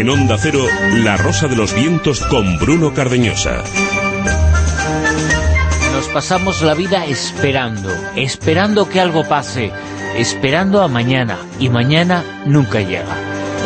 En Onda Cero, La Rosa de los Vientos con Bruno Cardeñosa. Nos pasamos la vida esperando, esperando que algo pase, esperando a mañana, y mañana nunca llega.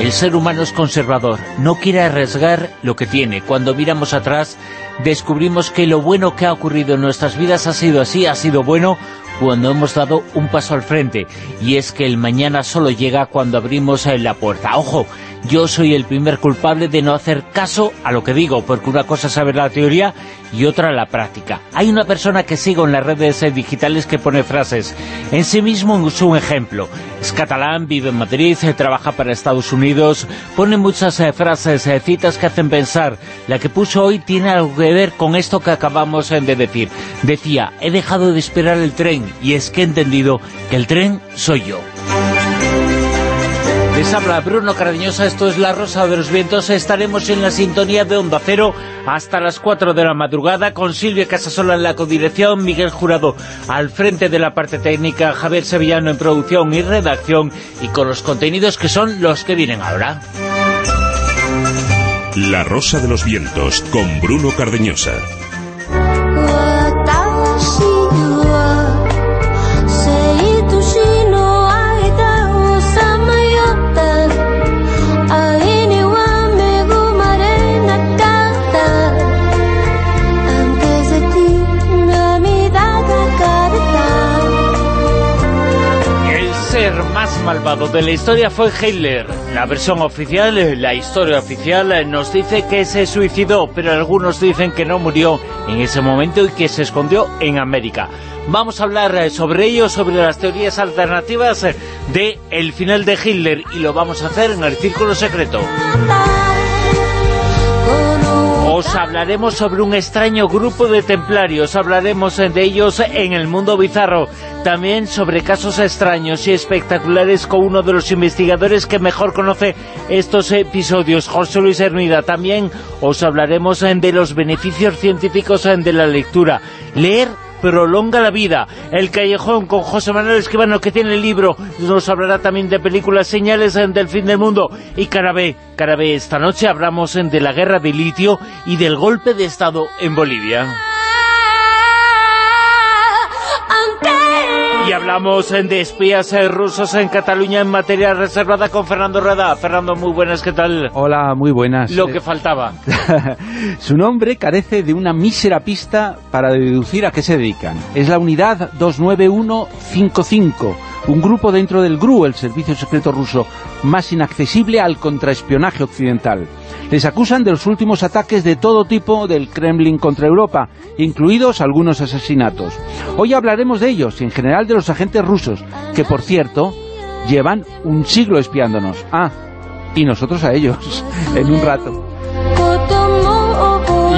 El ser humano es conservador, no quiere arriesgar lo que tiene. Cuando miramos atrás, descubrimos que lo bueno que ha ocurrido en nuestras vidas ha sido así, ha sido bueno cuando hemos dado un paso al frente. Y es que el mañana solo llega cuando abrimos la puerta. ¡Ojo! Yo soy el primer culpable de no hacer caso a lo que digo, porque una cosa es saber la teoría y otra la práctica. Hay una persona que sigo en las redes digitales que pone frases. En sí mismo es un ejemplo. Es catalán, vive en Madrid, trabaja para Estados Unidos, pone muchas eh, frases, eh, citas que hacen pensar. La que puso hoy tiene algo que ver con esto que acabamos eh, de decir. Decía, he dejado de esperar el tren y es que he entendido que el tren soy yo. Les habla Bruno Cardeñosa, esto es La Rosa de los Vientos. Estaremos en la sintonía de Onda Cero hasta las 4 de la madrugada con Silvia Casasola en la codirección, Miguel Jurado al frente de la parte técnica, Javier Sevillano en producción y redacción y con los contenidos que son los que vienen ahora. La Rosa de los Vientos con Bruno Cardeñosa. Malvado de la historia fue Hitler. La versión oficial, la historia oficial, nos dice que se suicidó, pero algunos dicen que no murió en ese momento y que se escondió en América. Vamos a hablar eh, sobre ello, sobre las teorías alternativas eh, de el final de Hitler, y lo vamos a hacer en el Círculo Secreto. Os hablaremos sobre un extraño grupo de templarios, hablaremos de ellos en el mundo bizarro, también sobre casos extraños y espectaculares con uno de los investigadores que mejor conoce estos episodios, José Luis Hermida. También os hablaremos de los beneficios científicos de la lectura. Leer prolonga la vida. El Callejón con José Manuel Esquivano, que tiene el libro, nos hablará también de películas Señales del fin del mundo. Y Carabé, Carabé, esta noche hablamos de la guerra de litio y del golpe de Estado en Bolivia. Y hablamos de espías eh, rusos en Cataluña en materia reservada con Fernando Rada. Fernando, muy buenas, ¿qué tal? Hola, muy buenas. Lo que faltaba. Su nombre carece de una mísera pista para deducir a qué se dedican. Es la unidad 29155 un grupo dentro del GRU, el servicio secreto ruso, más inaccesible al contraespionaje occidental. Les acusan de los últimos ataques de todo tipo del Kremlin contra Europa, incluidos algunos asesinatos. Hoy hablaremos de ellos y en general de los agentes rusos, que por cierto, llevan un siglo espiándonos. Ah, y nosotros a ellos, en un rato.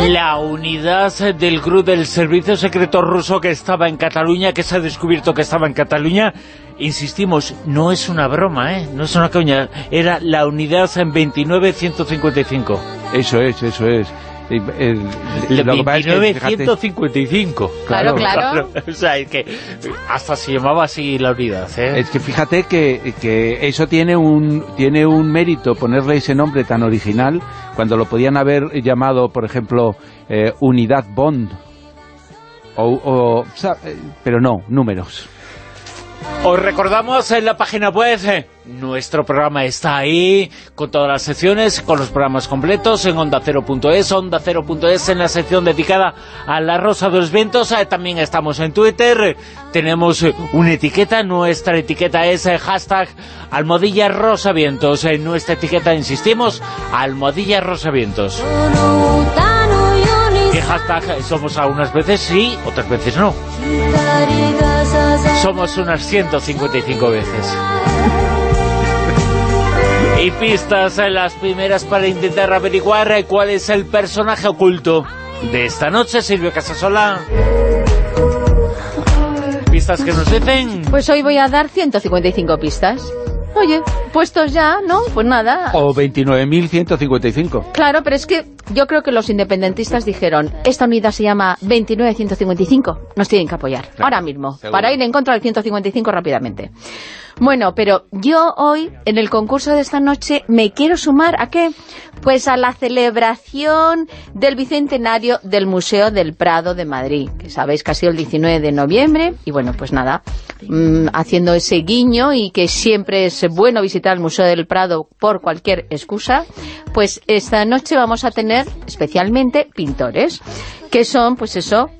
La unidad del GRU del Servicio Secreto Ruso que estaba en Cataluña, que se ha descubierto que estaba en Cataluña, insistimos, no es una broma, ¿eh? no es una coña, era la unidad en 29155. Eso es, eso es. El, el 29155. Claro, claro, O sea, es que hasta se llamaba así la unidad. ¿eh? Es que fíjate que, que, eso tiene un, tiene un mérito, ponerle ese nombre tan original, cuando lo podían haber llamado, por ejemplo, eh, Unidad Bond. O, o, eh, pero no, números. Os recordamos en la página web, eh, nuestro programa está ahí, con todas las secciones, con los programas completos, en onda0.es, onda0.es en la sección dedicada a la Rosa de los Vientos, eh, también estamos en Twitter, tenemos eh, una etiqueta, nuestra etiqueta es hashtag almohadilla rosavientos, en nuestra etiqueta insistimos, almohadilla rosavientos hashtag somos a unas veces sí, otras veces no. Somos unas 155 veces. Y pistas en las primeras para intentar averiguar cuál es el personaje oculto de esta noche, Silvio Casasola. Pistas que nos dicen... Pues hoy voy a dar 155 pistas. Oye, puestos ya, ¿no? Pues nada. O 29.155. Claro, pero es que yo creo que los independentistas dijeron, esta unidad se llama 29.155, nos tienen que apoyar, ahora mismo, para ir en contra del 155 rápidamente. Bueno, pero yo hoy, en el concurso de esta noche, me quiero sumar ¿a qué? Pues a la celebración del Bicentenario del Museo del Prado de Madrid, que sabéis que ha sido el 19 de noviembre, y bueno, pues nada, mmm, haciendo ese guiño y que siempre es bueno visitar el Museo del Prado por cualquier excusa, pues esta noche vamos a tener especialmente pintores, que son, pues eso,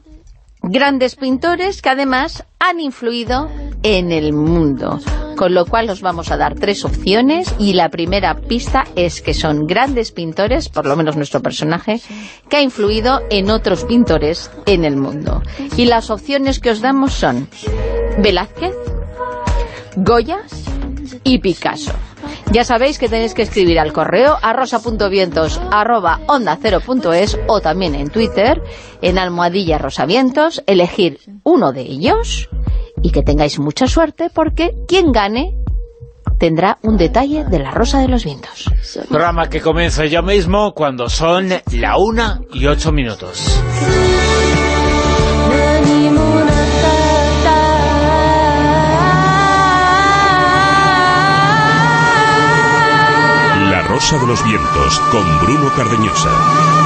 grandes pintores que además han influido en el mundo. Con lo cual os vamos a dar tres opciones y la primera pista es que son grandes pintores, por lo menos nuestro personaje, que ha influido en otros pintores en el mundo. Y las opciones que os damos son Velázquez, Goya y Picasso. Ya sabéis que tenéis que escribir al correo a rosa.vientos arroba onda es o también en Twitter, en almohadilla rosavientos, elegir uno de ellos y que tengáis mucha suerte porque quien gane tendrá un detalle de la Rosa de los Vientos. Programa que comienza ya mismo cuando son la una y ocho minutos. La Rosa de los Vientos con Bruno Cardeñosa.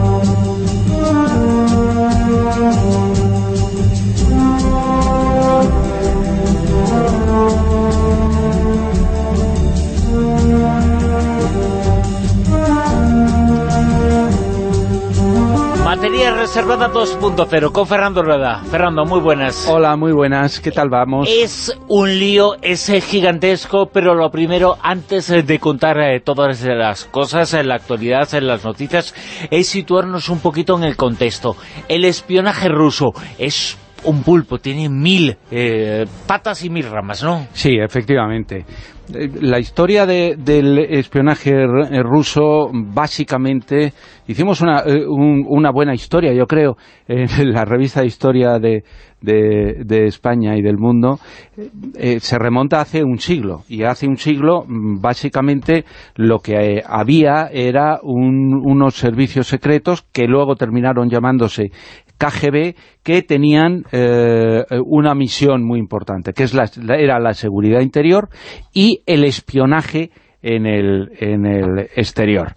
Materia reservada 2.0 con Fernando Rueda. Fernando, muy buenas. Hola, muy buenas. ¿Qué tal vamos? Es un lío, es eh, gigantesco, pero lo primero, antes eh, de contar eh, todas las cosas en la actualidad, en las noticias, es situarnos un poquito en el contexto. El espionaje ruso es un pulpo, tiene mil eh, patas y mil ramas, ¿no? Sí, efectivamente. Eh, La historia de- del espionaje eh, ruso, básicamente, hicimos una, un- una buena historia, yo creo, en la revista de historia de, de- España y del mundo, se remonta hace un siglo, y hace un siglo, mm, básicamente, lo que había era un- unos servicios secretos que luego terminaron llamándose KGB que tenían eh, una misión muy importante, que era la seguridad interior y el espionaje en el, en el exterior.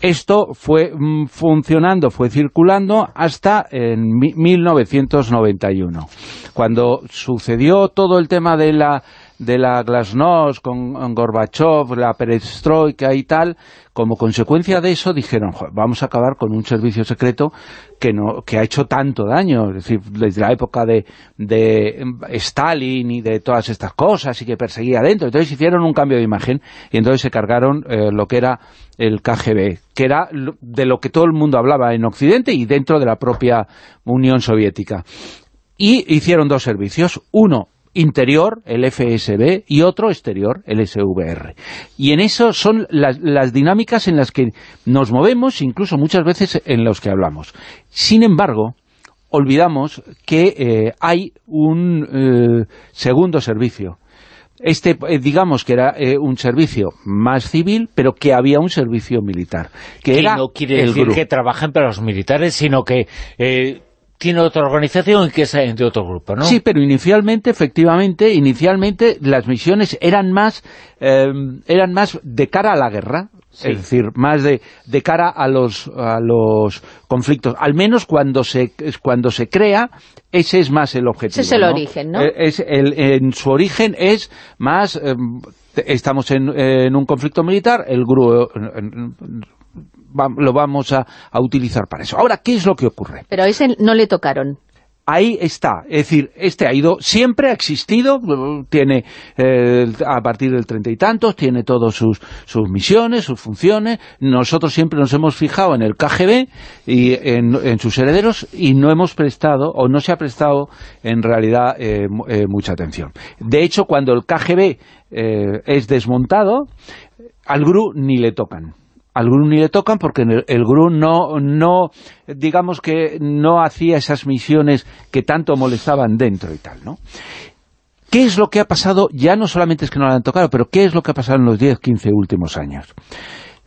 Esto fue mm, funcionando, fue circulando hasta en mi- 1991, cuando sucedió todo el tema de la de la Glasnost con Gorbachev, la perestroika y tal, como consecuencia de eso dijeron, "Joder, vamos a acabar con un servicio secreto que no que ha hecho tanto daño, es decir, desde la época de, de Stalin y de todas estas cosas y que perseguía adentro. Entonces hicieron un cambio de imagen y entonces se cargaron eh, lo que era el KGB, que era de lo que todo el mundo hablaba en Occidente y dentro de la propia Unión Soviética. Y hicieron dos servicios, uno interior, el FSB, y otro exterior, el SVR. Y en eso son las, las dinámicas en las que nos movemos, incluso muchas veces en las que hablamos. Sin embargo, olvidamos que eh, hay un eh, segundo servicio. Este, eh, digamos que era un servicio más civil, pero que había un servicio militar. Que, Que era no quiere el decir que trabajen para los militares, sino que tiene otra organización y que es eh, de otro grupo, ¿no? Sí, pero inicialmente, efectivamente, inicialmente las misiones eran más, eh, eran más de cara a la guerra, Sí. es decir, más de, de cara a los, a los conflictos. Al menos cuando se, cuando se crea, ese es más el objetivo. Ese es el origen, ¿no? Eh, Es el, en su origen es más... eh, estamos en, en un conflicto militar, el GRU eh, va- lo vamos a, a utilizar para eso. Ahora, ¿qué es lo que ocurre? Pero a ese no le tocaron. ahí está, es decir, este ha ido, siempre ha existido, tiene eh, a partir del treinta y tantos, tiene todas sus, sus misiones, sus funciones, nosotros siempre nos hemos fijado en el KGB y en, en sus herederos y no hemos prestado, o no se ha prestado en realidad eh, eh, mucha atención. De hecho, cuando el KGB eh, es desmontado, al GRU ni le tocan al GRU ni le tocan porque el, el GRU no, no, digamos que no hacía esas misiones que tanto molestaban dentro y tal, ¿no? ¿Qué es lo que ha pasado? Ya no solamente es que no le han tocado, pero ¿qué es lo que ha pasado en los 10, 15 últimos años?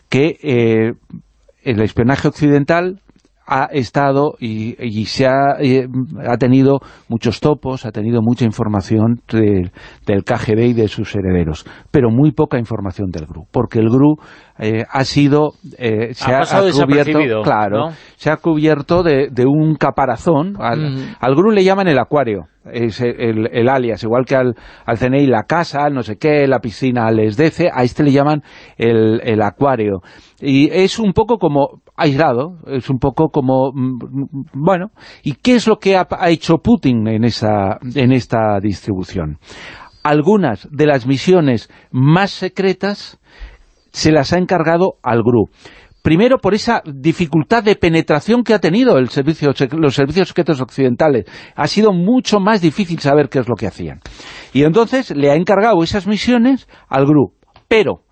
Que eh, el espionaje occidental ha estado y, y se ha, eh, ha, tenido muchos topos, ha tenido mucha información de, del KGB y de sus herederos, pero muy poca información del GRU, porque el GRU eh, ha sido eh, se ha, ha, ha cubierto claro ¿no? se ha cubierto de, de un caparazón al, al GRU le llaman el acuario es el, el alias, igual que al, al CNI la casa, no sé qué, la piscina les dece, a este le llaman el, el acuario. Y es un poco como aislado, es un poco como, mm, bueno, ¿y qué es lo que ha, ha hecho Putin en, esa, en esta distribución? Algunas de las misiones más secretas se las ha encargado al GRU. Primero por esa dificultad de penetración que ha tenido el servicio, los servicios secretos occidentales. Ha sido mucho más difícil saber qué es lo que hacían. Y entonces le ha encargado esas misiones al GRU. Pero,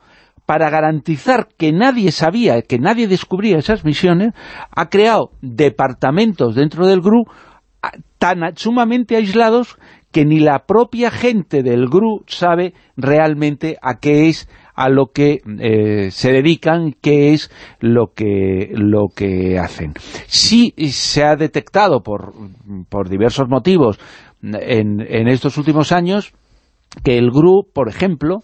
para garantizar que nadie sabía, que nadie descubría esas misiones, ha creado departamentos dentro del GRU tan sumamente aislados que ni la propia gente del GRU sabe realmente a qué es a lo que eh, se dedican, qué es lo que, lo que hacen. Sí se ha detectado por, por diversos motivos en, en estos últimos años que el GRU, por ejemplo,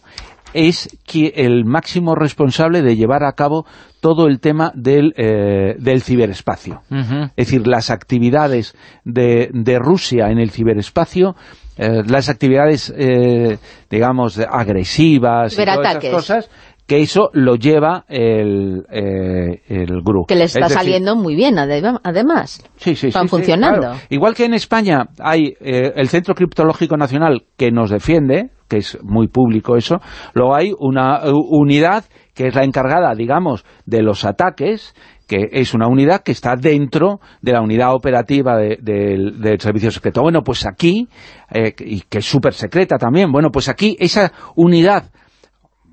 es el máximo responsable de llevar a cabo todo el tema del, eh, del ciberespacio. Es decir, las actividades de, de Rusia en el ciberespacio, eh, las actividades, eh, digamos, agresivas y todas esas cosas, que eso lo lleva el, eh, el GRU. Que le Es está decir, saliendo muy bien, ade- además. Sí, sí, Están sí, funcionando. claro. Igual que en España hay eh, el Centro Criptológico Nacional que nos defiende, que es muy público eso, luego hay una eh, unidad que es la encargada, digamos, de los ataques, que es una unidad que está dentro de la unidad operativa de- del- servicio secreto. Bueno, pues aquí, eh, y que es súper secreta también, bueno, pues aquí esa unidad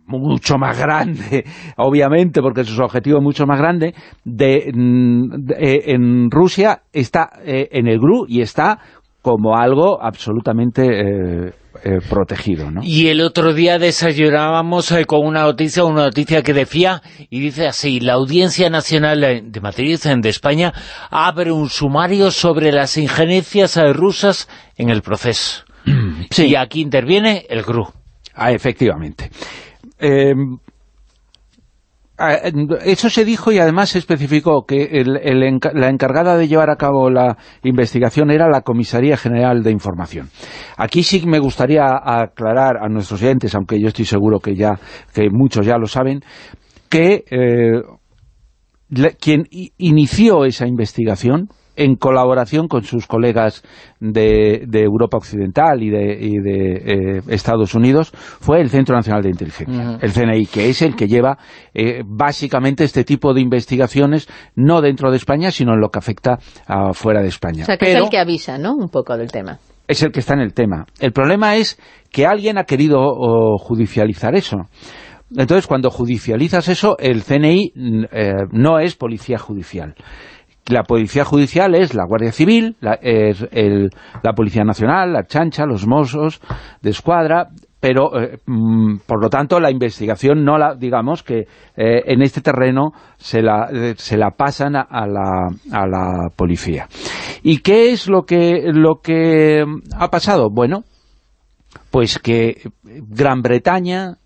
mucho más grande, obviamente, porque su objetivo es mucho más grande, de, mm, de- eh, en Rusia está eh, en el GRU y está como algo absolutamente eh, eh, protegido, ¿no? Y el otro día desayunábamos eh, con una noticia, una noticia que decía, y dice así, la Audiencia Nacional eh, de Madrid, de España, abre un sumario sobre las injerencias rusas en el proceso. Sí. Y aquí interviene el GRU. Ah, efectivamente. Eh, eso se dijo y además se especificó que el- la encargada de llevar a cabo la investigación era la Comisaría General de Información. Aquí sí me gustaría aclarar a nuestros oyentes, aunque yo estoy seguro que ya que muchos ya lo saben, que eh, quien inició esa investigación en colaboración con sus colegas de, de Europa Occidental y de, y de, eh, Estados Unidos fue el Centro Nacional de Inteligencia, el CNI, que es el que lleva eh, básicamente este tipo de investigaciones no dentro de España, sino en lo que afecta a fuera de España. O sea, que Pero es el que avisa, ¿no?, un poco del tema. es el que está en el tema. El problema es que alguien ha querido oh, judicializar eso. Entonces, cuando judicializas eso, el CNI mm, eh, no es policía judicial. La policía judicial es la Guardia Civil, la, es el- la Policía Nacional, la Chancha, los Mossos de Escuadra, pero, eh, mm, por lo tanto, la investigación no la, digamos que eh, en este terreno se la, eh, se la pasan a, a la, a la policía. ¿Y qué es lo que, lo que ha pasado? Bueno, pues que Gran Bretaña,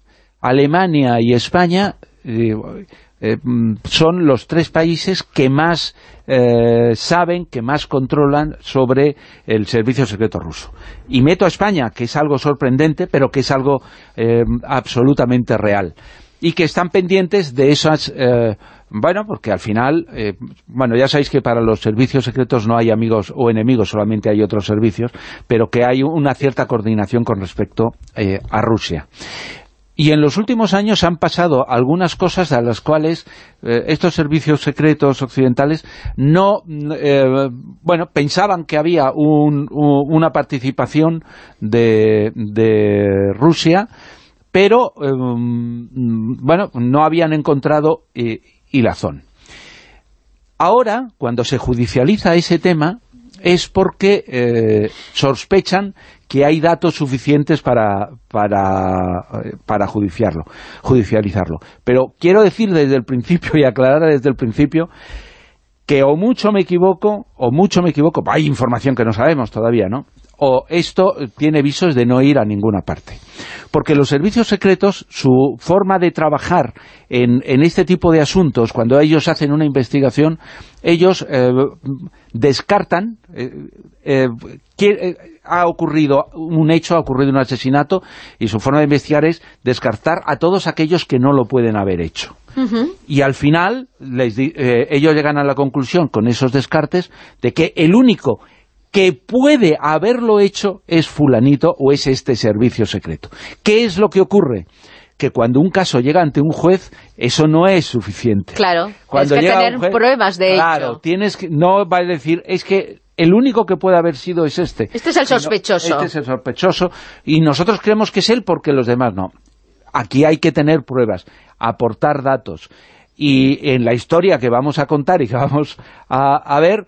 Alemania y España eh, mm, son los tres países que más eh, saben, que más controlan sobre el servicio secreto ruso. Y meto a España, que es algo sorprendente, pero que es algo eh, absolutamente real. Y que están pendientes de esas... bueno, porque al final, bueno, ya sabéis que para los servicios secretos no hay amigos o enemigos, solamente hay otros servicios, pero que hay una cierta coordinación con respecto a Rusia. Y en los últimos años han pasado algunas cosas a las cuales eh, estos servicios secretos occidentales no, eh, bueno, pensaban que había un- una participación de, Rusia, pero, eh, bueno, no habían encontrado eh, y Lazón. Ahora, cuando se judicializa ese tema, es porque eh, sospechan que hay datos suficientes para, para, eh, para judiciarlo, judicializarlo. Pero quiero decir desde el principio y aclarar desde el principio que o mucho me equivoco, o mucho me equivoco, hay información que no sabemos todavía, ¿no? O esto tiene visos de no ir a ninguna parte porque los servicios secretos, su forma de trabajar en, este tipo de asuntos, cuando ellos hacen una investigación, ellos eh, descartan, eh, eh, que ha ocurrido un hecho, ha ocurrido un asesinato, y su forma de investigar es descartar a todos aquellos que no lo pueden haber hecho. Y al final, ellos llegan a la conclusión, con esos descartes, de que el único que puede haberlo hecho es fulanito o es este servicio secreto. ¿Qué es lo que ocurre? que cuando un caso llega ante un juez, eso no es suficiente. Claro, cuando que tener pruebas de claro, tienes que, no va a decir, es que el único que puede haber sido es este. Este es el sospechoso. este es el sospechoso, y nosotros creemos que es él porque los demás no. Aquí hay que tener pruebas, aportar datos, y en la historia que vamos a contar y que vamos a ver,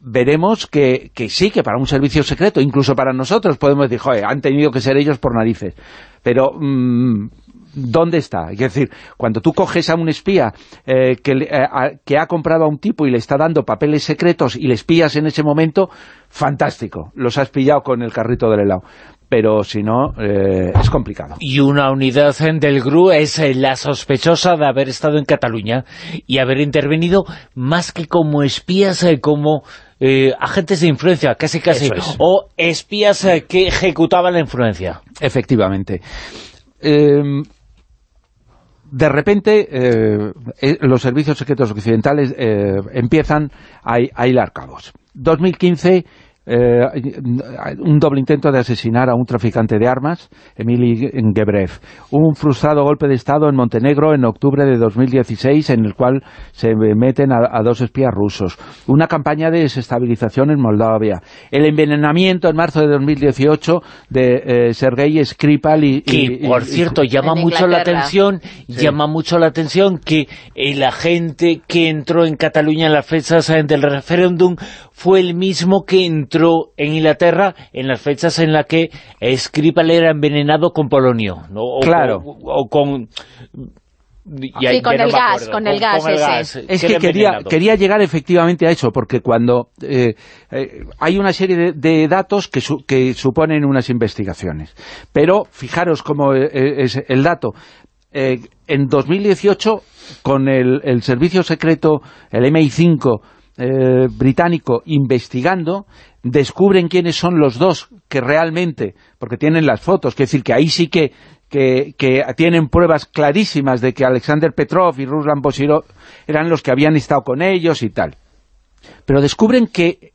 veremos que, que, sí, que para un servicio secreto, incluso para nosotros, podemos decir, joder, han tenido que ser ellos por narices. Pero, mm, ¿dónde está? Es decir, cuando tú coges a un espía eh, que, eh, que ha comprado a un tipo y le está dando papeles secretos y le espías en ese momento, fantástico, los has pillado con el carrito del helado pero si no, eh, es complicado. Y una unidad del GRU es eh, la sospechosa de haber estado en Cataluña y haber intervenido más que como espías, eh, agentes de influencia, casi casi, o espías que ejecutaban la influencia. Efectivamente. Em, de repente, los servicios secretos occidentales empiezan a, a hilar cabos. 2015 eh, un doble intento de asesinar a un traficante de armas, Emily Gebrev, un frustrado golpe de Estado en Montenegro en octubre de 2016 en el cual se meten a, dos espías rusos, una campaña de desestabilización en Moldavia, el envenenamiento en marzo de 2018 de eh, Sergei Skripal y... Que, por cierto, llama mucho la atención, llama mucho la atención que el agente que entró en Cataluña en las fechas del referéndum fue el mismo que entró en Inglaterra en las fechas en las que Skripal era envenenado con polonio, O claro. o con... sí, con el, gas, con, el gas, ese. Es que quería, quería, llegar efectivamente a eso, porque cuando eh, eh, hay una serie de, datos que, que, suponen unas investigaciones. Pero fijaros cómo eh, es el dato. en 2018, con el, el servicio secreto, el MI5, eh, británico investigando, descubren quiénes son los dos que realmente, porque tienen las fotos, que decir que ahí sí que, que, tienen pruebas clarísimas de que Alexander Petrov y Ruslan Bosirov eran los que habían estado con ellos y tal. Pero descubren que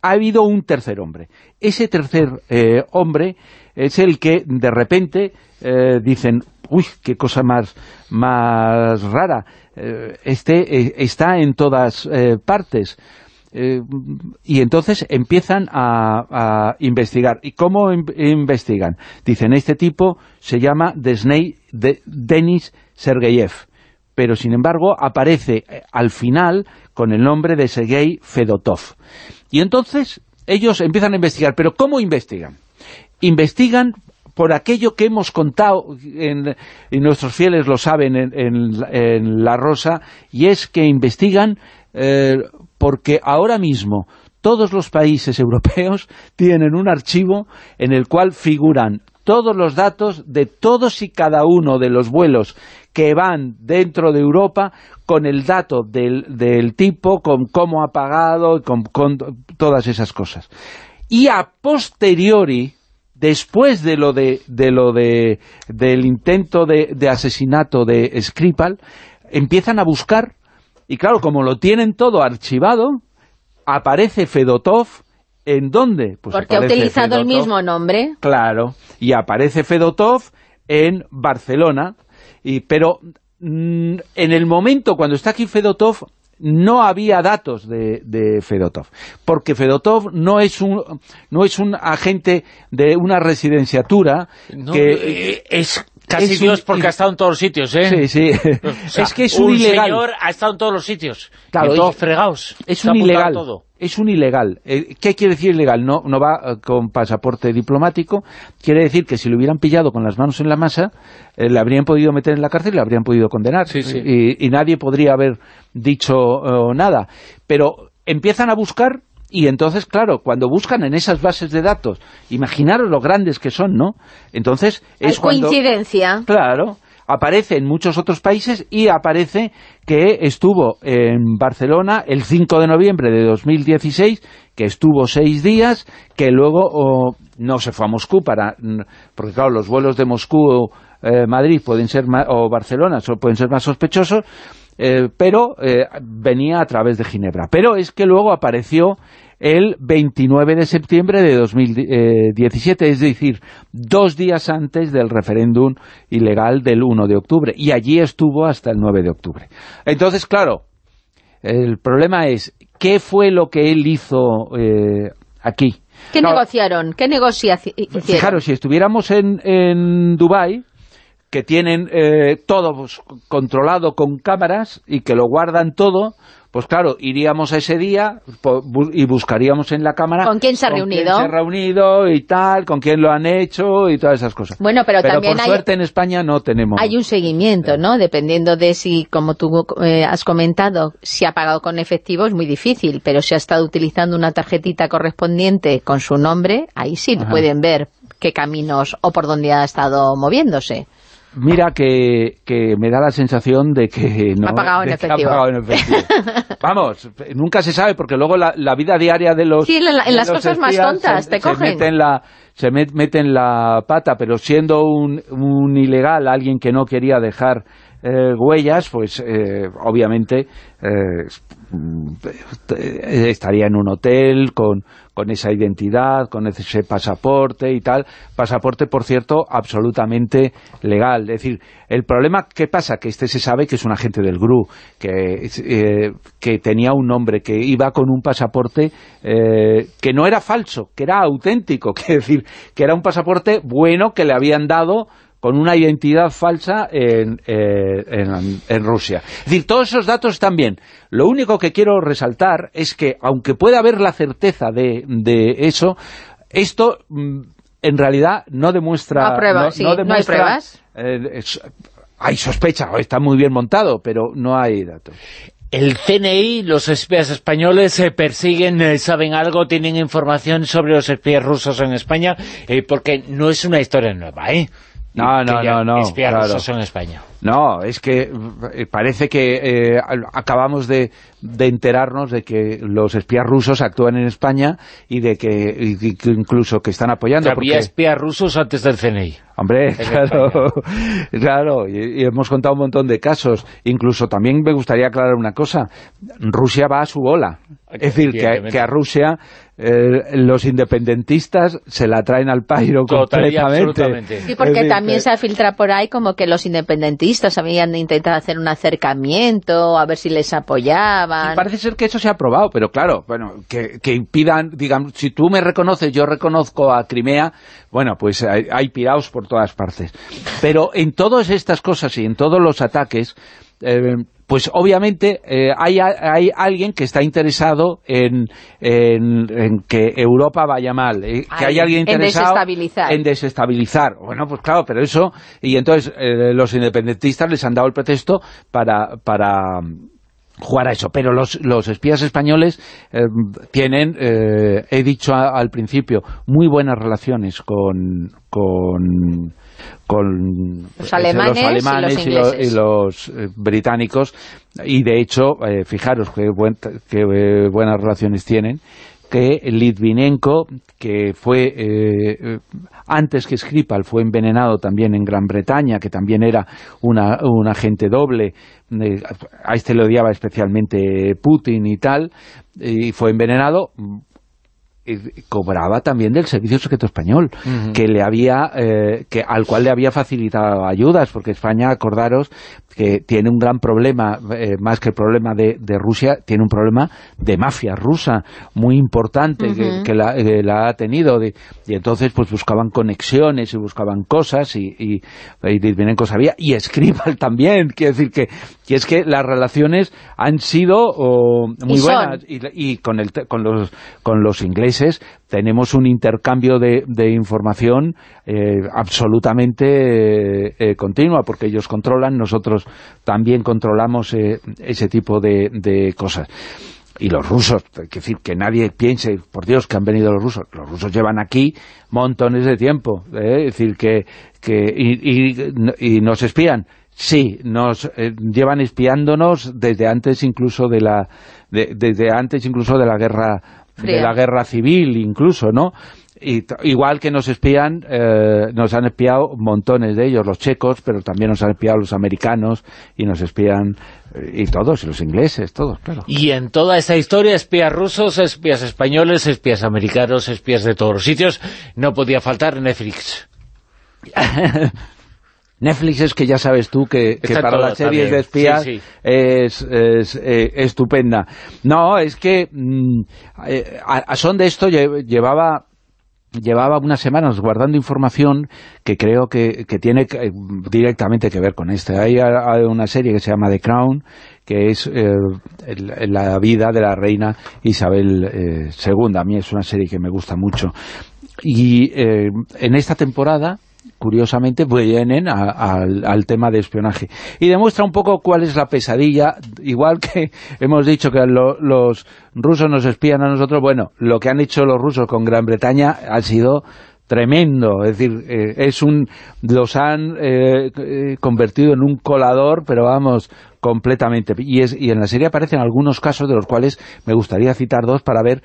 ha habido un tercer hombre. Ese tercer eh, hombre es el que de repente eh, dicen, uy, qué cosa más, más rara, este eh, está en todas eh, partes. y entonces empiezan a, investigar. ¿Y cómo investigan? Dicen, este tipo se llama Desney de Denis Sergeyev, pero sin embargo aparece al final con el nombre de Sergei Fedotov. Y entonces ellos empiezan a investigar. ¿Pero cómo investigan? Investigan por aquello que hemos contado, y nuestros fieles lo saben en, La Rosa, y es que investigan eh, porque ahora mismo todos los países europeos tienen un archivo en el cual figuran todos los datos de todos y cada uno de los vuelos que van dentro de Europa con el dato del, tipo, con cómo ha pagado, con, con todas esas cosas. Y a posteriori, después de lo de, lo de del intento de, asesinato de Skripal, empiezan a buscar, y claro, como lo tienen todo archivado, aparece Fedotov, ¿en dónde? Pues Porque ha utilizado el mismo nombre. Claro, y aparece Fedotov en Barcelona, y, pero mm, en el momento cuando está aquí Fedotov, no había datos de, Fedotov, porque Fedotov no es un no es un agente de una residenciatura que eh, es Casi es Dios un- porque ha estado en todos los sitios, ¿eh? Sí, sí. O sea, es que es un, ilegal. señor ha estado en todos los sitios. Claro, y todos es- fregados. Es un ilegal. todo. Es un ilegal. Eh, ¿Qué quiere decir ilegal? No, no va eh, con pasaporte diplomático. Quiere decir que si lo hubieran pillado con las manos en la masa, eh, le habrían podido meter en la cárcel y le habrían podido condenar. Sí, sí. Y, y nadie podría haber dicho eh, nada. Pero empiezan a buscar y entonces, claro, cuando buscan en esas bases de datos, imaginaros lo grandes que son, ¿no? Entonces es Hay cuando... coincidencia. Claro, aparece en muchos otros países y aparece que estuvo en Barcelona el 5 de noviembre de 2016, que estuvo seis días, que luego oh, no se fue a Moscú para... Porque claro, los vuelos de Moscú eh, Madrid pueden ser ma- o Barcelona pueden ser más sospechosos, eh, pero eh, venía a través de Ginebra. Pero es que luego apareció el 29 de septiembre de 2017, es decir, dos días antes del referéndum ilegal del 1 de octubre, y allí estuvo hasta el 9 de octubre. Entonces, claro, el problema es, ¿qué fue lo que él hizo eh, aquí? ¿Qué negociaron? ¿Qué negocia- hicieron? Fijaros, si estuviéramos en, en Dubái, que tienen eh, todo pues, controlado con cámaras y que lo guardan todo, pues claro, iríamos a ese día y buscaríamos en la cámara... ¿Con quién se ha quién reunido? se ha reunido y tal, con quién lo han hecho y todas esas cosas. Bueno, pero también por hay- suerte en España no tenemos... Hay un seguimiento, ¿no? Dependiendo de si, como tú eh, has comentado, si ha pagado con efectivo es muy difícil, pero si ha estado utilizando una tarjetita correspondiente con su nombre, ahí sí Ajá. pueden ver qué caminos o por dónde ha estado moviéndose. Mira que, que me da la sensación de que no Ha pagado en efectivo. ha pagado en efectivo. Vamos, nunca se sabe porque luego la, la vida diaria de los Sí, en la- en de las cosas más tontas se, te se cogen. meten la se met- meten la pata, pero siendo un, un ilegal, alguien que no quería dejar eh, huellas, pues eh, obviamente eh, mm, estaría en un hotel con, con esa identidad, con ese pasaporte y tal. Pasaporte, por cierto, absolutamente legal. Es decir, el problema, ¿qué pasa? Que este se sabe que es un agente del GRU, que, eh, que tenía un nombre, que iba con un pasaporte eh, que no era falso, que era auténtico, que decir, que era un pasaporte bueno que le habían dado con una identidad falsa en, eh, en, en Rusia. Es decir, todos esos datos están bien. Lo único que quiero resaltar es que, aunque pueda haber la certeza de, de eso, esto mm, en realidad no demuestra... No prueba, sí, no hay pruebas. eh, es- hay sospecha, está muy bien montado, pero no hay datos. El CNI, los espías españoles eh, persiguen, eh, saben algo, tienen información sobre los espías rusos en España, eh, porque no es una historia nueva, ¿eh? No, no, no, no, Espías claro. en España. No, es que eh, parece que eh, acabamos de, de enterarnos de que los espías rusos actúan en España y de que, y que incluso que están apoyando. Había porque- espías rusos antes del CNI. Hombre, claro, claro, y, y hemos contado un montón de casos. Incluso también me gustaría aclarar una cosa. Rusia va a su bola. Es decir, que a Rusia eh, los independentistas se la traen al pairo Total completamente. Sí, porque decir, también que- se ha filtrado por ahí como que los independentistas habían intentado hacer un acercamiento, a ver si les apoyaban. Y parece ser que eso se ha aprobado, pero claro, bueno, que, que impidan, digamos, si tú me reconoces, yo reconozco a Crimea, bueno, pues hay, hay piraos por todas partes. Pero en todas estas cosas y en todos los ataques, eh, pues obviamente eh, hay, hay alguien que está interesado en, en- en que Europa vaya mal, eh, que Ay, hay alguien en interesado desestabilizar. en desestabilizar. Bueno, pues claro, pero eso, y entonces eh, los independentistas les han dado el pretexto para, para jugar a eso, pero los, los espías españoles eh, tienen, eh, he dicho a- al principio, muy buenas relaciones con, con, con Los alemanes y los alemanes y, lo- ingleses. y los eh, británicos, y de hecho, eh, fijaros qué, buen- qué, eh, buenas relaciones tienen, que Litvinenko, que fue eh, antes que Skripal, fue envenenado también en Gran Bretaña, que también era una, un agente doble, eh, a este le odiaba especialmente Putin y tal, y fue envenenado, cobraba también del Servicio Secreto Español, que le había eh, que al cual le había facilitado ayudas, porque España, acordaros, que tiene un gran problema, eh, más que el problema de, de, Rusia, tiene un problema de mafia rusa muy importante que, la, la, ha tenido. De, y entonces pues buscaban conexiones y buscaban cosas y, y, y cosas había. Y Escribal también, quiere decir que, que, es que las relaciones han sido oh, muy buenas. Y, con, el, con, los, con los ingleses tenemos un intercambio de, de información eh, absolutamente eh, eh, continua, porque ellos controlan, nosotros también controlamos ese tipo de, de cosas. Y los rusos, que decir, que nadie piense, por Dios, que han venido los rusos, los rusos llevan aquí montones de tiempo, es decir, que, que y, nos espían, sí, nos llevan espiándonos desde antes incluso de la, desde antes incluso de la guerra de la guerra civil incluso, ¿no? Y, igual que nos espían, eh, nos han espiado montones de ellos, los checos, pero también nos han espiado los americanos y nos espían eh, y todos, y los ingleses, todos, claro. Y en toda esta historia, espías rusos, espías españoles, espías americanos, espías de todos los sitios, no podía faltar Netflix. Netflix es que ya sabes tú que, para las series de espías es, eh, estupenda. No, es que mm, a, son de esto llevaba llevaba unas semanas guardando información que creo que, tiene directamente que ver con esto. Hay, una serie que se llama The Crown, que es eh, la vida de la reina Isabel II. A mí es una serie que me gusta mucho. Y en esta temporada curiosamente vienen al tema de espionaje. Y demuestra un poco cuál es la pesadilla, igual que hemos dicho que los rusos nos espían a nosotros, bueno, lo que han hecho los rusos con Gran Bretaña ha sido tremendo, es decir, eh, es un los han eh, eh, convertido en un colador, pero vamos, completamente. Y, es, y en la serie aparecen algunos casos de los cuales me gustaría citar dos para ver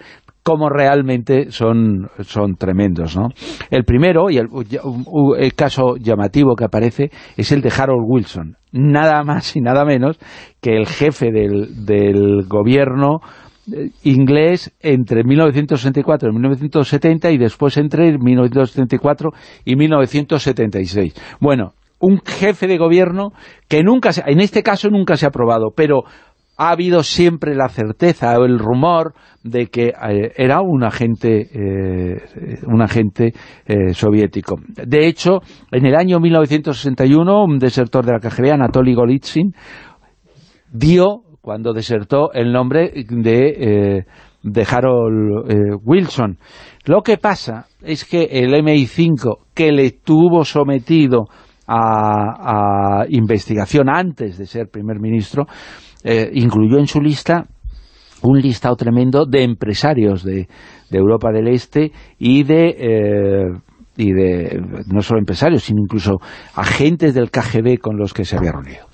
cómo realmente son, son tremendos. ¿no? El primero, y el, caso llamativo que aparece, es el de Harold Wilson. Nada más y nada menos que el jefe del, gobierno eh, inglés entre 1964 y 1970 y después entre 1974 y 1976. Bueno, un jefe de gobierno que nunca, se, en este caso nunca se ha aprobado, pero ha habido siempre la certeza o el rumor de que eh, era un agente, eh, un agente eh, soviético. De hecho, en el año 1961, un desertor de la KGB, Anatoly Golitsyn, dio, cuando desertó, el nombre de, de Harold Wilson. Lo que pasa es que el MI5, que le tuvo sometido a investigación antes de ser primer ministro, eh, incluyó en su lista un listado tremendo de empresarios de, Europa del Este y de... Eh, y de no solo empresarios, sino incluso agentes del KGB con los que se había reunido.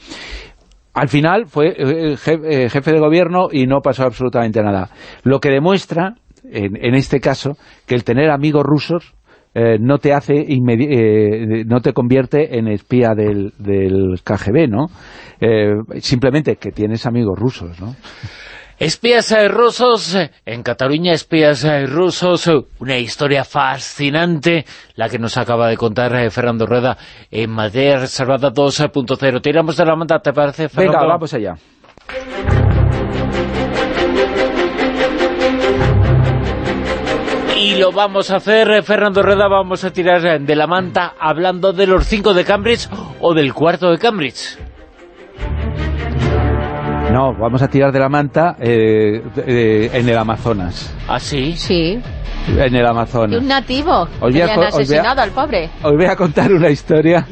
Al final fue eh, jefe de gobierno y no pasó absolutamente nada. Lo que demuestra, en, este caso, que el tener amigos rusos no te hace no te convierte en espía del, del KGB, ¿no? Eh, simplemente que tienes amigos rusos, ¿no? Espías eh, rusos, eh, en Cataluña espías rusos, una historia fascinante, la que nos acaba de contar Fernando Rueda en Madrid Reservada 2.0. Tiramos de la manta, ¿te parece, Fernando? Venga, vamos allá. Y lo vamos a hacer, Fernando Rueda, vamos a tirar de la manta hablando de los cinco de Cambridge o del cuarto de Cambridge. No, vamos a tirar de la manta eh, en el Amazonas. ¿Ah, sí? Sí. En el Amazonas. un nativo. Os han asesinado al pobre. Os voy a contar una historia.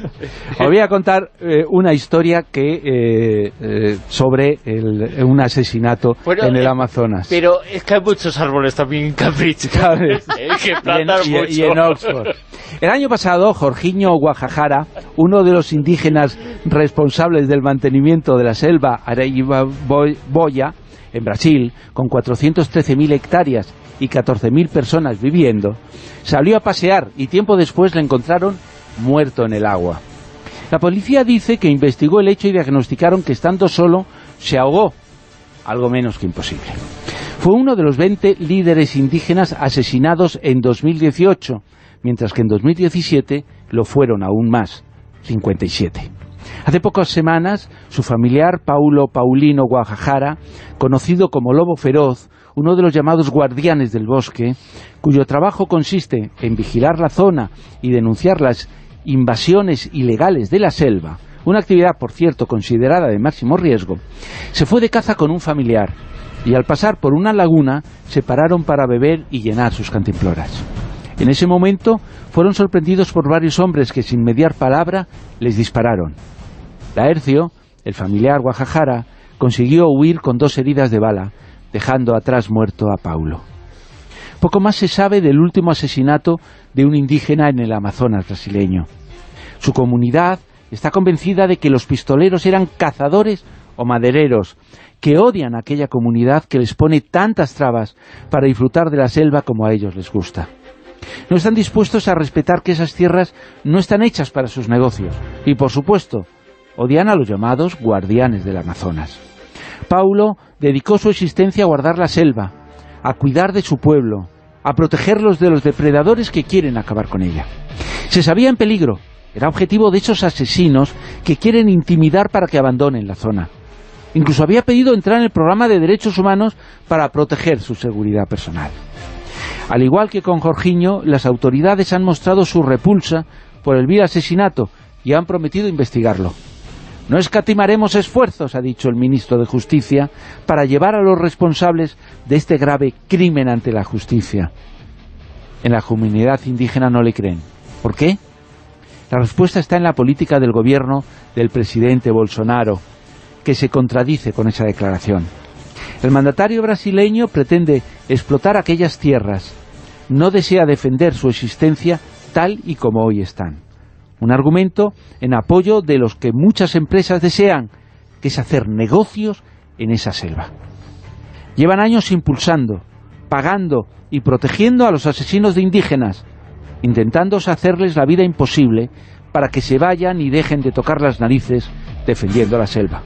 os voy a contar eh, una historia que eh, sobre un asesinato en el Amazonas. Pero es que hay muchos árboles también en Cambridge. y, y en Oxford. El año pasado, Jorginho Guajajara, uno de los indígenas responsables del mantenimiento de la selva Boya, en Brasil, con 413.000 hectáreas y 14.000 personas viviendo, salió a pasear y tiempo después le encontraron muerto en el agua. La policía dice que investigó el hecho y diagnosticaron que estando solo se ahogó, algo menos que imposible. Fue uno de los 20 líderes indígenas asesinados en 2018, mientras que en 2017 lo fueron aún más, 57. Hace pocas semanas, su familiar Paulo Paulino Guajajara, conocido como Lobo Feroz, uno de los llamados guardianes del bosque, cuyo trabajo consiste en vigilar la zona y denunciar las invasiones ilegales de la selva, una actividad, por cierto, considerada de máximo riesgo, se fue de caza con un familiar y al pasar por una laguna se pararon para beber y llenar sus cantimploras. En ese momento fueron sorprendidos por varios hombres que sin mediar palabra les dispararon. Laercio, el familiar Guajajara, consiguió huir con dos heridas de bala, dejando atrás muerto a Paulo. Poco más se sabe del último asesinato de un indígena en el Amazonas brasileño. Su comunidad está convencida de que los pistoleros eran cazadores o madereros, que odian a aquella comunidad que les pone tantas trabas para disfrutar de la selva como a ellos les gusta. No están dispuestos a respetar que esas tierras no están hechas para sus negocios y, por supuesto, odian a los llamados guardianes del Amazonas. Paulo dedicó su existencia a guardar la selva, a cuidar de su pueblo, a protegerlos de los depredadores que quieren acabar con ella. Se sabía en peligro, era objetivo de esos asesinos que quieren intimidar para que abandonen la zona. Incluso había pedido entrar en el programa de derechos humanos para proteger su seguridad personal. Al igual que con Jorginho, las autoridades han mostrado su repulsa por el vil asesinato y han prometido investigarlo. No escatimaremos esfuerzos, ha dicho el ministro de Justicia, para llevar a los responsables de este grave crimen ante la justicia. En la comunidad indígena no le creen. ¿Por qué? La respuesta está en la política del gobierno del presidente Bolsonaro, que se contradice con esa declaración. El mandatario brasileño pretende explotar aquellas tierras, no desea defender su existencia tal y como hoy están. Un argumento en apoyo de los que muchas empresas desean, que es hacer negocios en esa selva. Llevan años impulsando, pagando y protegiendo a los asesinos de indígenas, intentando hacerles la vida imposible para que se vayan y dejen de tocar las narices defendiendo la selva.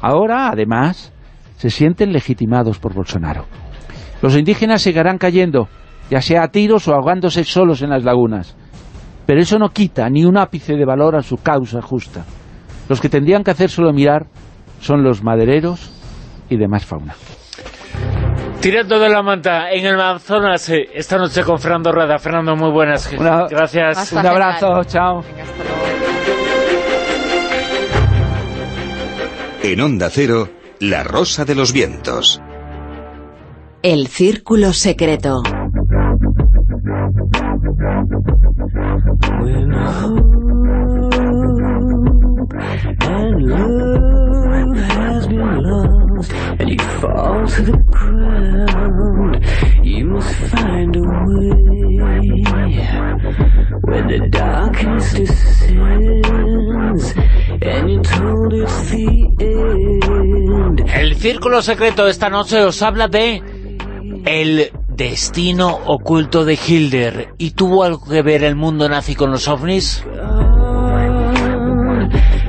Ahora, además, se sienten legitimados por Bolsonaro. Los indígenas seguirán cayendo, ya sea a tiros o ahogándose solos en las lagunas. Pero eso no quita ni un ápice de valor a su causa justa. Los que tendrían que hacérselo mirar son los madereros y demás fauna. Tirando de la manta en el Amazonas eh, esta noche con Fernando Rueda. Fernando, muy buenas. Una, Gracias. Hasta Un abrazo, chao. En Onda Cero, La Rosa de los Vientos. El Círculo Secreto. You must find a way. When the darkness descends and you're told it's the end. El Círculo Secreto esta noche os habla de el destino oculto de Hilder. ¿Y tuvo algo que ver el mundo nazi con los ovnis?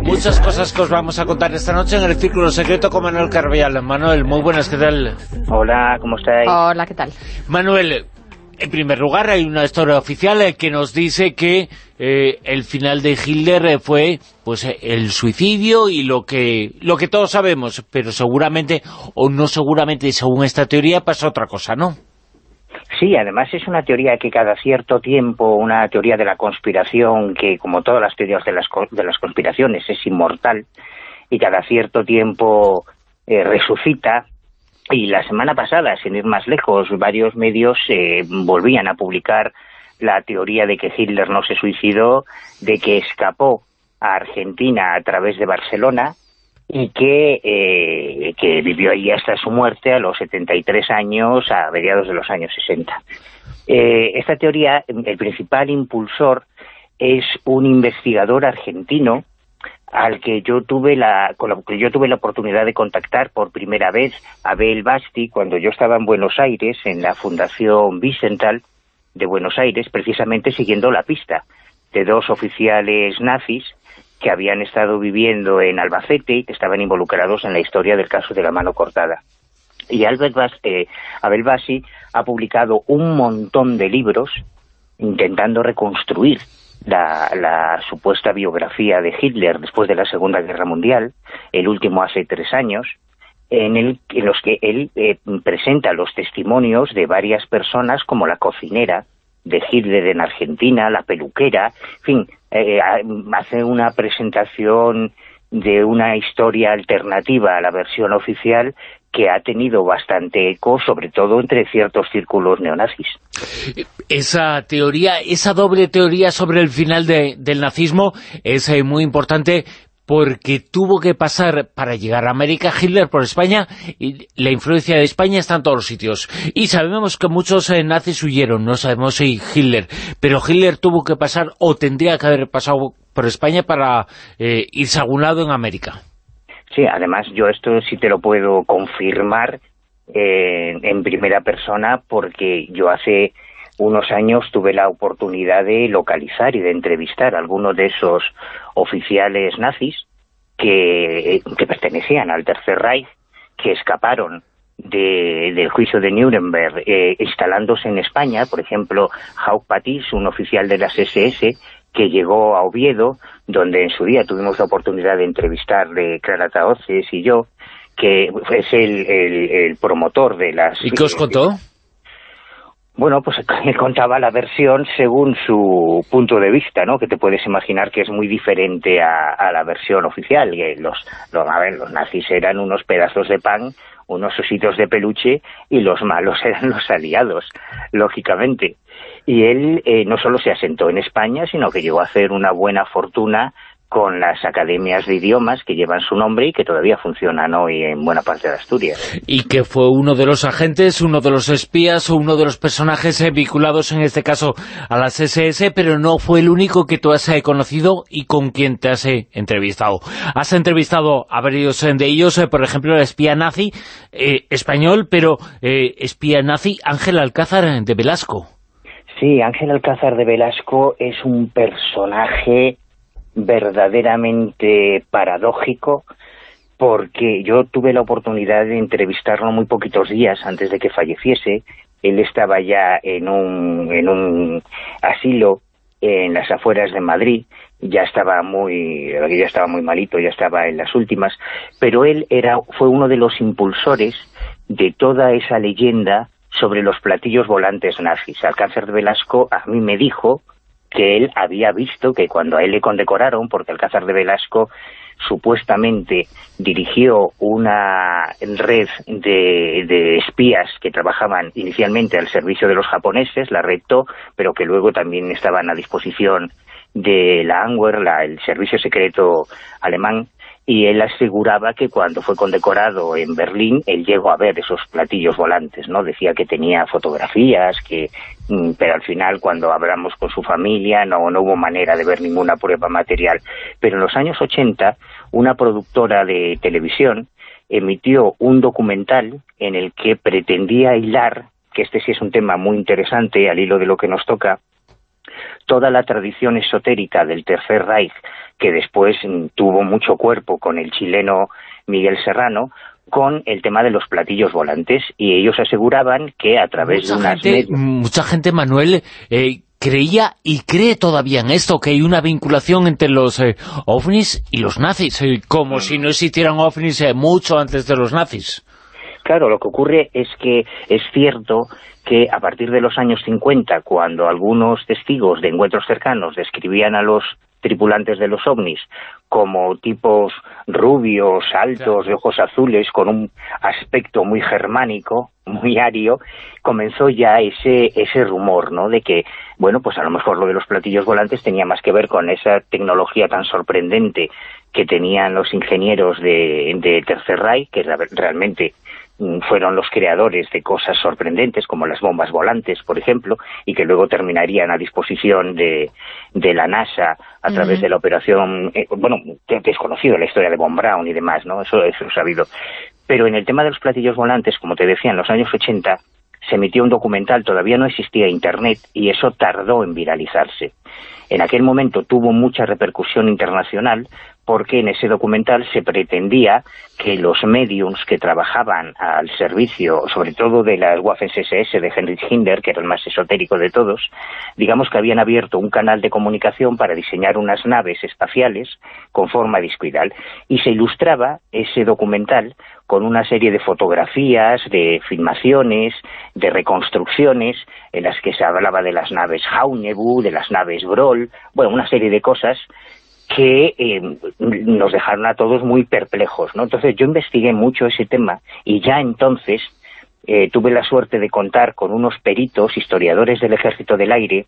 Muchas cosas que os vamos a contar esta noche en el Círculo Secreto con Manuel Carvial. Manuel, muy buenas, ¿qué tal? Hola, ¿cómo estáis? Hola, ¿qué tal? Manuel, en primer lugar hay una historia oficial eh, que nos dice que eh, el final de Hitler eh, fue pues el suicidio y lo que lo que todos sabemos, pero seguramente o no seguramente según esta teoría pasa otra cosa, ¿no? Sí, además es una teoría que cada cierto tiempo, una teoría de la conspiración que, como todas las teorías de las, de las conspiraciones, es inmortal y cada cierto tiempo resucita. Y la semana pasada, sin ir más lejos, varios medios eh, volvían a publicar la teoría de que Hitler no se suicidó, de que escapó a Argentina a través de Barcelona y que, eh, que vivió ahí hasta su muerte a los 73 años, a mediados de los años 60. Eh, esta teoría, el principal impulsor es un investigador argentino al que yo tuve la con que yo tuve la oportunidad de contactar por primera vez Abel Basti cuando yo estaba en Buenos Aires en la Fundación Vicental de Buenos Aires precisamente siguiendo la pista de dos oficiales nazis que habían estado viviendo en Albacete y que estaban involucrados en la historia del caso de la mano cortada. Y Albert eh, Abel Bassi ha publicado un montón de libros intentando reconstruir la, la, supuesta biografía de Hitler después de la Segunda Guerra Mundial, el último hace tres años, en, el, en los que él eh, presenta los testimonios de varias personas como la cocinera de Hitler en Argentina, la peluquera, en fin, eh, hace una presentación de una historia alternativa a la versión oficial que ha tenido bastante eco, sobre todo entre ciertos círculos neonazis. Esa teoría, esa doble teoría sobre el final de, del nazismo es eh, muy importante porque tuvo que pasar para llegar a América Hitler por España y la influencia de España está en todos los sitios. Y sabemos que muchos eh, nazis huyeron, no sabemos si Hitler, pero Hitler tuvo que pasar o tendría que haber pasado por España para eh, irse a algún lado en América. Sí, además yo esto sí te lo puedo confirmar eh, en primera persona porque yo hace unos años tuve la oportunidad de localizar y de entrevistar a algunos de esos oficiales nazis que, pertenecían al Tercer Reich, que escaparon del juicio de Nuremberg eh, instalándose en España, por ejemplo, Hauck Patis, un oficial de las SS, que llegó a Oviedo, donde en su día tuvimos la oportunidad de entrevistarle Clara Taoces y yo, que es el, el, promotor de las... ¿Y qué os contó? Bueno, pues me contaba la versión según su punto de vista, ¿no? Que te puedes imaginar que es muy diferente a, la versión oficial. Que los, los, a ver, los nazis eran unos pedazos de pan, unos ositos de peluche, y los malos eran los aliados, lógicamente. Y él eh, no solo se asentó en España, sino que llegó a hacer una buena fortuna con las academias de idiomas que llevan su nombre y que todavía funcionan hoy en buena parte de Asturias. Y que fue uno de los agentes, uno de los espías o uno de los personajes eh, vinculados en este caso a las SS, pero no fue el único que tú has eh, conocido y con quien te has eh, entrevistado. Has entrevistado a varios de ellos, por ejemplo, el espía nazi español, pero espía nazi Ángel Alcázar de Velasco. Sí, Ángel Alcázar de Velasco es un personaje verdaderamente paradójico porque yo tuve la oportunidad de entrevistarlo muy poquitos días antes de que falleciese. Él estaba ya en un, en un asilo en las afueras de Madrid, ya estaba muy ya estaba muy malito, ya estaba en las últimas, pero él era fue uno de los impulsores de toda esa leyenda sobre los platillos volantes nazis. Alcázar de Velasco a mí me dijo que él había visto que cuando a él le condecoraron, porque Alcázar de Velasco supuestamente dirigió una red de, espías que trabajaban inicialmente al servicio de los japoneses, la rectó, pero que luego también estaban a disposición de la ANWER, la, el servicio secreto alemán, y él aseguraba que cuando fue condecorado en Berlín, él llegó a ver esos platillos volantes, ¿no? Decía que tenía fotografías, que mm, pero al final cuando hablamos con su familia no, no hubo manera de ver ninguna prueba material. Pero en los años 80, una productora de televisión emitió un documental en el que pretendía hilar, que este sí es un tema muy interesante al hilo de lo que nos toca, toda la tradición esotérica del Tercer Reich, que después mm, tuvo mucho cuerpo con el chileno Miguel Serrano, con el tema de los platillos volantes, y ellos aseguraban que a través de unas... Gente, mucha gente, Manuel, eh, creía y cree todavía en esto, que hay una vinculación entre los eh, ovnis y los nazis, eh, como si no existieran ovnis mucho antes de los nazis. Claro, lo que ocurre es que es cierto que a partir de los años 50, cuando algunos testigos de encuentros cercanos describían a los tripulantes de los ovnis como tipos rubios, altos, de ojos azules, con un aspecto muy germánico, muy ario, comenzó ya ese, ese rumor, ¿no?, de que, bueno, pues a lo mejor lo de los platillos volantes tenía más que ver con esa tecnología tan sorprendente que tenían los ingenieros de, de Tercer Reich, que realmente fueron los creadores de cosas sorprendentes como las bombas volantes, por ejemplo, y que luego terminarían a disposición de, de la NASA a través de la operación, eh, bueno, desconocido la historia de Von Braun y demás, ¿no? Eso, eso es sabido. Pero en el tema de los platillos volantes, como te decía, en los años 80 se emitió un documental, todavía no existía Internet, y eso tardó en viralizarse. En aquel momento tuvo mucha repercusión internacional porque en ese documental se pretendía que los mediums que trabajaban al servicio, sobre todo de las Waffen-SS de Heinrich Himmler, que era el más esotérico de todos, digamos que habían abierto un canal de comunicación para diseñar unas naves espaciales con forma discoidal. Y se ilustraba ese documental con una serie de fotografías, de filmaciones, de reconstrucciones, en las que se hablaba de las naves Haunebu, de las naves Broll, bueno, una serie de cosas que eh, nos dejaron a todos muy perplejos, ¿no? Entonces yo investigué mucho ese tema y ya entonces eh, tuve la suerte de contar con unos peritos, historiadores del Ejército del Aire,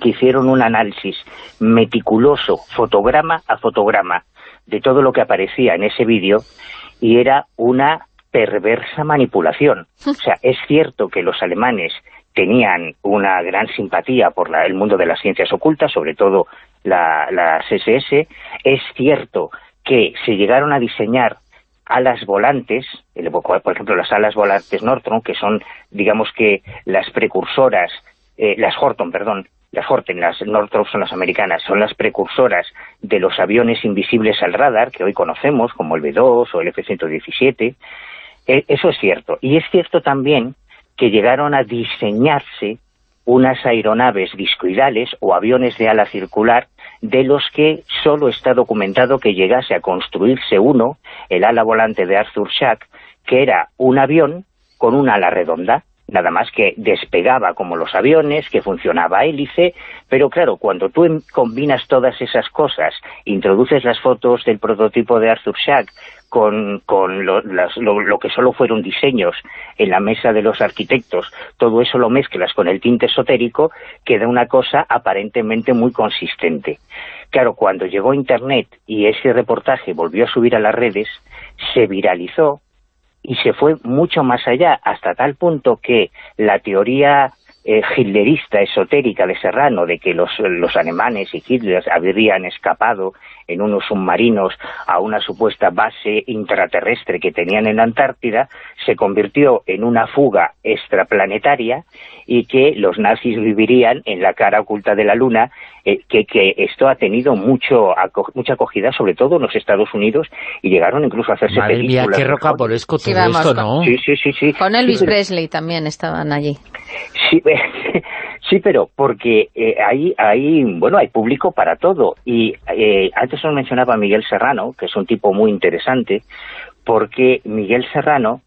que hicieron un análisis meticuloso, fotograma a fotograma, de todo lo que aparecía en ese vídeo, y era una perversa manipulación. O sea, es cierto que los alemanes tenían una gran simpatía por la, el mundo de las ciencias ocultas, sobre todo la, las SS. Es cierto que se llegaron a diseñar alas volantes, por ejemplo las alas volantes Northrop, que son, digamos que, las precursoras, eh, las Horton, perdón, las Horton, las Northrop son las americanas, son las precursoras de los aviones invisibles al radar, que hoy conocemos, como el B-2 o el F-117, eh, eso es cierto. Y es cierto también que llegaron a diseñarse unas aeronaves discoidales o aviones de ala circular de los que solo está documentado que llegase a construirse uno, el ala volante de Arthur Shack, que era un avión con una ala redonda, nada más que despegaba como los aviones, que funcionaba hélice, pero claro, cuando tú em, combinas todas esas cosas, introduces las fotos del prototipo de Arthur Shack con, con lo, lo, que solo fueron diseños en la mesa de los arquitectos, todo eso lo mezclas con el tinte esotérico, queda una cosa aparentemente muy consistente. Claro, cuando llegó Internet y ese reportaje volvió a subir a las redes, se viralizó y se fue mucho más allá, hasta tal punto que la teoría eh, hitlerista esotérica de Serrano, de que los, los alemanes y Hitler habrían escapado en unos submarinos a una supuesta base intraterrestre que tenían en la Antártida, se convirtió en una fuga extraplanetaria y que los nazis vivirían en la cara oculta de la Luna, eh, que, que, esto ha tenido mucho mucha acogida, sobre todo en los Estados Unidos, y llegaron incluso a hacerse Madre películas. Mía, qué todo esto, ¿no? Sí, sí, sí, sí. Con Elvis sí, pero, Presley también estaban allí. Sí, sí pero porque eh, hay, hay, bueno, hay público para todo. Y eh, antes os mencionaba a Miguel Serrano, que es un tipo muy interesante, porque Miguel Serrano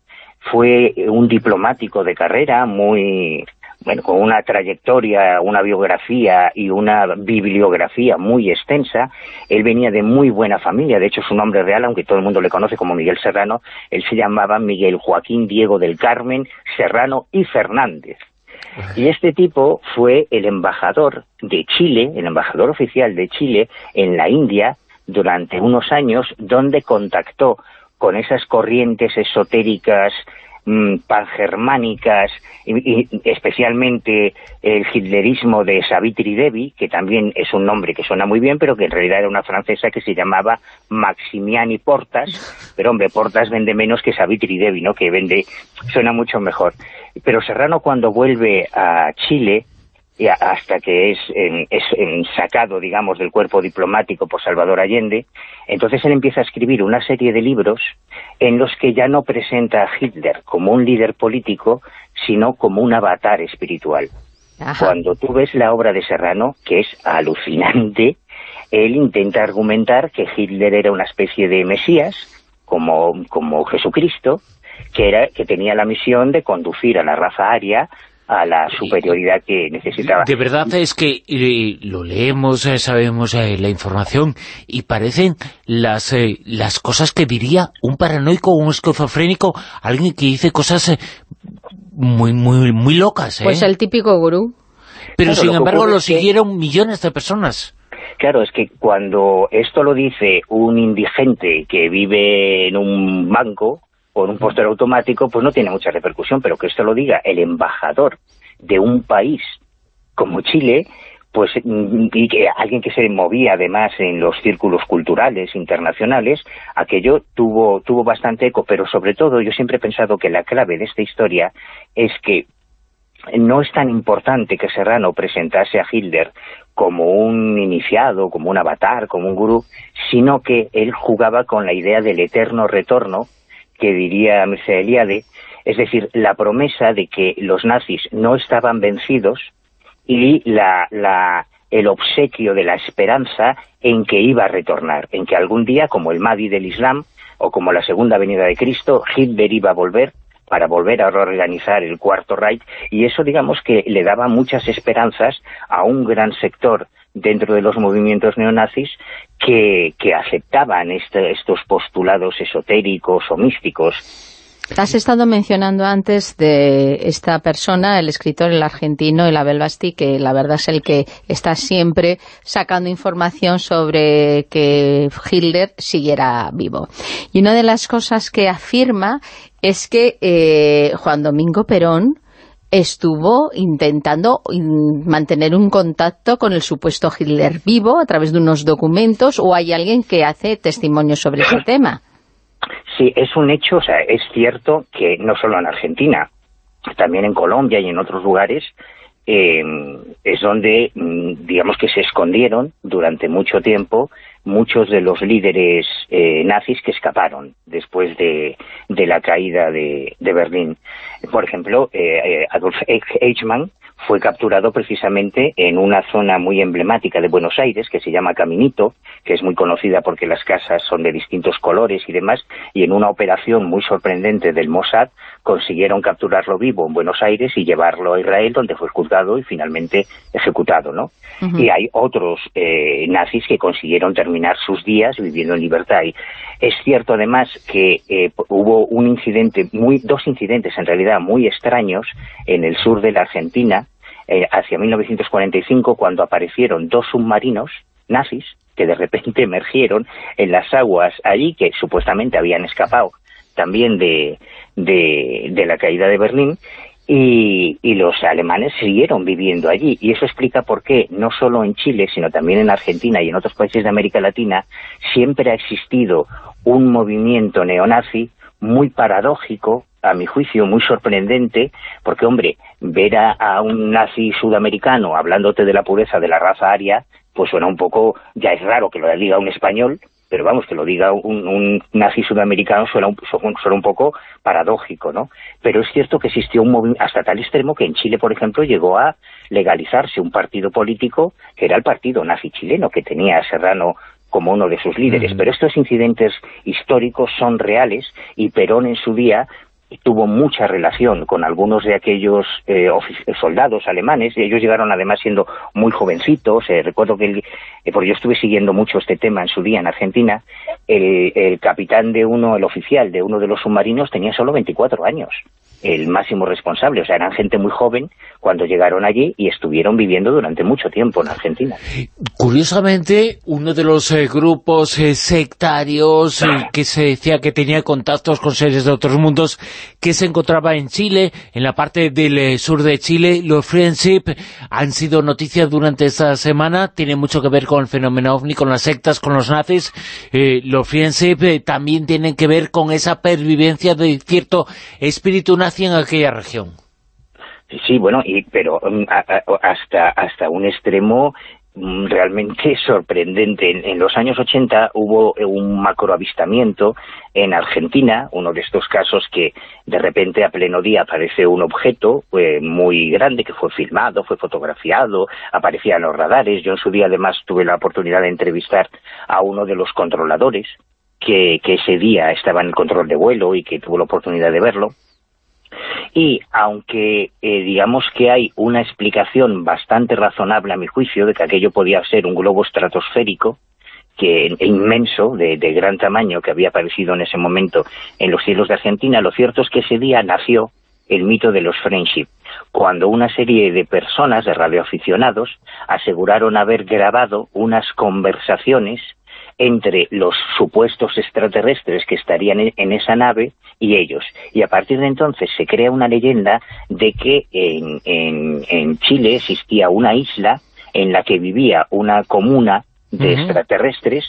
fue un diplomático de carrera muy bueno, con una trayectoria, una biografía y una bibliografía muy extensa. Él venía de muy buena familia, de hecho su nombre real, aunque todo el mundo le conoce como Miguel Serrano, él se llamaba Miguel Joaquín Diego del Carmen Serrano y Fernández. Y este tipo fue el embajador de Chile, el embajador oficial de Chile en la India durante unos años, donde contactó con esas corrientes esotéricas mmm, pangermánicas, y, y, especialmente el hitlerismo de Savitri Devi, que también es un nombre que suena muy bien, pero que en realidad era una francesa que se llamaba Maximiani Portas, pero hombre, Portas vende menos que Savitri Devi, ¿no? que vende, suena mucho mejor. Pero Serrano cuando vuelve a Chile, hasta que es, en, es en sacado, digamos, del cuerpo diplomático por Salvador Allende, entonces él empieza a escribir una serie de libros en los que ya no presenta a Hitler como un líder político, sino como un avatar espiritual. Ajá. Cuando tú ves la obra de Serrano, que es alucinante, él intenta argumentar que Hitler era una especie de Mesías, como, como Jesucristo, que, era, que tenía la misión de conducir a la raza aria a la superioridad que necesitaba. De verdad es que eh, lo leemos, eh, sabemos eh, la información y parecen las, eh, las cosas que diría un paranoico o un esquizofrénico, alguien que dice cosas eh, muy, muy, muy locas. Pues el típico gurú. Pero claro, sin embargo lo siguieron que... millones de personas. Claro, es que cuando esto lo dice un indigente que vive en un banco, o en un póster automático, pues no tiene mucha repercusión, pero que esto lo diga el embajador de un país como Chile, pues y que alguien que se movía además en los círculos culturales internacionales, aquello tuvo, tuvo bastante eco, pero sobre todo yo siempre he pensado que la clave de esta historia es que no es tan importante que Serrano presentase a Hitler como un iniciado, como un avatar, como un gurú, sino que él jugaba con la idea del eterno retorno, que diría Mircea Eliade, es decir, la promesa de que los nazis no estaban vencidos y la, la, el obsequio de la esperanza en que iba a retornar, en que algún día, como el Mahdi del Islam, o como la segunda venida de Cristo, Hitler iba a volver para volver a reorganizar el Cuarto Reich, y eso digamos que le daba muchas esperanzas a un gran sector dentro de los movimientos neonazis que, que aceptaban este, estos postulados esotéricos o místicos Has estado mencionando antes de esta persona, el escritor, el argentino, el Abel Basti, que la verdad es el que está siempre sacando información sobre que Hitler siguiera vivo. Y una de las cosas que afirma es que eh, Juan Domingo Perón estuvo intentando mantener un contacto con el supuesto Hitler vivo a través de unos documentos o hay alguien que hace testimonio sobre ese tema. Sí, es un hecho, o sea, es cierto que no solo en Argentina, también en Colombia y en otros lugares, eh, es donde, mm, digamos que se escondieron durante mucho tiempo muchos de los líderes eh, nazis que escaparon después de, de la caída de, de Berlín. Por ejemplo, eh, Adolf Eichmann fue capturado precisamente en una zona muy emblemática de Buenos Aires, que se llama Caminito, que es muy conocida porque las casas son de distintos colores y demás, y en una operación muy sorprendente del Mossad consiguieron capturarlo vivo en Buenos Aires y llevarlo a Israel, donde fue juzgado y finalmente ejecutado, ¿no? Y hay otros eh, nazis que consiguieron terminar sus días viviendo en libertad. Y es cierto además que eh, hubo un incidente, muy dos incidentes en realidad muy extraños en el sur de la Argentina, eh, hacia 1945, cuando aparecieron dos submarinos nazis que de repente emergieron en las aguas allí, que supuestamente habían escapado también de, de, la caída de Berlín, y, los alemanes siguieron viviendo allí. Y eso explica por qué, no solo en Chile, sino también en Argentina y en otros países de América Latina, siempre ha existido un movimiento neonazi muy paradójico, a mi juicio, muy sorprendente, porque, hombre, ver a, un nazi sudamericano hablándote de la pureza de la raza aria, pues suena un poco, ya es raro que lo diga un español, pero vamos, que lo diga un, nazi sudamericano suena un, suena un poco paradójico, ¿no? Pero es cierto que existió un movimiento hasta tal extremo que en Chile, por ejemplo, llegó a legalizarse un partido político que era el partido nazi chileno, que tenía a Serrano como uno de sus líderes, pero estos incidentes históricos son reales y Perón en su día tuvo mucha relación con algunos de aquellos eh, soldados alemanes, y ellos llegaron además siendo muy jovencitos, eh, recuerdo que, eh, porque yo estuve siguiendo mucho este tema en su día en Argentina, el, el, capitán de uno, el oficial de uno de los submarinos tenía solo 24 años, el máximo responsable, o sea, eran gente muy joven cuando llegaron allí y estuvieron viviendo durante mucho tiempo en Argentina. Curiosamente, uno de los eh, grupos eh, sectarios eh, que se decía que tenía contactos con seres de otros mundos, que se encontraba en Chile, en la parte del sur de Chile, los Friendship han sido noticias durante esta semana, tiene mucho que ver con el fenómeno OVNI, con las sectas, con los nazis, los Friendship también tienen que ver con esa pervivencia de cierto espíritu nazi en aquella región. Sí, bueno, y, pero mm, hasta, hasta un extremo mm, realmente sorprendente. En, los años 80 hubo un macroavistamiento en Argentina, uno de estos casos que de repente a pleno día aparece un objeto eh, muy grande que fue filmado, fue fotografiado, aparecía en los radares. Yo en su día además tuve la oportunidad de entrevistar a uno de los controladores que, que ese día estaba en el control de vuelo y que tuvo la oportunidad de verlo y aunque eh, digamos que hay una explicación bastante razonable a mi juicio de que aquello podía ser un globo estratosférico, que inmenso, de, de, gran tamaño, que había aparecido en ese momento en los cielos de Argentina, lo cierto es que ese día nació el mito de los friendship, cuando una serie de personas, de radioaficionados, aseguraron haber grabado unas conversaciones entre los supuestos extraterrestres que estarían en esa nave y ellos. Y a partir de entonces se crea una leyenda de que en, en, Chile existía una isla en la que vivía una comuna de extraterrestres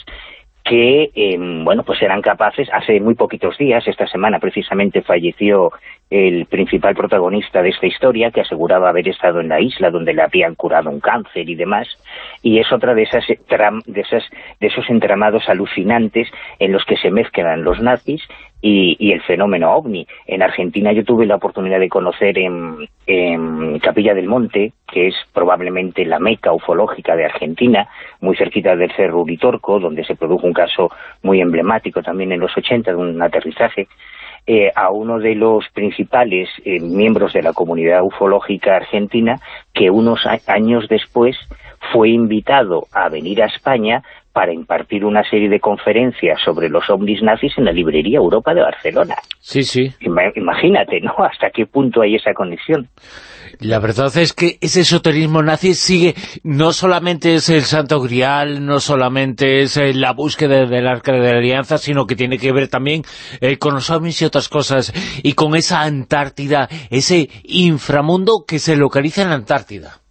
que, em, bueno, pues eran capaces, hace muy poquitos días, esta semana precisamente falleció el principal protagonista de esta historia, que aseguraba haber estado en la isla donde le habían curado un cáncer y demás, y es otra de esas de, esas, de esos entramados alucinantes en los que se mezclan los nazis y, el fenómeno OVNI. En Argentina yo tuve la oportunidad de conocer en, Capilla del Monte, que es probablemente la meca ufológica de Argentina, muy cerquita del Cerro Uritorco, donde se produjo un caso muy emblemático también en los 80 de un aterrizaje, eh, a uno de los principales eh, miembros de la comunidad ufológica argentina, que unos años después fue invitado a venir a España para impartir una serie de conferencias sobre los ovnis nazis en la librería Europa de Barcelona. Sí, sí. Imagínate, ¿no? Hasta qué punto hay esa conexión. La verdad es que ese esoterismo nazi sigue, no solamente es el santo grial, no solamente es eh, la búsqueda del arca de la alianza, sino que tiene que ver también eh, con los ovnis y otras cosas, y con esa Antártida, ese inframundo que se localiza en la Antártida.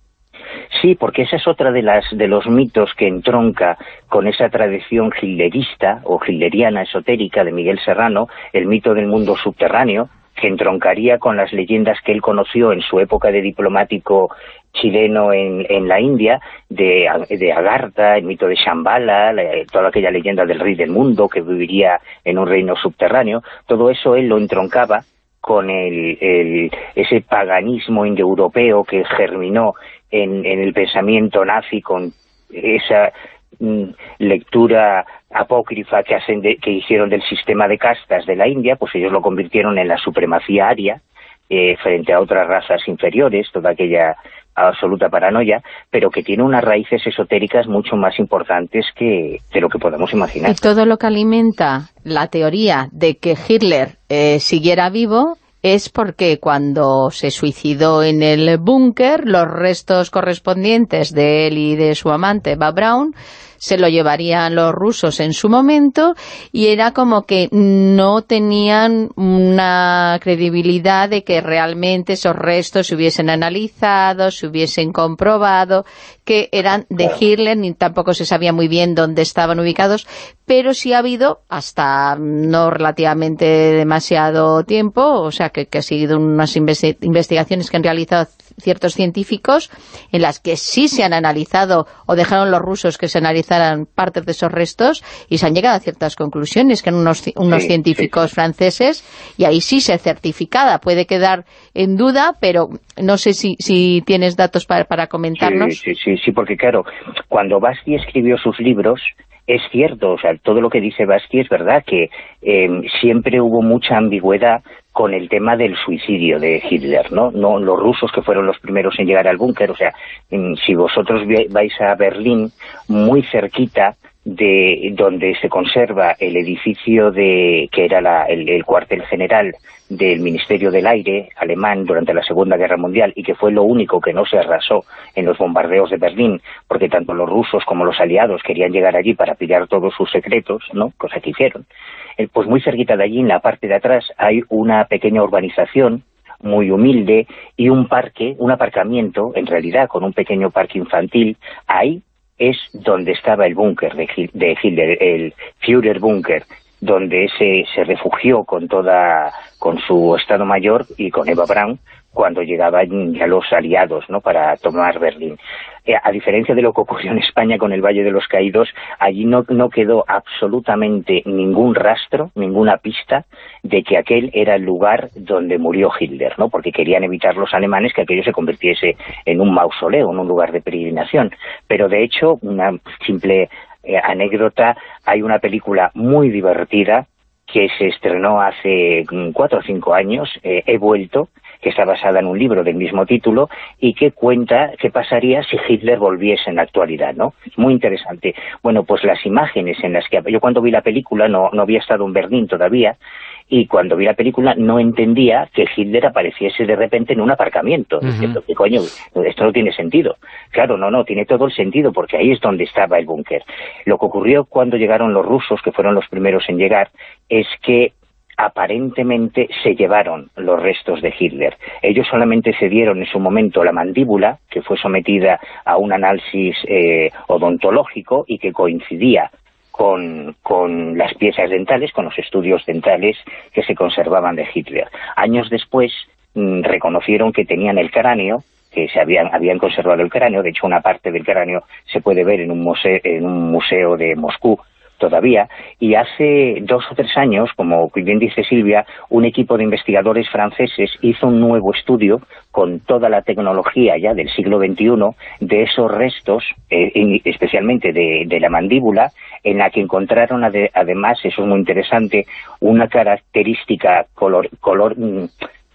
Sí, porque esa es otra de las de los mitos que entronca con esa tradición hillerista o hilleriana esotérica de Miguel Serrano, el mito del mundo subterráneo, que entroncaría con las leyendas que él conoció en su época de diplomático chileno en, en la India, de, de, Agartha, el mito de Shambhala, toda aquella leyenda del rey del mundo que viviría en un reino subterráneo, todo eso él lo entroncaba con el, el, ese paganismo indoeuropeo que germinó en, el pensamiento nazi con esa mm, lectura apócrifa que, hacen que hicieron del sistema de castas de la India, pues ellos lo convirtieron en la supremacía aria eh, frente a otras razas inferiores, toda aquella absoluta paranoia, pero que tiene unas raíces esotéricas mucho más importantes que de lo que podemos imaginar. Y todo lo que alimenta la teoría de que Hitler eh, siguiera vivo es porque cuando se suicidó en el búnker, los restos correspondientes de él y de su amante, Bob Brown, se lo llevarían los rusos en su momento y era como que no tenían una credibilidad de que realmente esos restos se hubiesen analizado, se hubiesen comprobado que eran de Hitler, ni tampoco se sabía muy bien dónde estaban ubicados, pero sí ha habido, hasta no relativamente demasiado tiempo, o sea que, que ha sido unas investigaciones que han realizado ciertos científicos en las que sí se han analizado o dejaron los rusos que se analizaran partes de esos restos y se han llegado a ciertas conclusiones que en unos, unos científicos franceses y ahí sí se certificada. Puede quedar en duda, pero no sé si, si tienes datos para, para comentarnos. Sí, sí, sí, porque claro, cuando Basti escribió sus libros, es cierto, o sea, todo lo que dice Basti es verdad, que eh, siempre hubo mucha ambigüedad con el tema del suicidio de Hitler, ¿no? No los rusos que fueron los primeros en llegar al búnker, o sea, si vosotros vais a Berlín, muy cerquita de donde se conserva el edificio de que era el, cuartel general del Ministerio del Aire alemán durante la Segunda Guerra Mundial y que fue lo único que no se arrasó en los bombardeos de Berlín, porque tanto los rusos como los aliados querían llegar allí para pillar todos sus secretos, ¿no? cosa que hicieron. Eh, pues muy cerquita de allí, en la parte de atrás, hay una pequeña urbanización muy humilde y un parque, un aparcamiento, en realidad con un pequeño parque infantil, ahí es donde estaba el búnker de, Hitler, el Führer Bunker, donde se, se refugió con toda con su Estado Mayor y con Eva Braun cuando llegaban ya los aliados ¿no? para tomar Berlín. Eh, a diferencia de lo que ocurrió en España con el Valle de los Caídos, allí no, quedó absolutamente ningún rastro, ninguna pista de que aquel era el lugar donde murió Hitler, ¿no? porque querían evitar los alemanes que aquello se convirtiese en un mausoleo, en un lugar de peregrinación. Pero de hecho, una simple eh, anécdota, hay una película muy divertida que se estrenó hace mm, cuatro o cinco años, eh, He vuelto, que está basada en un libro del mismo título y que cuenta qué pasaría si Hitler volviese en la actualidad, ¿no? Muy interesante. Bueno, pues las imágenes en las que... Yo cuando vi la película no, no había estado en Berlín todavía y cuando vi la película no entendía que Hitler apareciese de repente en un aparcamiento. diciendo, ¿qué coño? Esto no tiene sentido. Claro, no, no, tiene todo el sentido porque ahí es donde estaba el búnker. Lo que ocurrió cuando llegaron los rusos, que fueron los primeros en llegar, es que aparentemente se llevaron los restos de Hitler. Ellos solamente cedieron en su momento la mandíbula, que fue sometida a un análisis eh, odontológico y que coincidía con, con las piezas dentales, con los estudios dentales que se conservaban de Hitler. Años después mm, reconocieron que tenían el cráneo que se habían, habían conservado el cráneo, de hecho una parte del cráneo se puede ver en un museo, en un museo de Moscú todavía, y hace dos o tres años, como bien dice Silvia, un equipo de investigadores franceses hizo un nuevo estudio con toda la tecnología ya del siglo XXI de esos restos, eh, especialmente de, la mandíbula, en la que encontraron además, eso es muy interesante, una característica color, color mm,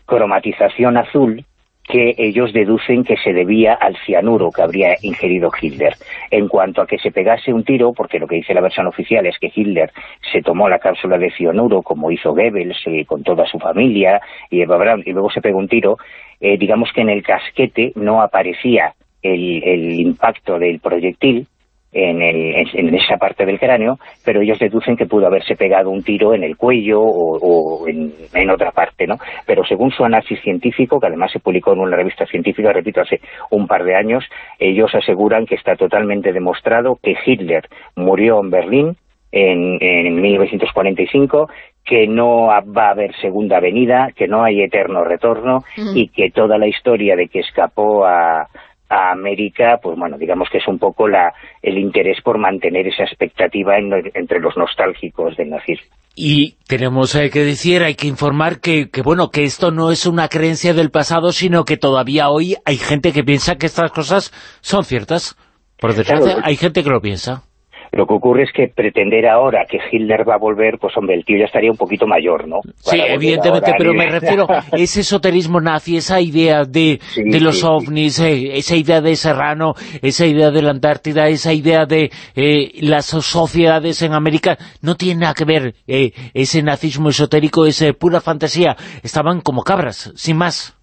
cromatización azul que ellos deducen que se debía al cianuro que habría ingerido Hitler. En cuanto a que se pegase un tiro, porque lo que dice la versión oficial es que Hitler se tomó la cápsula de cianuro, como hizo Goebbels eh, con toda su familia, y Eva Braun, y luego se pegó un tiro, eh, digamos que en el casquete no aparecía el impacto del proyectil, en, el, en, esa parte del cráneo, pero ellos deducen que pudo haberse pegado un tiro en el cuello o, en, en, otra parte, ¿no? Pero según su análisis científico, que además se publicó en una revista científica, repito, hace un par de años, ellos aseguran que está totalmente demostrado que Hitler murió en Berlín en, en 1945, que no va a haber segunda venida, que no hay eterno retorno y que toda la historia de que escapó a, a América, pues bueno, digamos que es un poco la, el interés por mantener esa expectativa entre los nostálgicos del nazismo. Y tenemos eh, que decir, hay que informar que, que, bueno, que esto no es una creencia del pasado, sino que todavía hoy hay gente que piensa que estas cosas son ciertas. Por desgracia, hay gente que lo piensa. Lo que ocurre es que pretender ahora que Hitler va a volver, pues hombre, el tío ya estaría un poquito mayor, ¿no? sí, evidentemente, pero me refiero a ese esoterismo nazi, esa idea de, de los ovnis, eh, esa idea de Serrano, esa idea de la Antártida, esa idea de eh, las sociedades en América, no tiene nada que ver eh, ese nazismo esotérico, es pura fantasía. Estaban como cabras, sin más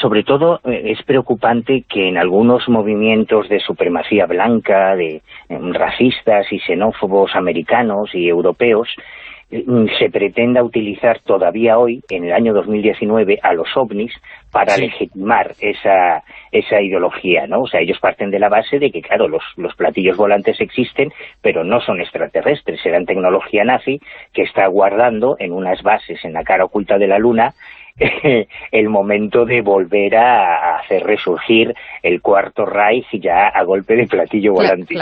sobre todo eh, es preocupante que en algunos movimientos de supremacía blanca, de em, racistas y xenófobos americanos y europeos, eh, mm, se pretenda utilizar todavía hoy, en el año 2019, a los ovnis para legitimar esa, esa ideología, ¿no? O sea, ellos parten de la base de que, claro, los, los platillos volantes existen, pero no son extraterrestres, serán tecnología nazi que está guardando en unas bases en la cara oculta de la Luna el momento de volver a hacer resurgir el cuarto Reich ya a golpe de platillo volante.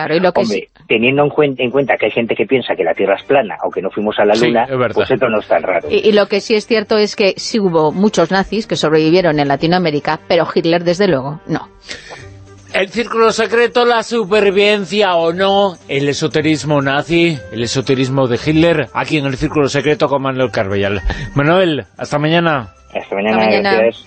teniendo en, cuenta que hay gente que piensa que la Tierra es plana, aunque no fuimos a la Luna, pues esto no es tan raro. Y, lo que sí es cierto es que sí hubo muchos nazis que sobrevivieron en Latinoamérica, pero Hitler, desde luego, no. El círculo secreto, la supervivencia o no, el esoterismo nazi, el esoterismo de Hitler, aquí en el círculo secreto con Manuel Carbellal. Manuel, hasta mañana. Hasta mañana, gracias.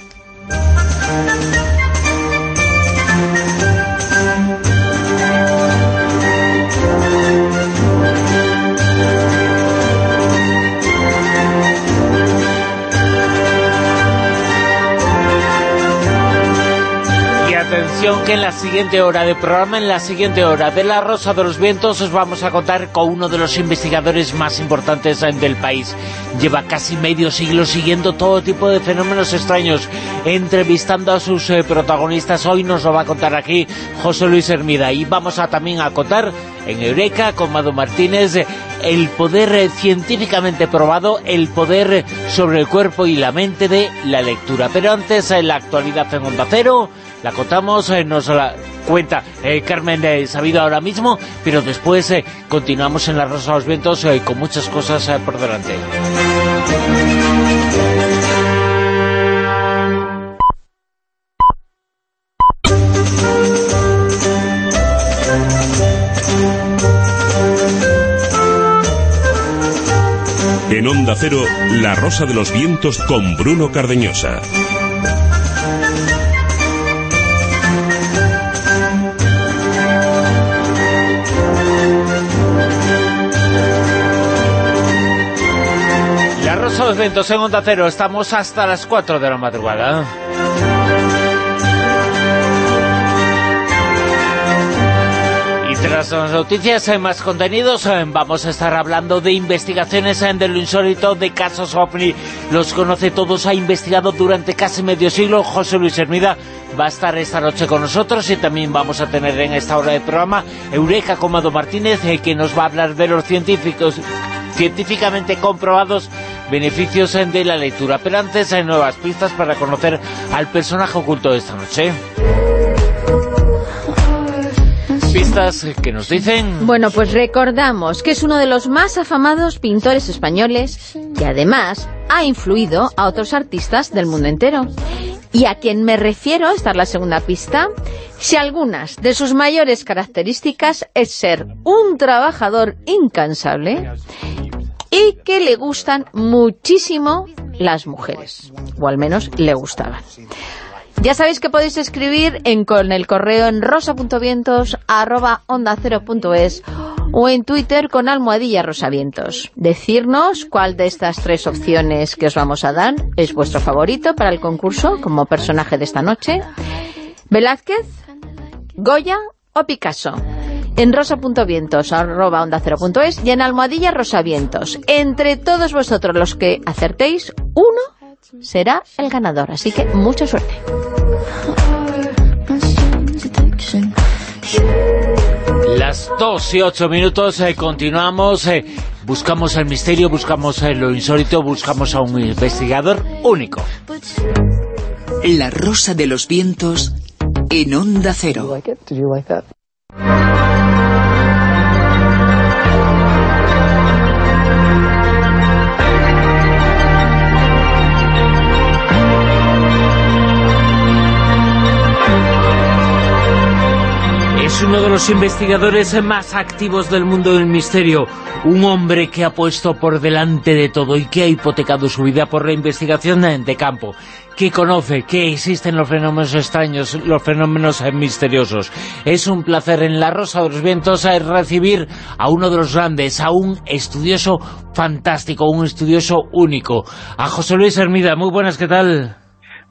Que en la siguiente hora de programa, en la siguiente hora de La Rosa de los Vientos, os vamos a contar con uno de los investigadores más importantes del país. Lleva casi medio siglo siguiendo todo tipo de fenómenos extraños, entrevistando a sus eh, protagonistas. Hoy nos lo va a contar aquí José Luis Hermida. Y vamos a también a contar en Eureka con Mado Martínez el poder científicamente probado, el poder sobre el cuerpo y la mente de la lectura. Pero antes, en la actualidad en Onda Cero la contamos, eh, nos la cuenta eh, Carmen eh, Sabido ahora mismo, pero después continuamos en La Rosa de los Vientos con muchas cosas por delante. En Onda Cero, La Rosa de los Vientos con Bruno Cardeñosa. los Ventos en Onda Cero. Estamos hasta las 4 de la madrugada. Tras las noticias, hay más contenidos, eh, vamos a estar hablando de investigaciones eh, de lo insólito, de casos OVNI, los conoce todos, ha investigado durante casi medio siglo, José Luis Hermida va a estar esta noche con nosotros y también vamos a tener en esta hora de programa Eureka Comado Martínez, eh, que nos va a hablar de los científicos científicamente comprobados beneficios de la lectura. Pero antes hay nuevas pistas para conocer al personaje oculto de esta noche. Pistas que nos dicen... Bueno, pues recordamos que es uno de los más afamados pintores españoles y además ha influido a otros artistas del mundo entero. Y a quien me refiero, esta es la segunda pista, si algunas de sus mayores características es ser un trabajador incansable y que le gustan muchísimo las mujeres, o al menos le gustaban. Ya sabéis que podéis escribir en, con el correo en rosa.vientos arroba onda o en Twitter con almohadilla rosavientos. Decirnos cuál de estas tres opciones que os vamos a dar es vuestro favorito para el concurso como personaje de esta noche. Velázquez, Goya o Picasso en rosa.vientos, arroba onda y en almohadilla rosavientos. Entre todos vosotros los que acertéis, uno será el ganador. Así que mucha suerte. Las dos y ocho minutos, eh, continuamos, eh, buscamos el misterio, buscamos eh, lo insólito, buscamos a un investigador único. La rosa de los vientos en Onda Cero. Es uno de los investigadores más activos del mundo del misterio, un hombre que ha puesto por delante de todo y que ha hipotecado su vida por la investigación de campo, que conoce que existen los fenómenos extraños, los fenómenos misteriosos. Es un placer en La Rosa de los Vientos recibir a uno de los grandes, a un estudioso fantástico, un estudioso único, a José Luis Hermida. Muy buenas, ¿qué tal?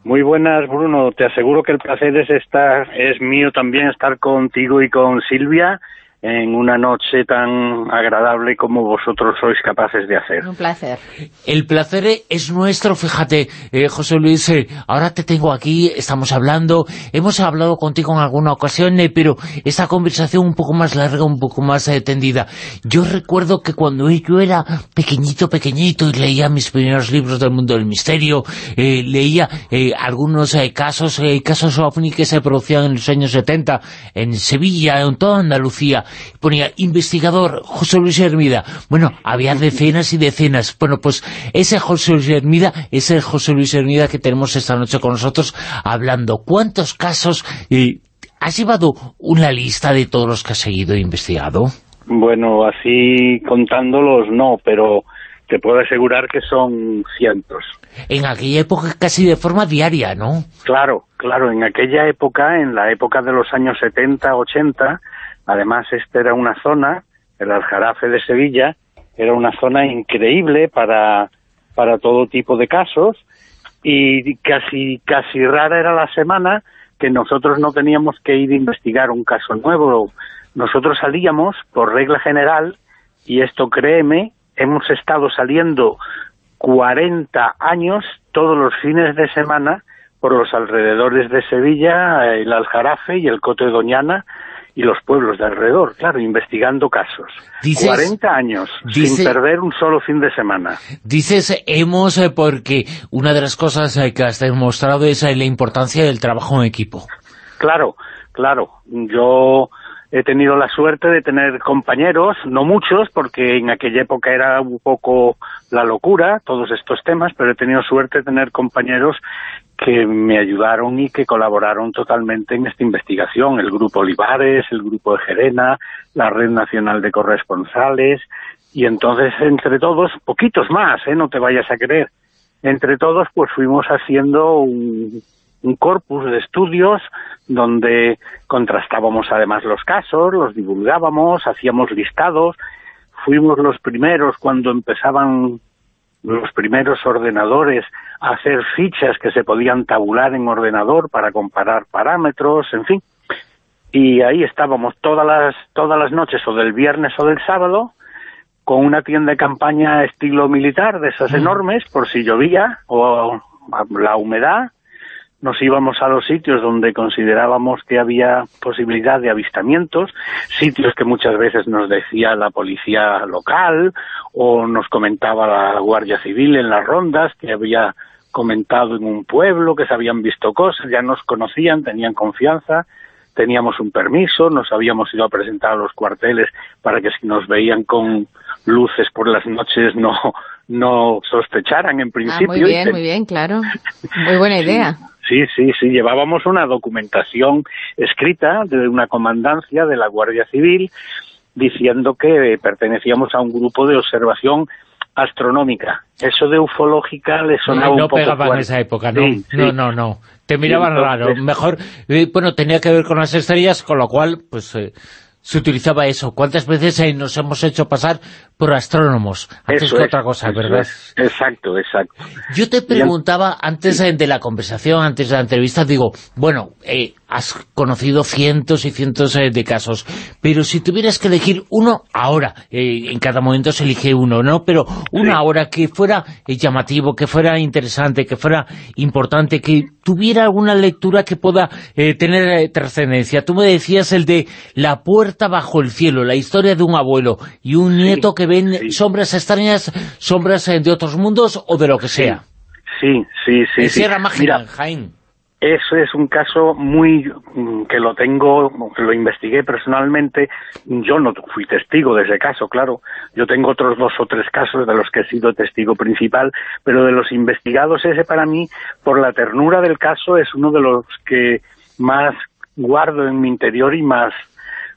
Muy buenas, Bruno. Te aseguro que el placer es estar, es mío también estar contigo y con Silvia en una noche tan agradable como vosotros sois capaces de hacer. Un placer. El placer es nuestro, fíjate, eh, José Luis, eh, ahora te tengo aquí, estamos hablando, hemos hablado contigo en alguna ocasión, eh, pero esta conversación un poco más larga, un poco más tendida. Yo recuerdo que cuando yo era pequeñito, pequeñito, y leía mis primeros libros del mundo del misterio, leía algunos casos, casos ovni que se producían en los años 70 en Sevilla, en toda Andalucía, ponía investigador José Luis Hermida. Bueno, había decenas y decenas. Bueno, pues ese José Luis Hermida es el José Luis Hermida que tenemos esta noche con nosotros hablando. ¿Cuántos casos... y ¿Has llevado una lista de todos los que has seguido e investigado? Bueno, así contándolos no, pero te puedo asegurar que son cientos. En aquella época casi de forma diaria, ¿no? Claro, claro, en aquella época, en la época de los años 70, 80, Además, esta era una zona, el Aljarafe de Sevilla, era una zona increíble para, para todo tipo de casos y casi, casi rara era la semana que nosotros no teníamos que ir a investigar un caso nuevo. Nosotros salíamos, por regla general, y esto créeme, hemos estado saliendo 40 años todos los fines de semana por los alrededores de Sevilla, el Aljarafe y el Coto de Doñana, y los pueblos de alrededor, claro, investigando casos. 40 años, sin perder un solo fin de semana. Dices hemos eh, porque una de las cosas eh, que has demostrado es eh, la importancia del trabajo en equipo. Claro, claro. Yo he tenido la suerte de tener compañeros, no muchos, porque en aquella época era un poco la locura, todos estos temas, pero he tenido suerte de tener compañeros que me ayudaron y que colaboraron totalmente en esta investigación, el Grupo Olivares, el Grupo de Gerena, la Red Nacional de Corresponsales, y entonces entre todos, poquitos más, ¿eh? no te vayas a creer, entre todos pues fuimos haciendo un, un corpus de estudios donde contrastábamos además los casos, los divulgábamos, hacíamos listados, fuimos los primeros cuando empezaban los primeros ordenadores a hacer fichas que se podían tabular en ordenador para comparar parámetros, en fin. y ahí estábamos todas las, todas las noches, o del viernes o del sábado, con una tienda de campaña estilo militar, de esas enormes, por si llovía, o la humedad, nos íbamos a los sitios donde considerábamos que había posibilidad de avistamientos, sitios que muchas veces nos decía la policía local o nos comentaba la Guardia Civil en las rondas que había comentado en un pueblo, que se habían visto cosas, ya nos conocían, tenían confianza, teníamos un permiso, nos habíamos ido a presentar a los cuarteles para que si nos veían con luces por las noches no, no sospecharan en Ah, principio. muy y bien, muy bien, claro. Muy buena idea. Sí, sí, sí, llevábamos una documentación escrita de una comandancia de la Guardia Civil diciendo que pertenecíamos a un grupo de observación astronómica. Eso de ufológica le sonaba no un poco pegaba en esa época, ¿no? Sí, sí. No, no, no. Te miraban entonces- raro. Mejor, eh, bueno, tenía que ver con las estrellas, con lo cual, pues, eh, se utilizaba eso. ¿Cuántas veces eh, nos hemos hecho pasar por astrónomos? Antes Eso que es, otra cosa, ¿verdad? es. Exacto, exacto. Yo te preguntaba, antes de la conversación, antes de la entrevista, digo, bueno, eh, has conocido cientos y cientos eh, de casos, pero si tuvieras que elegir uno ahora, eh, en cada momento se elige uno, ¿no? Pero uno ahora que fuera eh, llamativo, que fuera interesante, que fuera importante, que tuviera alguna lectura que pueda eh, tener eh, trascendencia. Tú me decías el de La puerta bajo el cielo, la historia de un abuelo y un nieto que ven sombras extrañas, sombras de otros mundos o de lo que sea. Sí, sí, sí. Sí. Sierra Mágina, Mira, en Jaén. Eso es un caso muy mm, que lo tengo, lo investigué personalmente. Yo no fui testigo de ese caso, claro. Yo tengo otros dos o tres casos de los que he sido testigo principal, pero de los investigados ese para mí, por la ternura del caso, es uno de los que más guardo en mi interior y más,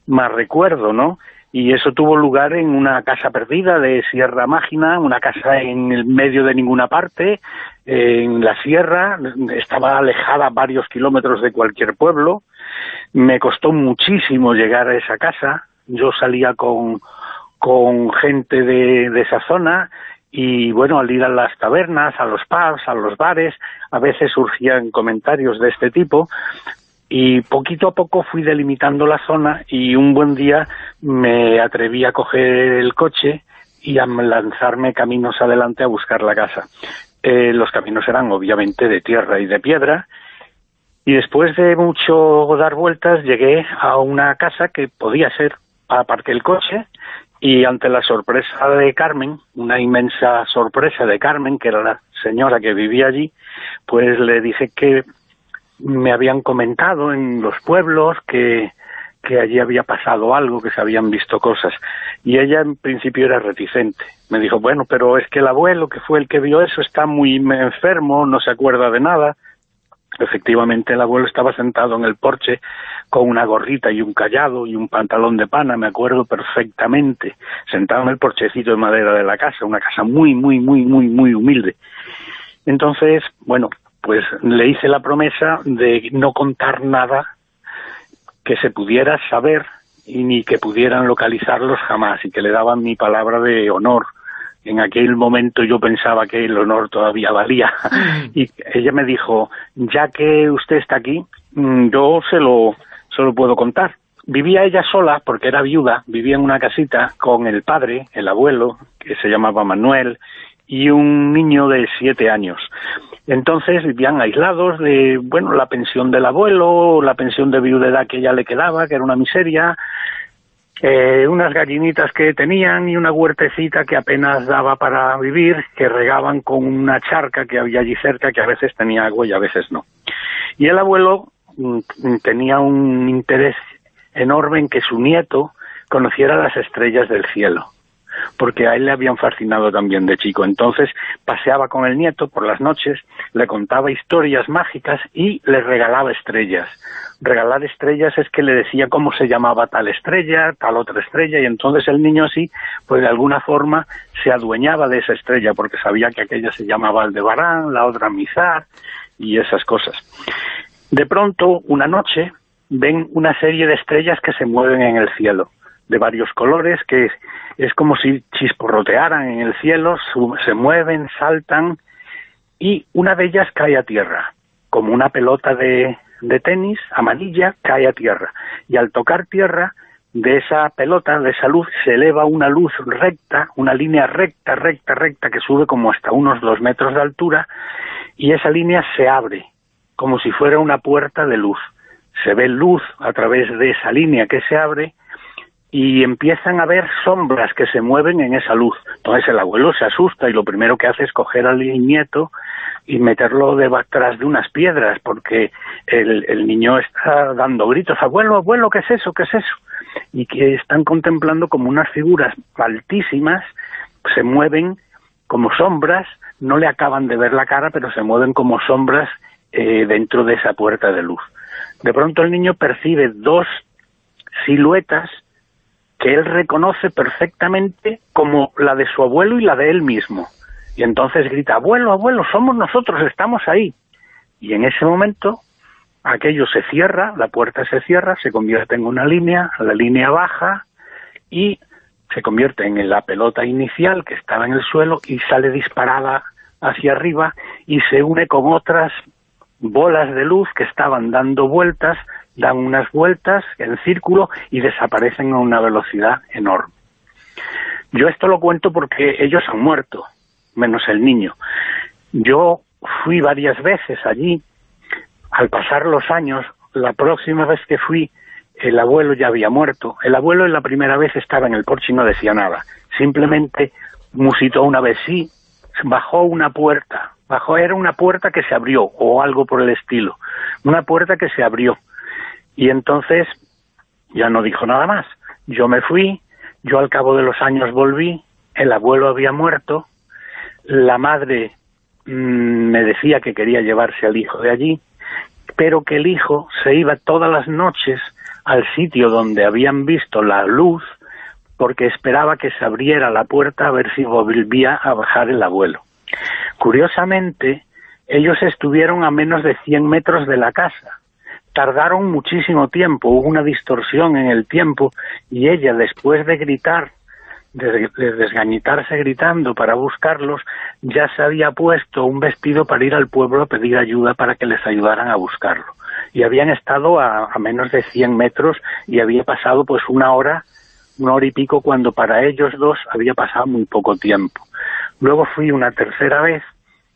más recuerdo, ¿no? Y eso tuvo lugar en una casa perdida de Sierra Mágina, una casa en el medio de ninguna parte, en la sierra, estaba alejada varios kilómetros de cualquier pueblo. Me costó muchísimo llegar a esa casa. Yo salía con, con gente de, de esa zona y bueno, al ir a las tabernas, a los pubs, a los bares, a veces surgían comentarios de este tipo y poquito a poco fui delimitando la zona y un buen día me atreví a coger el coche y a lanzarme caminos adelante a buscar la casa. Eh, los caminos eran obviamente de tierra y de piedra y después de mucho dar vueltas llegué a una casa que podía ser, aparqué el coche y ante la sorpresa de Carmen, una inmensa sorpresa de Carmen, que era la señora que vivía allí, pues le dije que me habían comentado en los pueblos que, que allí había pasado algo, que se habían visto cosas. Y ella en principio era reticente. Me dijo, bueno, pero es que el abuelo, que fue el que vio eso, está muy enfermo, no se acuerda de nada. Efectivamente, el abuelo estaba sentado en el porche con una gorrita y un callado y un pantalón de pana, me acuerdo perfectamente, sentado en el porchecito de madera de la casa, una casa muy, muy, muy, muy, muy humilde. Entonces, bueno, pues le hice la promesa de no contar nada que se pudiera saber y ni que pudieran localizarlos jamás y que le daban mi palabra de honor. En aquel momento yo pensaba que el honor todavía valía y ella me dijo, ya que usted está aquí, mm, yo se lo, se lo puedo contar. Vivía ella sola porque era viuda, vivía en una casita con el padre, el abuelo, que se llamaba Manuel, y un niño de siete años. Entonces vivían aislados de, bueno, la pensión del abuelo, la pensión de viudedad que ya le quedaba, que era una miseria, eh, unas gallinitas que tenían y una huertecita que apenas daba para vivir, que regaban con una charca que había allí cerca, que a veces tenía agua y a veces no. Y el abuelo mm, tenía un interés enorme en que su nieto conociera las estrellas del cielo porque a él le habían fascinado también de chico. Entonces paseaba con el nieto por las noches, le contaba historias mágicas y le regalaba estrellas. Regalar estrellas es que le decía cómo se llamaba tal estrella, tal otra estrella, y entonces el niño así, pues de alguna forma se adueñaba de esa estrella, porque sabía que aquella se llamaba Aldebarán, la otra Mizar, y esas cosas. De pronto, una noche, ven una serie de estrellas que se mueven en el cielo de varios colores, que es como si chisporrotearan en el cielo, su- se mueven, saltan, y una de ellas cae a tierra, como una pelota de, de tenis amarilla cae a tierra. Y al tocar tierra, de esa pelota, de esa luz, se eleva una luz recta, una línea recta, recta, recta, que sube como hasta unos dos metros de altura, y esa línea se abre, como si fuera una puerta de luz. Se ve luz a través de esa línea que se abre, y empiezan a ver sombras que se mueven en esa luz. Entonces el abuelo se asusta y lo primero que hace es coger al nieto y meterlo detrás de unas piedras, porque el, niño está dando gritos, abuelo, abuelo, ¿qué es eso? ¿qué es eso? Y que están contemplando como unas figuras altísimas, se mueven como sombras, no le acaban de ver la cara, pero se mueven como sombras eh, dentro de esa puerta de luz. De pronto el niño percibe dos siluetas que él reconoce perfectamente como la de su abuelo y la de él mismo. Y entonces grita, abuelo, abuelo, somos nosotros, estamos ahí. Y en ese momento aquello se cierra, la puerta se cierra, se convierte en una línea, la línea baja y se convierte en la pelota inicial que estaba en el suelo y sale disparada hacia arriba y se une con otras bolas de luz que estaban dando vueltas dan unas vueltas en círculo y desaparecen a una velocidad enorme. Yo esto lo cuento porque ellos han muerto, menos el niño. Yo fui varias veces allí, al pasar los años, la próxima vez que fui, el abuelo ya había muerto. El abuelo en la primera vez estaba en el porche y no decía nada. Simplemente musitó una vez sí, bajó una puerta, bajó, era una puerta que se abrió, o algo por el estilo. Una puerta que se abrió y entonces ya no dijo nada más. Yo me fui, yo al cabo de los años volví, el abuelo había muerto, la madre mm, me decía que quería llevarse al hijo de allí, pero que el hijo se iba todas las noches al sitio donde habían visto la luz porque esperaba que se abriera la puerta a ver si volvía a bajar el abuelo. Curiosamente, ellos estuvieron a menos de 100 metros de la casa, tardaron muchísimo tiempo, hubo una distorsión en el tiempo y ella después de gritar, de, desgañitarse gritando para buscarlos, ya se había puesto un vestido para ir al pueblo a pedir ayuda para que les ayudaran a buscarlo. Y habían estado a, a menos de 100 metros y había pasado pues una hora, una hora y pico cuando para ellos dos había pasado muy poco tiempo. Luego fui una tercera vez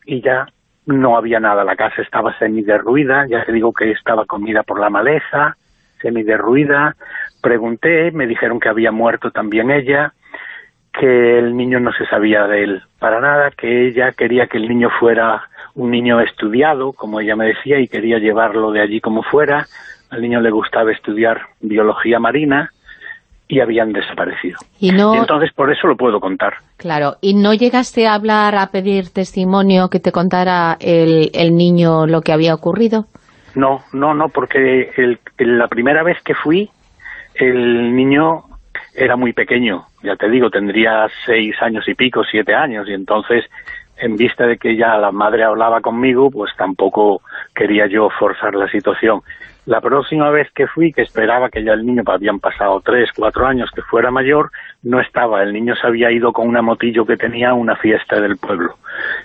y ya no había nada, la casa estaba semi-derruida, ya te digo que estaba comida por la maleza, semi-derruida, pregunté, me dijeron que había muerto también ella, que el niño no se sabía de él para nada, que ella quería que el niño fuera un niño estudiado, como ella me decía, y quería llevarlo de allí como fuera, al niño le gustaba estudiar biología marina, y habían desaparecido. Y, no... entonces por eso lo puedo contar. Claro, ¿y no llegaste a hablar, a pedir testimonio que te contara el, el niño lo que había ocurrido? No, no, no, porque el, la primera vez que fui, el niño era muy pequeño, ya te digo, tendría seis años y pico, siete años, y entonces, en vista de que ya la madre hablaba conmigo, pues tampoco quería yo forzar la situación. La próxima vez que fui, que esperaba que ya el niño, habían pasado tres, cuatro años, que fuera mayor, no estaba. El niño se había ido con un amotillo que tenía a una fiesta del pueblo.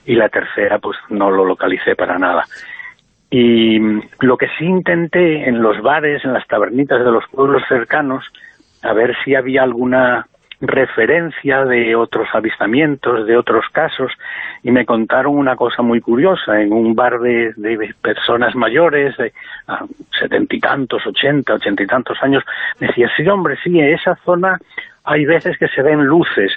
Y la tercera, pues no lo localicé para nada. Y lo que sí intenté en los bares, en las tabernitas de los pueblos cercanos, a ver si había alguna referencia de otros avistamientos, de otros casos, y me contaron una cosa muy curiosa, en un bar de, personas mayores, de setenta y tantos, ochenta, ochenta y tantos años, me decía, sí hombre, sí, en esa zona hay veces que se ven luces,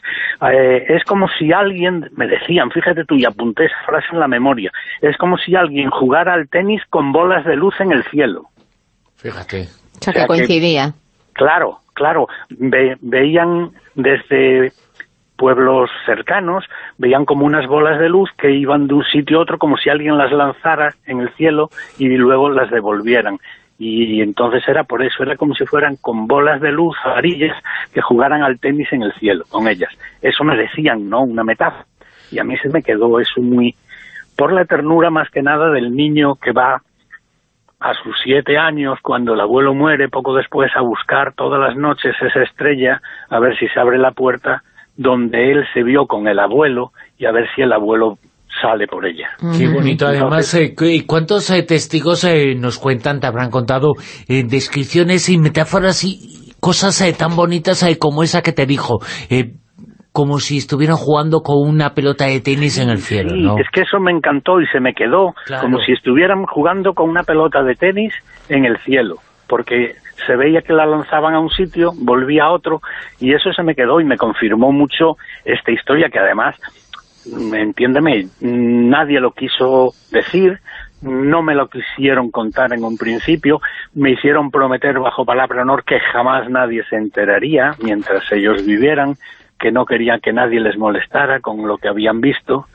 eh, es como si alguien, me decían, fíjate tú, y apunté esa frase en la memoria, es como si alguien jugara al tenis con bolas de luz en el cielo. Fíjate. O sea, que coincidía. claro, claro, veían desde pueblos cercanos, veían como unas bolas de luz que iban de un sitio a otro como si alguien las lanzara en el cielo y luego las devolvieran. Y entonces era por eso, era como si fueran con bolas de luz, varillas, que jugaran al tenis en el cielo con ellas. Eso me decían, ¿no? Una metáfora. Y a mí se me quedó eso muy... por la ternura más que nada del niño que va a sus siete años, cuando el abuelo muere, poco después, a buscar todas las noches esa estrella, a ver si se abre la puerta donde él se vio con el abuelo y a ver si el abuelo sale por ella. Qué bonito, además, eh, ¿y ¿cuántos eh, testigos eh, nos cuentan, te habrán contado eh, descripciones y metáforas y cosas eh, tan bonitas eh, como esa que te dijo? Como si estuvieran jugando con una pelota de tenis en el cielo, Sí, ¿no? es que eso me encantó y se me quedó Claro. como si estuvieran jugando con una pelota de tenis en el cielo, porque se veía que la lanzaban a un sitio, volvía a otro, y eso se me quedó y me confirmó mucho esta historia que además, mm, entiéndeme, nadie lo quiso decir, no me lo quisieron contar en un principio, me hicieron prometer bajo palabra honor que jamás nadie se enteraría mientras ellos vivieran, que no querían que nadie les molestara con lo que habían visto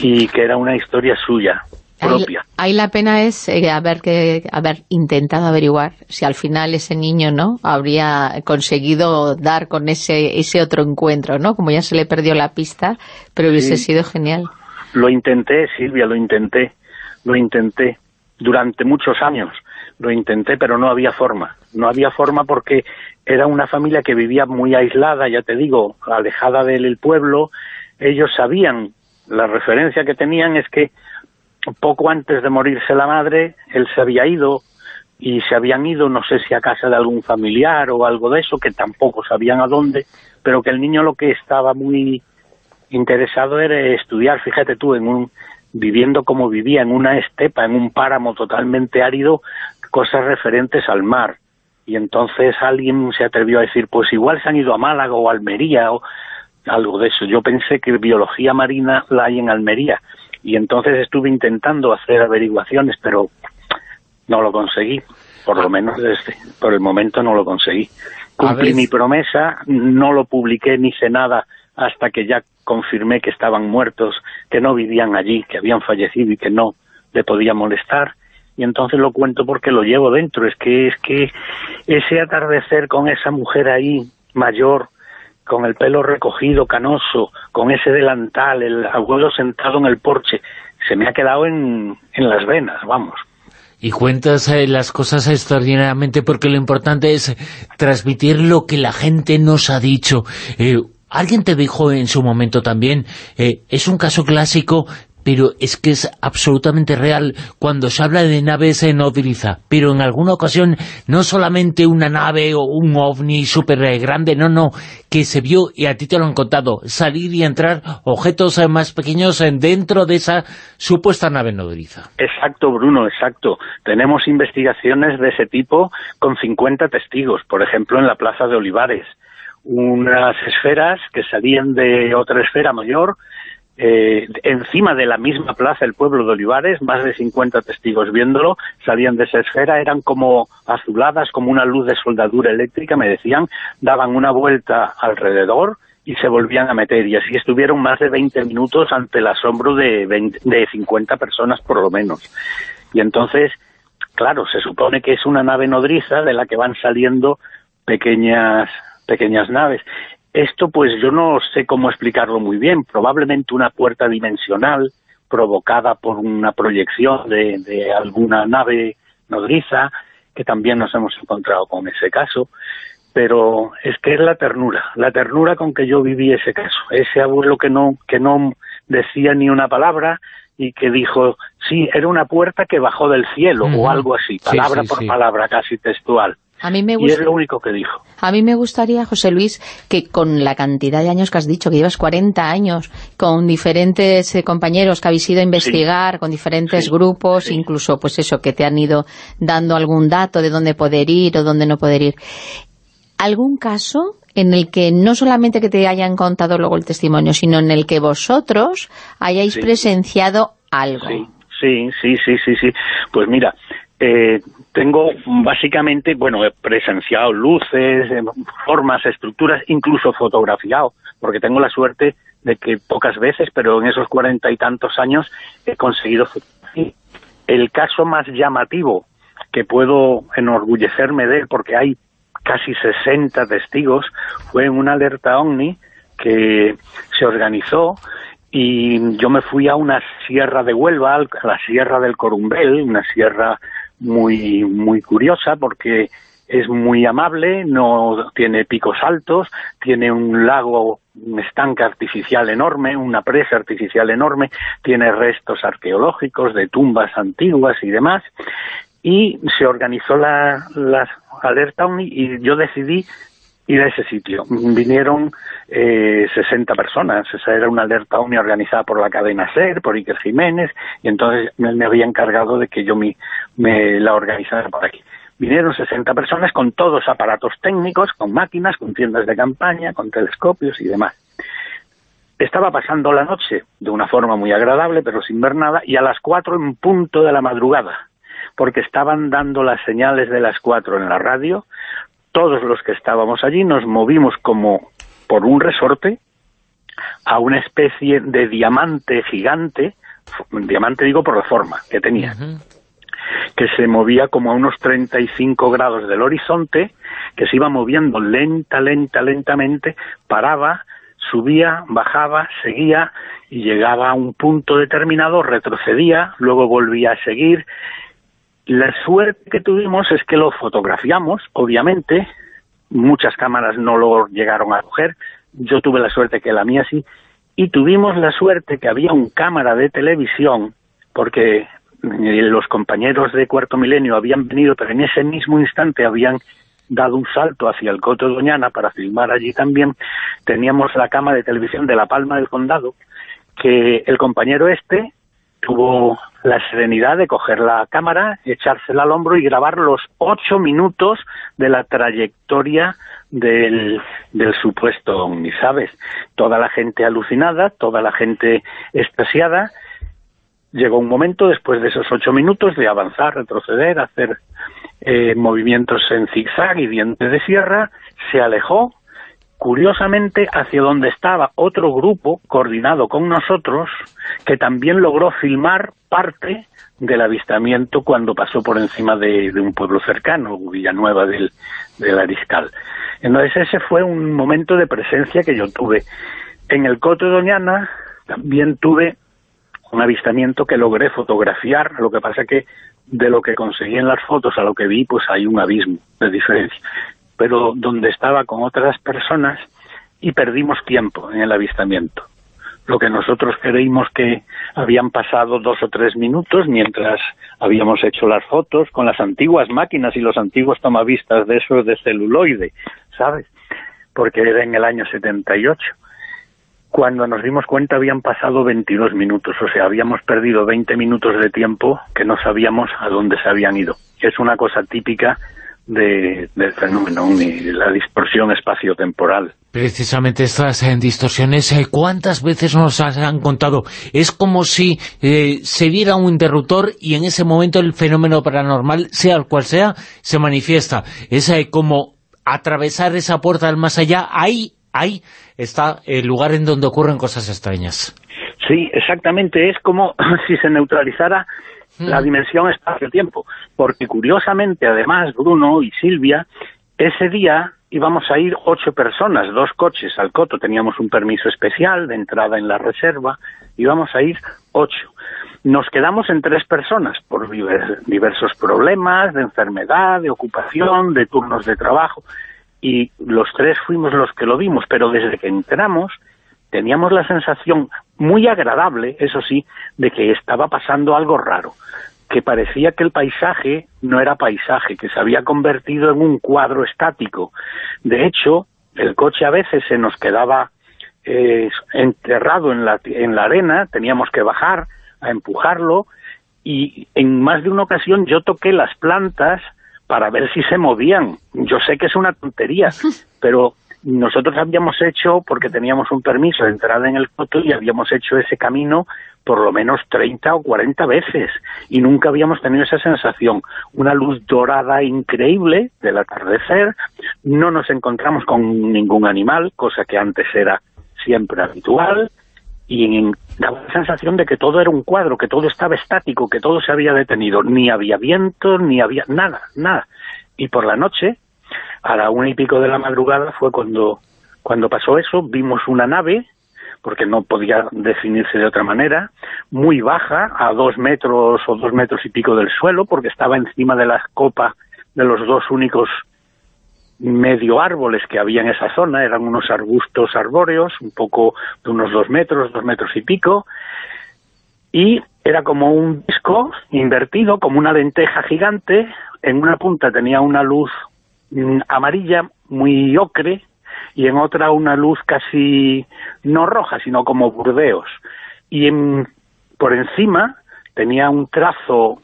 y que era una historia suya, Ahí, propia. ahí la pena es eh, haber, que, haber intentado averiguar si al final ese niño no habría conseguido dar con ese, ese otro encuentro, ¿no? Como ya se le perdió la pista, pero hubiese Sí. sido genial. Lo intenté, Silvia, lo intenté, lo intenté durante muchos años, lo intenté, pero no había forma. No había forma porque era una familia que vivía muy aislada, ya te digo, alejada del pueblo. Ellos sabían, la referencia que tenían es que poco antes de morirse la madre, él se había ido y se habían ido, no sé si a casa de algún familiar o algo de eso, que tampoco sabían a dónde, pero que el niño lo que estaba muy interesado era estudiar, fíjate tú, en un viviendo como vivía, en una estepa, en un páramo totalmente árido, cosas referentes al mar. Y entonces alguien se atrevió a decir, pues igual se han ido a Málaga o Almería o algo de eso. Yo pensé que biología marina la hay en Almería y entonces estuve intentando hacer averiguaciones, pero no lo conseguí. Por lo menos desde, por el momento no lo conseguí. Cumplí mi promesa, no lo publiqué ni sé nada hasta que ya confirmé que estaban muertos, que no vivían allí, que habían fallecido y que no le podía molestar. Y entonces lo cuento porque lo llevo dentro. Es que es que ese atardecer con esa mujer ahí mayor, con el pelo recogido, canoso, con ese delantal, el abuelo sentado en el porche, se me ha quedado en, en las venas, vamos. Y cuentas eh, las cosas extraordinariamente porque lo importante es transmitir lo que la gente nos ha dicho. Eh, alguien te dijo en su momento también, eh, es un caso clásico, pero es que es absolutamente real. Cuando se habla de naves se nodriza, pero en alguna ocasión no solamente una nave o un ovni súper eh, grande, no, no, que se vio, y a ti te lo han contado, salir y entrar objetos eh, más pequeños eh, dentro de esa supuesta nave nodriza. Exacto, Bruno, exacto. Tenemos investigaciones de ese tipo con 50 testigos, por ejemplo, en la Plaza de Olivares. Unas esferas que salían de otra esfera mayor, eh, encima de la misma plaza, el pueblo de Olivares, más de 50 testigos viéndolo, salían de esa esfera, eran como azuladas, como una luz de soldadura eléctrica, me decían, daban una vuelta alrededor y se volvían a meter, y así estuvieron más de 20 minutos ante el asombro de, 20 de 50 personas por lo menos. Y entonces, claro, se supone que es una nave nodriza de la que van saliendo pequeñas, pequeñas naves. Esto pues yo no sé cómo explicarlo muy bien, probablemente una puerta dimensional provocada por una proyección de, de alguna nave nodriza, que también nos hemos encontrado con ese caso, pero es que es la ternura, la ternura con que yo viví ese caso, ese abuelo que no, que no decía ni una palabra y que dijo, sí, era una puerta que bajó del cielo o algo así, Sí, palabra sí, por sí. palabra, casi textual. A mí me Y es lo único que dijo. A mí me gustaría, José Luis, que con la cantidad de años que has dicho, que llevas 40 años, con diferentes eh, compañeros que habéis ido a investigar, con diferentes Sí, grupos, sí. incluso pues eso, que te han ido dando algún dato de dónde poder ir o dónde no poder ir. ¿Algún caso en el que no solamente que te hayan contado luego el testimonio, sino en el que vosotros hayáis presenciado algo? Sí, sí, sí, sí, sí, sí. Pues mira, eh, tengo básicamente, bueno, he presenciado luces, eh, formas, estructuras, incluso fotografiado, porque tengo la suerte de que pocas veces, pero en esos cuarenta y tantos años he conseguido. El caso más llamativo que puedo enorgullecerme de porque hay casi 60 testigos, fue en una alerta OVNI que se organizó y yo me fui a una sierra de Huelva, a la sierra del Corumbel, una sierra muy muy curiosa porque es muy amable, no tiene picos altos, tiene un lago, un estanque artificial enorme, una presa artificial enorme, tiene restos arqueológicos de tumbas antiguas y demás, y se organizó la, la alerta y yo decidí ir a ese sitio. Vinieron eh, 60 personas, esa era una alerta ONI organizada por la cadena SER, por Iker Jiménez, y entonces me, me había encargado de que yo me, me la organizara por aquí. Vinieron 60 personas con todos aparatos técnicos, con máquinas, con tiendas de campaña, con telescopios y demás. Estaba pasando la noche de una forma muy agradable, pero sin ver nada, y a las 4 en punto de la madrugada, porque estaban dando las señales de las 4 en la radio, todos los que estábamos allí nos movimos como por un resorte a una especie de diamante gigante, diamante digo por la forma que tenía, que se movía como a unos 35 grados del horizonte, que se iba moviendo lenta, lenta, lentamente, paraba, subía, bajaba, seguía y llegaba a un punto determinado, retrocedía, luego volvía a seguir. La suerte que tuvimos es que lo fotografiamos, obviamente, muchas cámaras no lo llegaron a coger, yo tuve la suerte que la mía sí, y tuvimos la suerte que había un cámara de televisión, porque los compañeros de Cuarto Milenio habían venido, pero en ese mismo instante habían dado un salto hacia el Coto Doñana para filmar allí también, teníamos la cámara de televisión de La Palma del Condado, que el compañero este tuvo la serenidad de coger la cámara, echársela al hombro y grabar los ocho minutos de la trayectoria del, del supuesto OVNI, ¿sabes? Toda la gente alucinada, toda la gente estasiada, llegó un momento después de esos ocho minutos de avanzar, retroceder, hacer eh, movimientos en zigzag y diente de sierra, se alejó, curiosamente hacia donde estaba otro grupo coordinado con nosotros que también logró filmar parte del avistamiento cuando pasó por encima de, un pueblo cercano, Villanueva del, del Ariscal. Entonces ese fue un momento de presencia que yo tuve. En el Coto de Doñana también tuve un avistamiento que logré fotografiar, lo que pasa que de lo que conseguí en las fotos a lo que vi, pues hay un abismo de diferencia. Pero donde estaba con otras personas y perdimos tiempo en el avistamiento. Lo que nosotros creímos que habían pasado dos o tres minutos mientras habíamos hecho las fotos con las antiguas máquinas y los antiguos tomavistas de esos de celuloide, ¿sabes? Porque era en el año 78 cuando nos dimos cuenta habían pasado 22 minutos, o sea, habíamos perdido 20 minutos de tiempo que no sabíamos a dónde se habían ido. Es una cosa típica de, del fenómeno de la distorsión espacio-temporal. Precisamente estas eh, distorsiones, eh, ¿cuántas veces nos han contado? Es como si eh, se diera un interruptor y en ese momento el fenómeno paranormal, sea el cual sea, se manifiesta. Es como atravesar esa puerta del más allá, ahí ahí está el lugar en donde ocurren cosas extrañas. Sí, exactamente, es como si se neutralizara la dimensión espacio-tiempo, porque curiosamente, además, Bruno y Silvia, ese día íbamos a ir ocho personas, dos coches al Coto, teníamos un permiso especial de entrada en la reserva, íbamos a ir ocho. Nos quedamos en tres personas por diversos problemas de enfermedad, de ocupación, de turnos de trabajo, y los tres fuimos los que lo vimos, pero desde que entramos teníamos la sensación muy agradable, eso sí, de que estaba pasando algo raro, que parecía que el paisaje no era paisaje, que se había convertido en un cuadro estático. De hecho, el coche a veces se nos quedaba eh, enterrado en la, en la arena, teníamos que bajar a empujarlo, y en más de una ocasión yo toqué las plantas para ver si se movían. Yo sé que es una tontería, pero nosotros habíamos hecho, porque teníamos un permiso de entrada en el coto y habíamos hecho ese camino por lo menos 30 o 40 veces y nunca habíamos tenido esa sensación. Una luz dorada increíble del atardecer, no nos encontramos con ningún animal, cosa que antes era siempre habitual, y daba la sensación de que todo era un cuadro, que todo estaba estático, que todo se había detenido, ni había viento, ni había nada, nada. Y por la noche, a la una y pico de la madrugada, fue cuando, cuando pasó eso, vimos una nave, porque no podía definirse de otra manera, muy baja, a dos metros o dos metros y pico del suelo, porque estaba encima de la copa de los dos únicos medio árboles que había en esa zona, eran unos arbustos arbóreos, un poco de unos dos metros, dos metros y pico, y era como un disco invertido, como una lenteja gigante, en una punta tenía una luz amarilla muy ocre y en otra una luz casi no roja, sino como burdeos. Y en, por encima tenía un trazo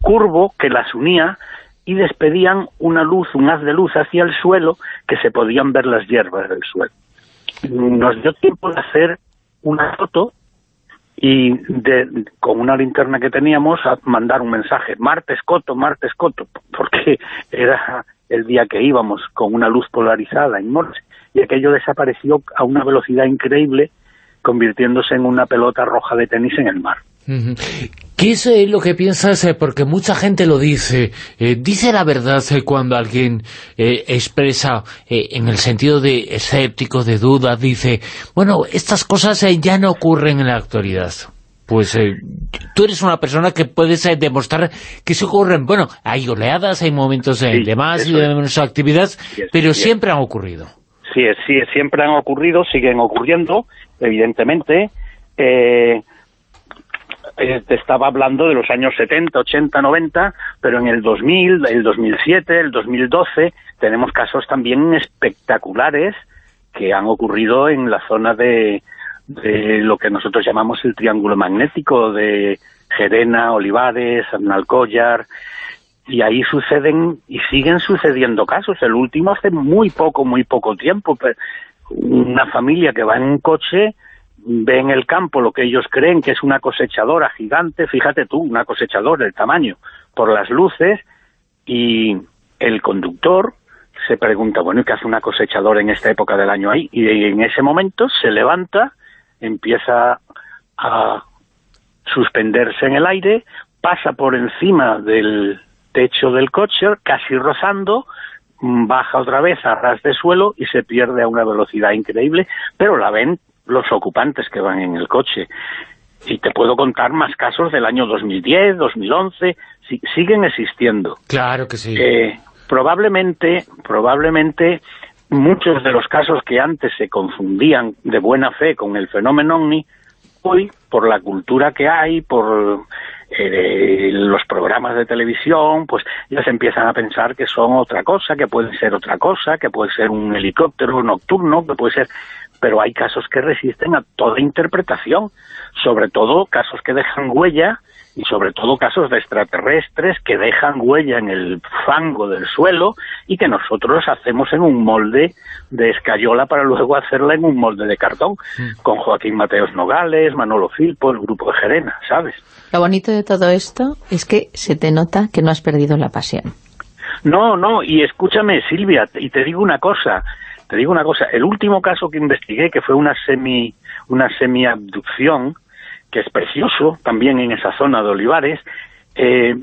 curvo que las unía y despedían una luz, un haz de luz hacia el suelo que se podían ver las hierbas del suelo. Nos dio tiempo de hacer una foto y de, con una linterna que teníamos a mandar un mensaje, martes coto, martes coto, porque era el día que íbamos con una luz polarizada en Morse, y aquello desapareció a una velocidad increíble, convirtiéndose en una pelota roja de tenis en el mar. ¿Qué es eh, lo que piensas? Eh, porque mucha gente lo dice. Eh, dice la verdad cuando alguien expresa en el sentido de escéptico, de duda, dice, bueno, estas cosas ya no ocurren en la actualidad. Pues tú eres una persona que puedes demostrar que se ocurren. Bueno, hay oleadas, hay momentos de más y de menos actividad, pero siempre han ocurrido. Sí, sí, siempre han ocurrido, siguen ocurriendo, evidentemente. Eh, eh, te estaba hablando de los años 70, 80, 90, pero en el 2000, el 2007, el 2012, tenemos casos también espectaculares que han ocurrido en la zona de, de lo que nosotros llamamos el triángulo magnético de Gerena, Olivares, Arnalcollar, y ahí suceden y siguen sucediendo casos. El último hace muy poco, muy poco tiempo, una familia que va en un coche ve en el campo lo que ellos creen que es una cosechadora gigante, fíjate tú, una cosechadora, el tamaño, por las luces, y el conductor se pregunta, bueno, ¿y qué hace una cosechadora en esta época del año ahí? Y en ese momento se levanta, empieza a suspenderse en el aire, pasa por encima del techo del coche, casi rozando, baja otra vez a ras de suelo y se pierde a una velocidad increíble, pero la ven los ocupantes que van en el coche. Y te puedo contar más casos del año 2010, 2011, siguen existiendo. Claro que sí. Eh, probablemente, probablemente muchos de los casos que antes se confundían de buena fe con el fenómeno OVNI, hoy, por la cultura que hay, por eh, los programas de televisión, pues ya se empiezan a pensar que son otra cosa, que puede ser otra cosa, que puede ser un helicóptero nocturno, que puede ser pero hay casos que resisten a toda interpretación, sobre todo casos que dejan huella y sobre todo casos de extraterrestres que dejan huella en el fango del suelo y que nosotros hacemos en un molde de escayola para luego hacerla en un molde de cartón, mm. con Joaquín Mateos Nogales, Manolo Filpo, el grupo de Gerena, ¿sabes? Lo bonito de todo esto es que se te nota que no has perdido la pasión. No, no, y escúchame Silvia, y te digo una cosa, te digo una cosa, el último caso que investigué, que fue una semi una semi-abducción, que es precioso, también en esa zona de Olivares, eh,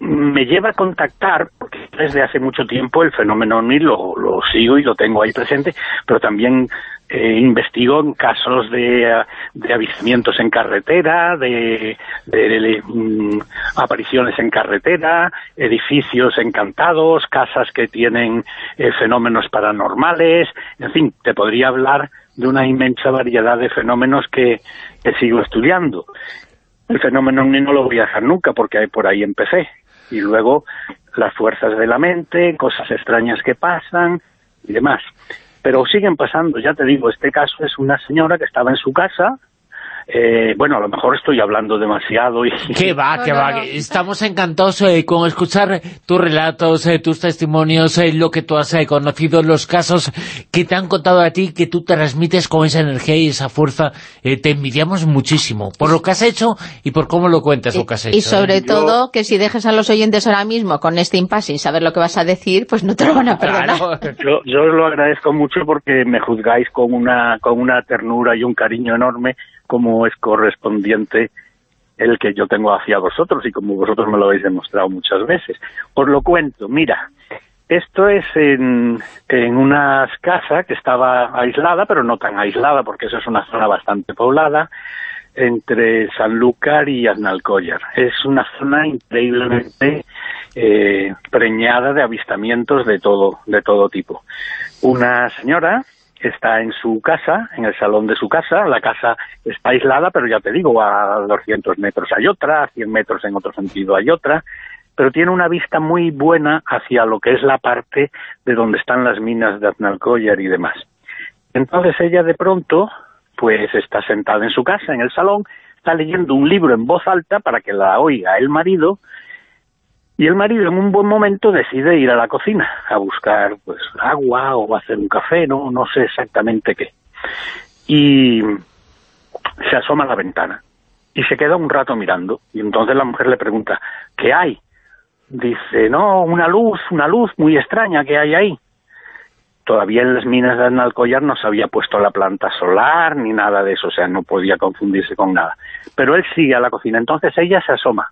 me lleva a contactar, porque desde hace mucho tiempo el fenómeno OVNI lo, sigo y lo tengo ahí presente, pero también eh, investigo en casos de, de, avistamientos en carretera, de, mm, apariciones en carretera, edificios encantados, casas que tienen eh, fenómenos paranormales, en fin, te podría hablar de una inmensa variedad de fenómenos que, que sigo estudiando. El fenómeno no lo voy a dejar nunca porque por ahí empecé. Y luego las fuerzas de la mente, cosas extrañas que pasan y demás. Pero siguen pasando, ya te digo, este caso es una señora que estaba en su casa, eh, bueno, a lo mejor estoy hablando demasiado. Y... ¿Qué va, qué va? Estamos encantados eh, con escuchar tus relatos, eh, tus testimonios, lo que tú has conocido, los casos que te han contado a ti, que tú transmites con esa energía y esa fuerza. te envidiamos muchísimo por lo que has hecho y por cómo lo cuentas lo que has hecho. Y sobre todo, que si dejes a los oyentes ahora mismo con este impasse sin saber lo que vas a decir, pues no te lo van a perdonar. yo, yo os lo agradezco mucho porque me juzgáis con una, con una ternura y un cariño enorme como es correspondiente el que yo tengo hacia vosotros y como vosotros me lo habéis demostrado muchas veces. Os lo cuento, mira, esto es en, en una casa que estaba aislada, pero no tan aislada porque eso es una zona bastante poblada, entre Sanlúcar y Aznalcóllar. Es una zona increíblemente eh, preñada de avistamientos de todo, de todo tipo. Una señora está en su casa, en el salón de su casa, la casa está aislada, pero ya te digo, a 200 metros hay otra, a 100 metros en otro sentido hay otra, pero tiene una vista muy buena hacia lo que es la parte de donde están las minas de Aznalcóllar y demás. Entonces ella de pronto, pues está sentada en su casa, en el salón, está leyendo un libro en voz alta para que la oiga el marido, y el marido en un buen momento decide ir a la cocina a buscar pues agua o hacer un café, no, no sé exactamente qué. Y se asoma a la ventana y se queda un rato mirando. Y entonces la mujer le pregunta, ¿qué hay? Dice, no, una luz, una luz muy extraña que hay ahí. Todavía en las minas de Analcollar no se había puesto la planta solar ni nada de eso, o sea, no podía confundirse con nada. Pero él sigue a la cocina, entonces ella se asoma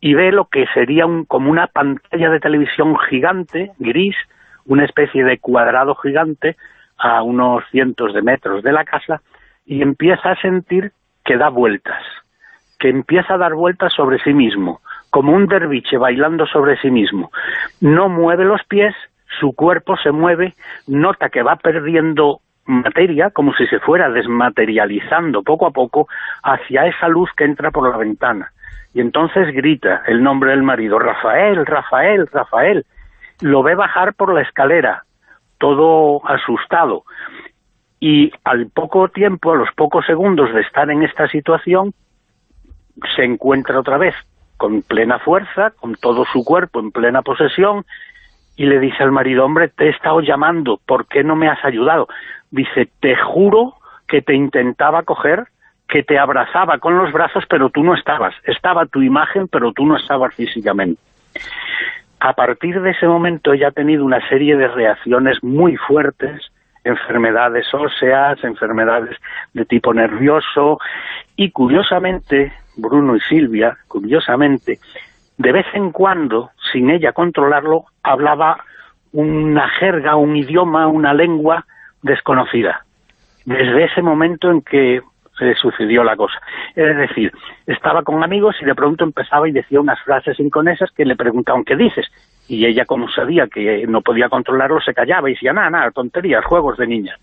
y ve lo que sería un, como una pantalla de televisión gigante, gris, una especie de cuadrado gigante a unos cientos de metros de la casa y empieza a sentir que da vueltas, que empieza a dar vueltas sobre sí mismo, como un derviche bailando sobre sí mismo. No mueve los pies, su cuerpo se mueve, nota que va perdiendo materia, como si se fuera desmaterializando poco a poco hacia esa luz que entra por la ventana y entonces grita el nombre del marido, Rafael, Rafael, Rafael. Lo ve bajar por la escalera, todo asustado. Y al poco tiempo, a los pocos segundos de estar en esta situación, se encuentra otra vez con plena fuerza, con todo su cuerpo en plena posesión, y le dice al marido, hombre, te he estado llamando, ¿por qué no me has ayudado? Dice, te juro que te intentaba coger que te abrazaba con los brazos, pero tú no estabas. Estaba tu imagen, pero tú no estabas físicamente. A partir de ese momento ella ha tenido una serie de reacciones muy fuertes, enfermedades óseas, enfermedades de tipo nervioso, y curiosamente, Bruno y Silvia, curiosamente, de vez en cuando, sin ella controlarlo, hablaba una jerga, un idioma, una lengua desconocida. Desde ese momento en que se sucedió la cosa. Es decir, estaba con amigos y de pronto empezaba y decía unas frases inconesas que le preguntaban ¿qué dices? Y ella, como sabía que no podía controlarlo, se callaba y decía, nada, nada, tonterías, juegos de niña.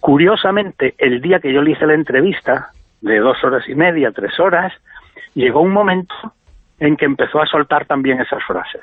Curiosamente, el día que yo le hice la entrevista, de dos horas y media, tres horas, llegó un momento en que empezó a soltar también esas frases.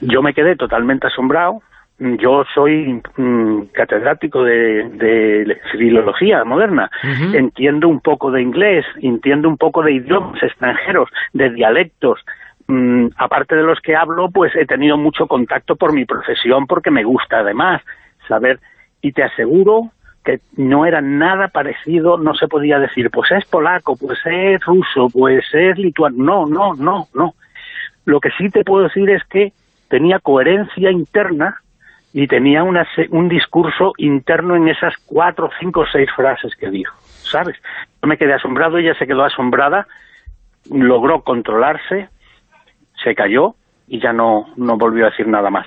Yo me quedé totalmente asombrado, yo soy mm, catedrático de, filología moderna, entiendo un poco de inglés, entiendo un poco de idiomas extranjeros, de dialectos, mm, aparte de los que hablo, pues he tenido mucho contacto por mi profesión, porque me gusta además saber, y te aseguro que no era nada parecido, no se podía decir, pues es polaco, pues es ruso, pues es lituano, no, no, no, no. Lo que sí te puedo decir es que tenía coherencia interna y tenía una, un discurso interno en esas cuatro, cinco, seis frases que dijo, ¿sabes? Yo me quedé asombrado, ella se quedó asombrada, logró controlarse, se cayó y ya no, volvió a decir nada más.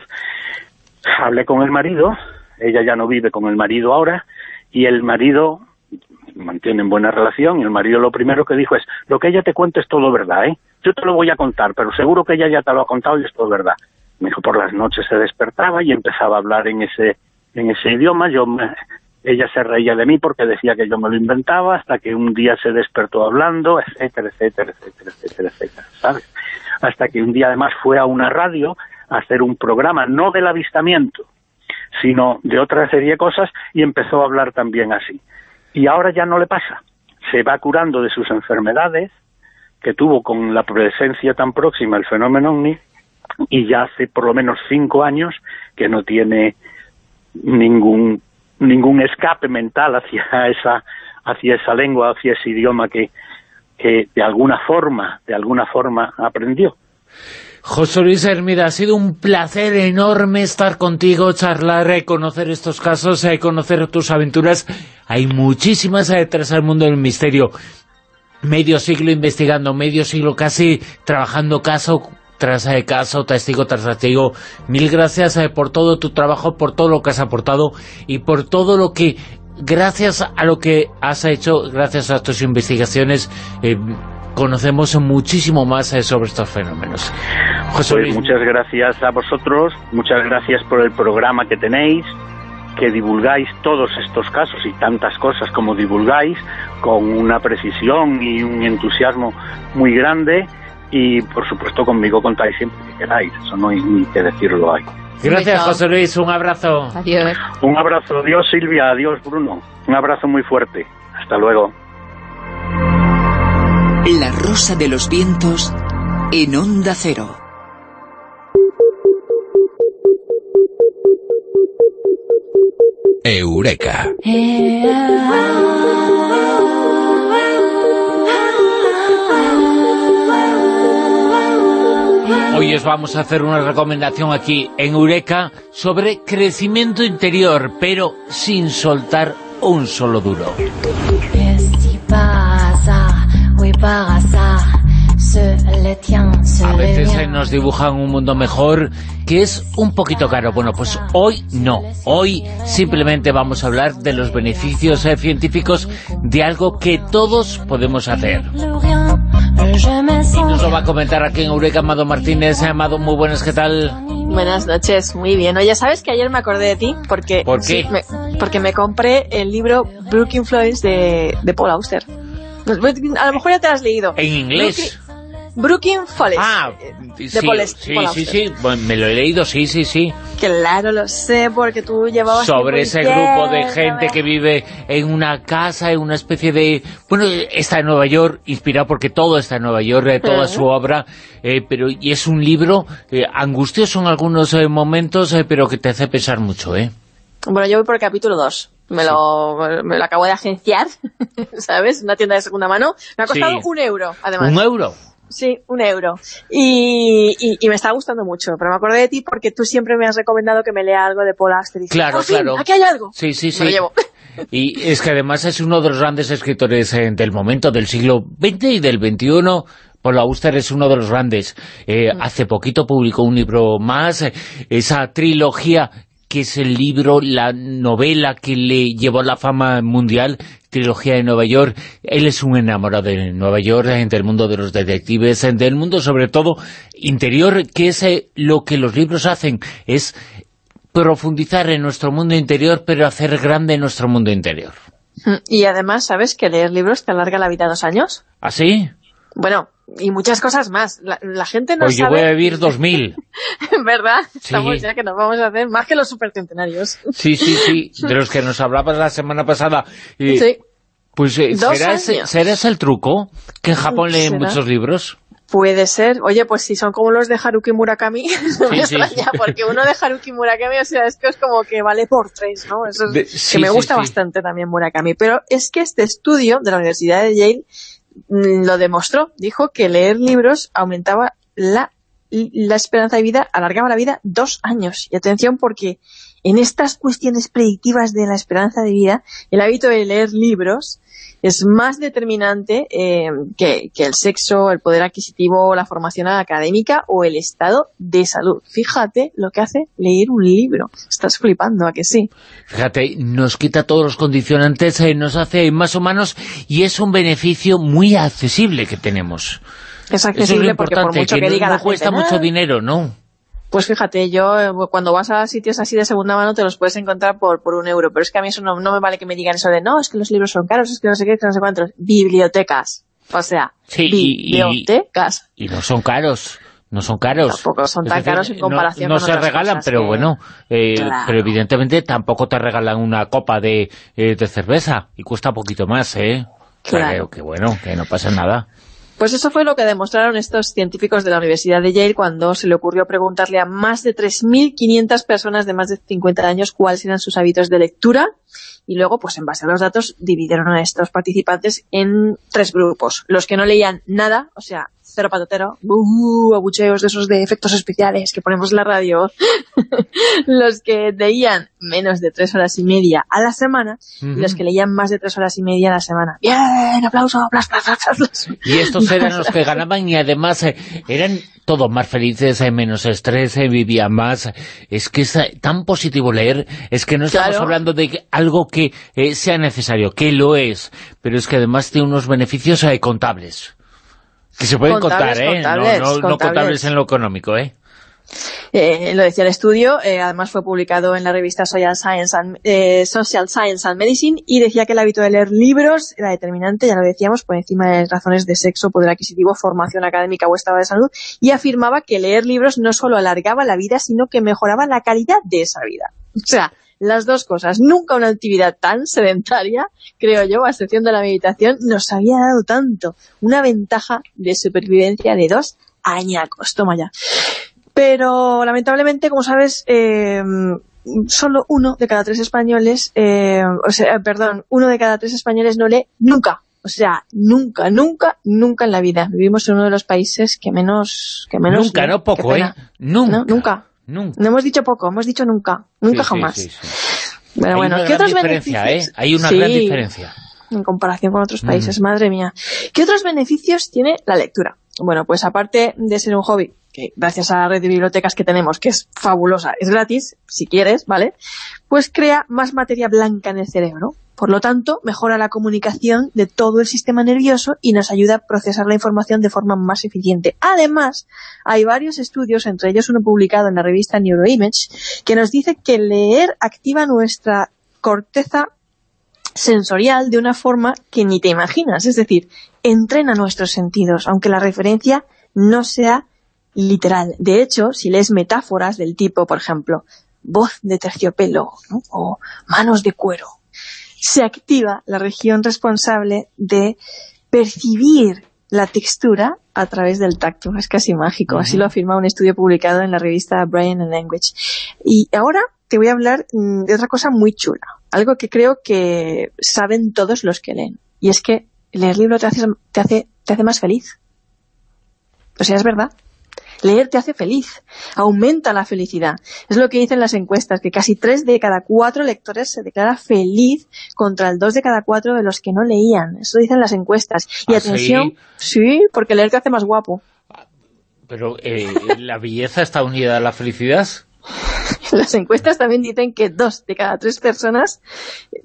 Hablé con el marido, ella ya no vive con el marido ahora, y el marido mantienen buena relación, y el marido lo primero que dijo es, lo que ella te cuenta es todo verdad, ¿eh? Yo te lo voy a contar, pero seguro que ella ya te lo ha contado y es todo verdad me dijo por las noches se despertaba y empezaba a hablar en ese en ese idioma. Yo ella se reía de mí porque decía que yo me lo inventaba hasta que un día se despertó hablando etcétera etcétera etcétera etcétera etcétera sabes hasta que un día además fue a una radio a hacer un programa no del avistamiento sino de otra serie de cosas y empezó a hablar también así. Y ahora ya no le pasa. Se va curando de sus enfermedades que tuvo con la presencia tan próxima el fenómeno OVNI y ya hace por lo menos cinco años que no tiene ningún ningún escape mental hacia esa hacia esa lengua, hacia ese idioma que, que de alguna forma, de alguna forma aprendió. José Luis Hermida, ha sido un placer enorme estar contigo, charlar, eh, conocer estos casos, eh, conocer tus aventuras. Hay muchísimas detrás del mundo del misterio. Medio siglo investigando, medio siglo casi trabajando caso tras caso, testigo tras testigo. Mil gracias eh, por todo tu trabajo, por todo lo que has aportado y por todo lo que, gracias a lo que has hecho, gracias a tus investigaciones, eh, conocemos muchísimo más eh, sobre estos fenómenos. José Pues muchas gracias a vosotros, muchas gracias por el programa que tenéis, que divulgáis todos estos casos y tantas cosas como divulgáis, con una precisión y un entusiasmo muy grande, y por supuesto conmigo contáis siempre que queráis, eso no hay ni que decirlo hay. gracias. José Luis, un abrazo. Adiós. Un abrazo, adiós Silvia, adiós Bruno, un abrazo muy fuerte, hasta luego. La rosa de los vientos en onda cero. Eureka. Hoy os vamos a hacer una recomendación aquí en Eureka sobre crecimiento interior, pero sin soltar un solo duro. A veces nos dibujan un mundo mejor que es un poquito caro. Bueno, pues hoy no. Hoy simplemente vamos a hablar de los beneficios eh, científicos de algo que todos podemos hacer. Y nos lo va a comentar aquí en Eureka Amado Martínez. Eh, Amado, muy buenas, ¿qué tal? Buenas noches, muy bien. Oye, ¿sabes que ayer me acordé de ti? Porque, ¿Por qué? sí, me- porque me compré el libro Brooklyn Florence de, de Paul Auster. A lo mejor ya te lo has leído. En inglés. Brooklyn Florence. Ah, de sí, sí, sí, sí. Bueno, me lo he leído, sí, sí, sí. Claro, lo sé, porque tú llevabas... sobre ese grupo de gente que vive en una casa, en una especie de... Bueno, está en Nueva York, inspirado porque todo está en Nueva York, eh, toda su obra, eh, pero y es un libro eh, angustioso en algunos eh, momentos, eh, pero que te hace pensar mucho, ¿eh? Bueno, yo voy por el capítulo 2. Me, lo, me lo acabo de agenciar, ¿sabes? Una tienda de segunda mano. Me ha costado Sí. un euro, además. ¿Un euro? Sí, un euro. Y, y, y me está gustando mucho, pero me acordé de ti porque tú siempre me has recomendado que me lea algo de Paul Auster. Y Claro, "Por fin, claro. aquí hay algo. Sí, sí, sí. Me lo llevo. Y es que además es uno de los grandes escritores eh, del momento, del siglo XX y del XXI. Paul Auster es uno de los grandes. Eh, Hace poquito publicó un libro más, eh, esa trilogía que es el libro, la novela que le llevó a la fama mundial, trilogía de Nueva York. Él es un enamorado de Nueva York, del mundo de los detectives, del mundo sobre todo interior, que es eh, lo que los libros hacen, es profundizar en nuestro mundo interior, pero hacer grande nuestro mundo interior. Y además, ¿sabes que leer libros te alarga la vida dos años? ¿Así? Bueno, y muchas cosas más. La, la gente no Pues yo sabe... voy a vivir 2000. ¿Verdad? Sí. Estamos ya que nos vamos a hacer más que los supercentenarios. Sí, sí, sí, de los que nos hablabas la semana pasada. Y, Sí. Pues eh, ¿será será ese el truco? Que en Japón leen ¿Será? muchos libros. Puede ser. Oye, pues si son como los de Haruki Murakami, no me sí. extraña, porque uno de Haruki Murakami, o sea, es que es como que vale por tres, ¿no? Eso es- De- que sí, me sí, gusta sí. bastante también Murakami. Pero es que este estudio de la Universidad de Yale lo demostró. Dijo que leer libros aumentaba la, la esperanza de vida, alargaba la vida dos años. Y atención, porque en estas cuestiones predictivas de la esperanza de vida, el hábito de leer libros es más determinante eh, que, que el sexo, el poder adquisitivo, la formación académica o el estado de salud. Fíjate lo que hace leer un libro. Estás flipando, ¿a que sí? Fíjate, nos quita todos los condicionantes, eh, nos hace más humanos y es un beneficio muy accesible que tenemos. Es Eso es lo accesible porque por mucho que, que, diga no la cuesta gente, mucho "Ah", dinero, ¿no? Pues fíjate, yo eh, cuando vas a sitios así de segunda mano te los puedes encontrar por, por un euro, pero es que a mí eso no, no me vale que me digan eso de no, es que los libros son caros, es que no sé qué, es que no sé cuántos. Bibliotecas. O sea, Sí, y- y- bibliotecas. Y no son caros, no son caros. Tampoco son tan decir, caros en no- comparación no, con se regalan, pero que- bueno, eh, Claro. pero evidentemente tampoco te regalan una copa de, eh, de cerveza y cuesta un poquito más, ¿eh? Claro. que, que bueno, que no pasa nada. Pues eso fue lo que demostraron estos científicos de la Universidad de Yale cuando se le ocurrió preguntarle a más de 3.500 personas de más de 50 años cuáles eran sus hábitos de lectura y luego, pues en base a los datos, dividieron a estos participantes en tres grupos. Los que no leían nada, o sea, cero patatero, buh, abucheos de esos de efectos especiales que ponemos en la radio. los que leían menos de tres horas y media a la semana y los que leían más de tres horas y media a la semana. ¡Bien! ¡Aplauso! ¡Aplausos! aplausos! Y estos eran los que ganaban y además eh, eran todos más felices, eh, menos estrés, eh, vivían más. Es que es eh, tan positivo leer, es que no estamos Claro. hablando de algo que eh, sea necesario, que lo es, pero es que además tiene unos beneficios contables. Que se pueden Contables, contar, ¿eh? No- contables, no, no contables. contables en lo económico, ¿eh? Eh, lo decía el estudio, eh, además fue publicado en la revista Social Science, and, eh, Social Science and Medicine y decía que el hábito de leer libros era determinante, ya lo decíamos, por encima de razones de sexo, poder adquisitivo, formación académica o estado de salud, y afirmaba que leer libros no solo alargaba la vida, sino que mejoraba la calidad de esa vida. O sea, las dos cosas. Nunca una actividad tan sedentaria, creo yo, a excepción de la meditación, nos había dado tanto. Una ventaja de supervivencia de dos añacos. Toma ya. Pero lamentablemente, como sabes, eh, solo uno de cada tres españoles, eh, o sea, perdón, uno de cada tres españoles no lee nunca. O sea, nunca, nunca, nunca en la vida. Vivimos en uno de los países que menos... Que menos Nunca, lee. no poco, ¿eh? Nunca. No, nunca. Nunca. No hemos dicho poco, hemos dicho nunca. Nunca Sí, jamás. sí, sí. Pero Hay bueno, una ¿qué otros diferencia, beneficios? ¿eh? Hay una gran diferencia. En comparación con otros Mm. países, madre mía. ¿Qué otros beneficios tiene la lectura? Bueno, pues aparte de ser un hobby, que gracias a la red de bibliotecas que tenemos, que es fabulosa, es gratis, si quieres, ¿vale? Pues crea más materia blanca en el cerebro. Por lo tanto, mejora la comunicación de todo el sistema nervioso y nos ayuda a procesar la información de forma más eficiente. Además, hay varios estudios, entre ellos uno publicado en la revista Neuroimage, que nos dice que leer activa nuestra corteza sensorial de una forma que ni te imaginas. Es decir, entrena nuestros sentidos, aunque la referencia no sea literal. De hecho, si lees metáforas del tipo, por ejemplo, voz de terciopelo ¿no? o manos de cuero, se activa la región responsable de percibir la textura a través del tacto. Es casi mágico. Así lo afirma un estudio publicado en la revista Brain and Language. Y ahora te voy a hablar mm, de otra cosa muy chula. Algo que creo que saben todos los que leen. Y es que leer libro te hace, te hace, te hace más feliz. O sea, es verdad. Leer te hace feliz, aumenta la felicidad. Es lo que dicen las encuestas, que casi tres de cada cuatro lectores se declara feliz contra el dos de cada cuatro de los que no leían. Eso dicen las encuestas. Y ¿Ah, atención, sí? sí, porque leer te hace más guapo. Pero eh, la belleza está unida a la felicidad. Las encuestas también dicen que dos de cada tres personas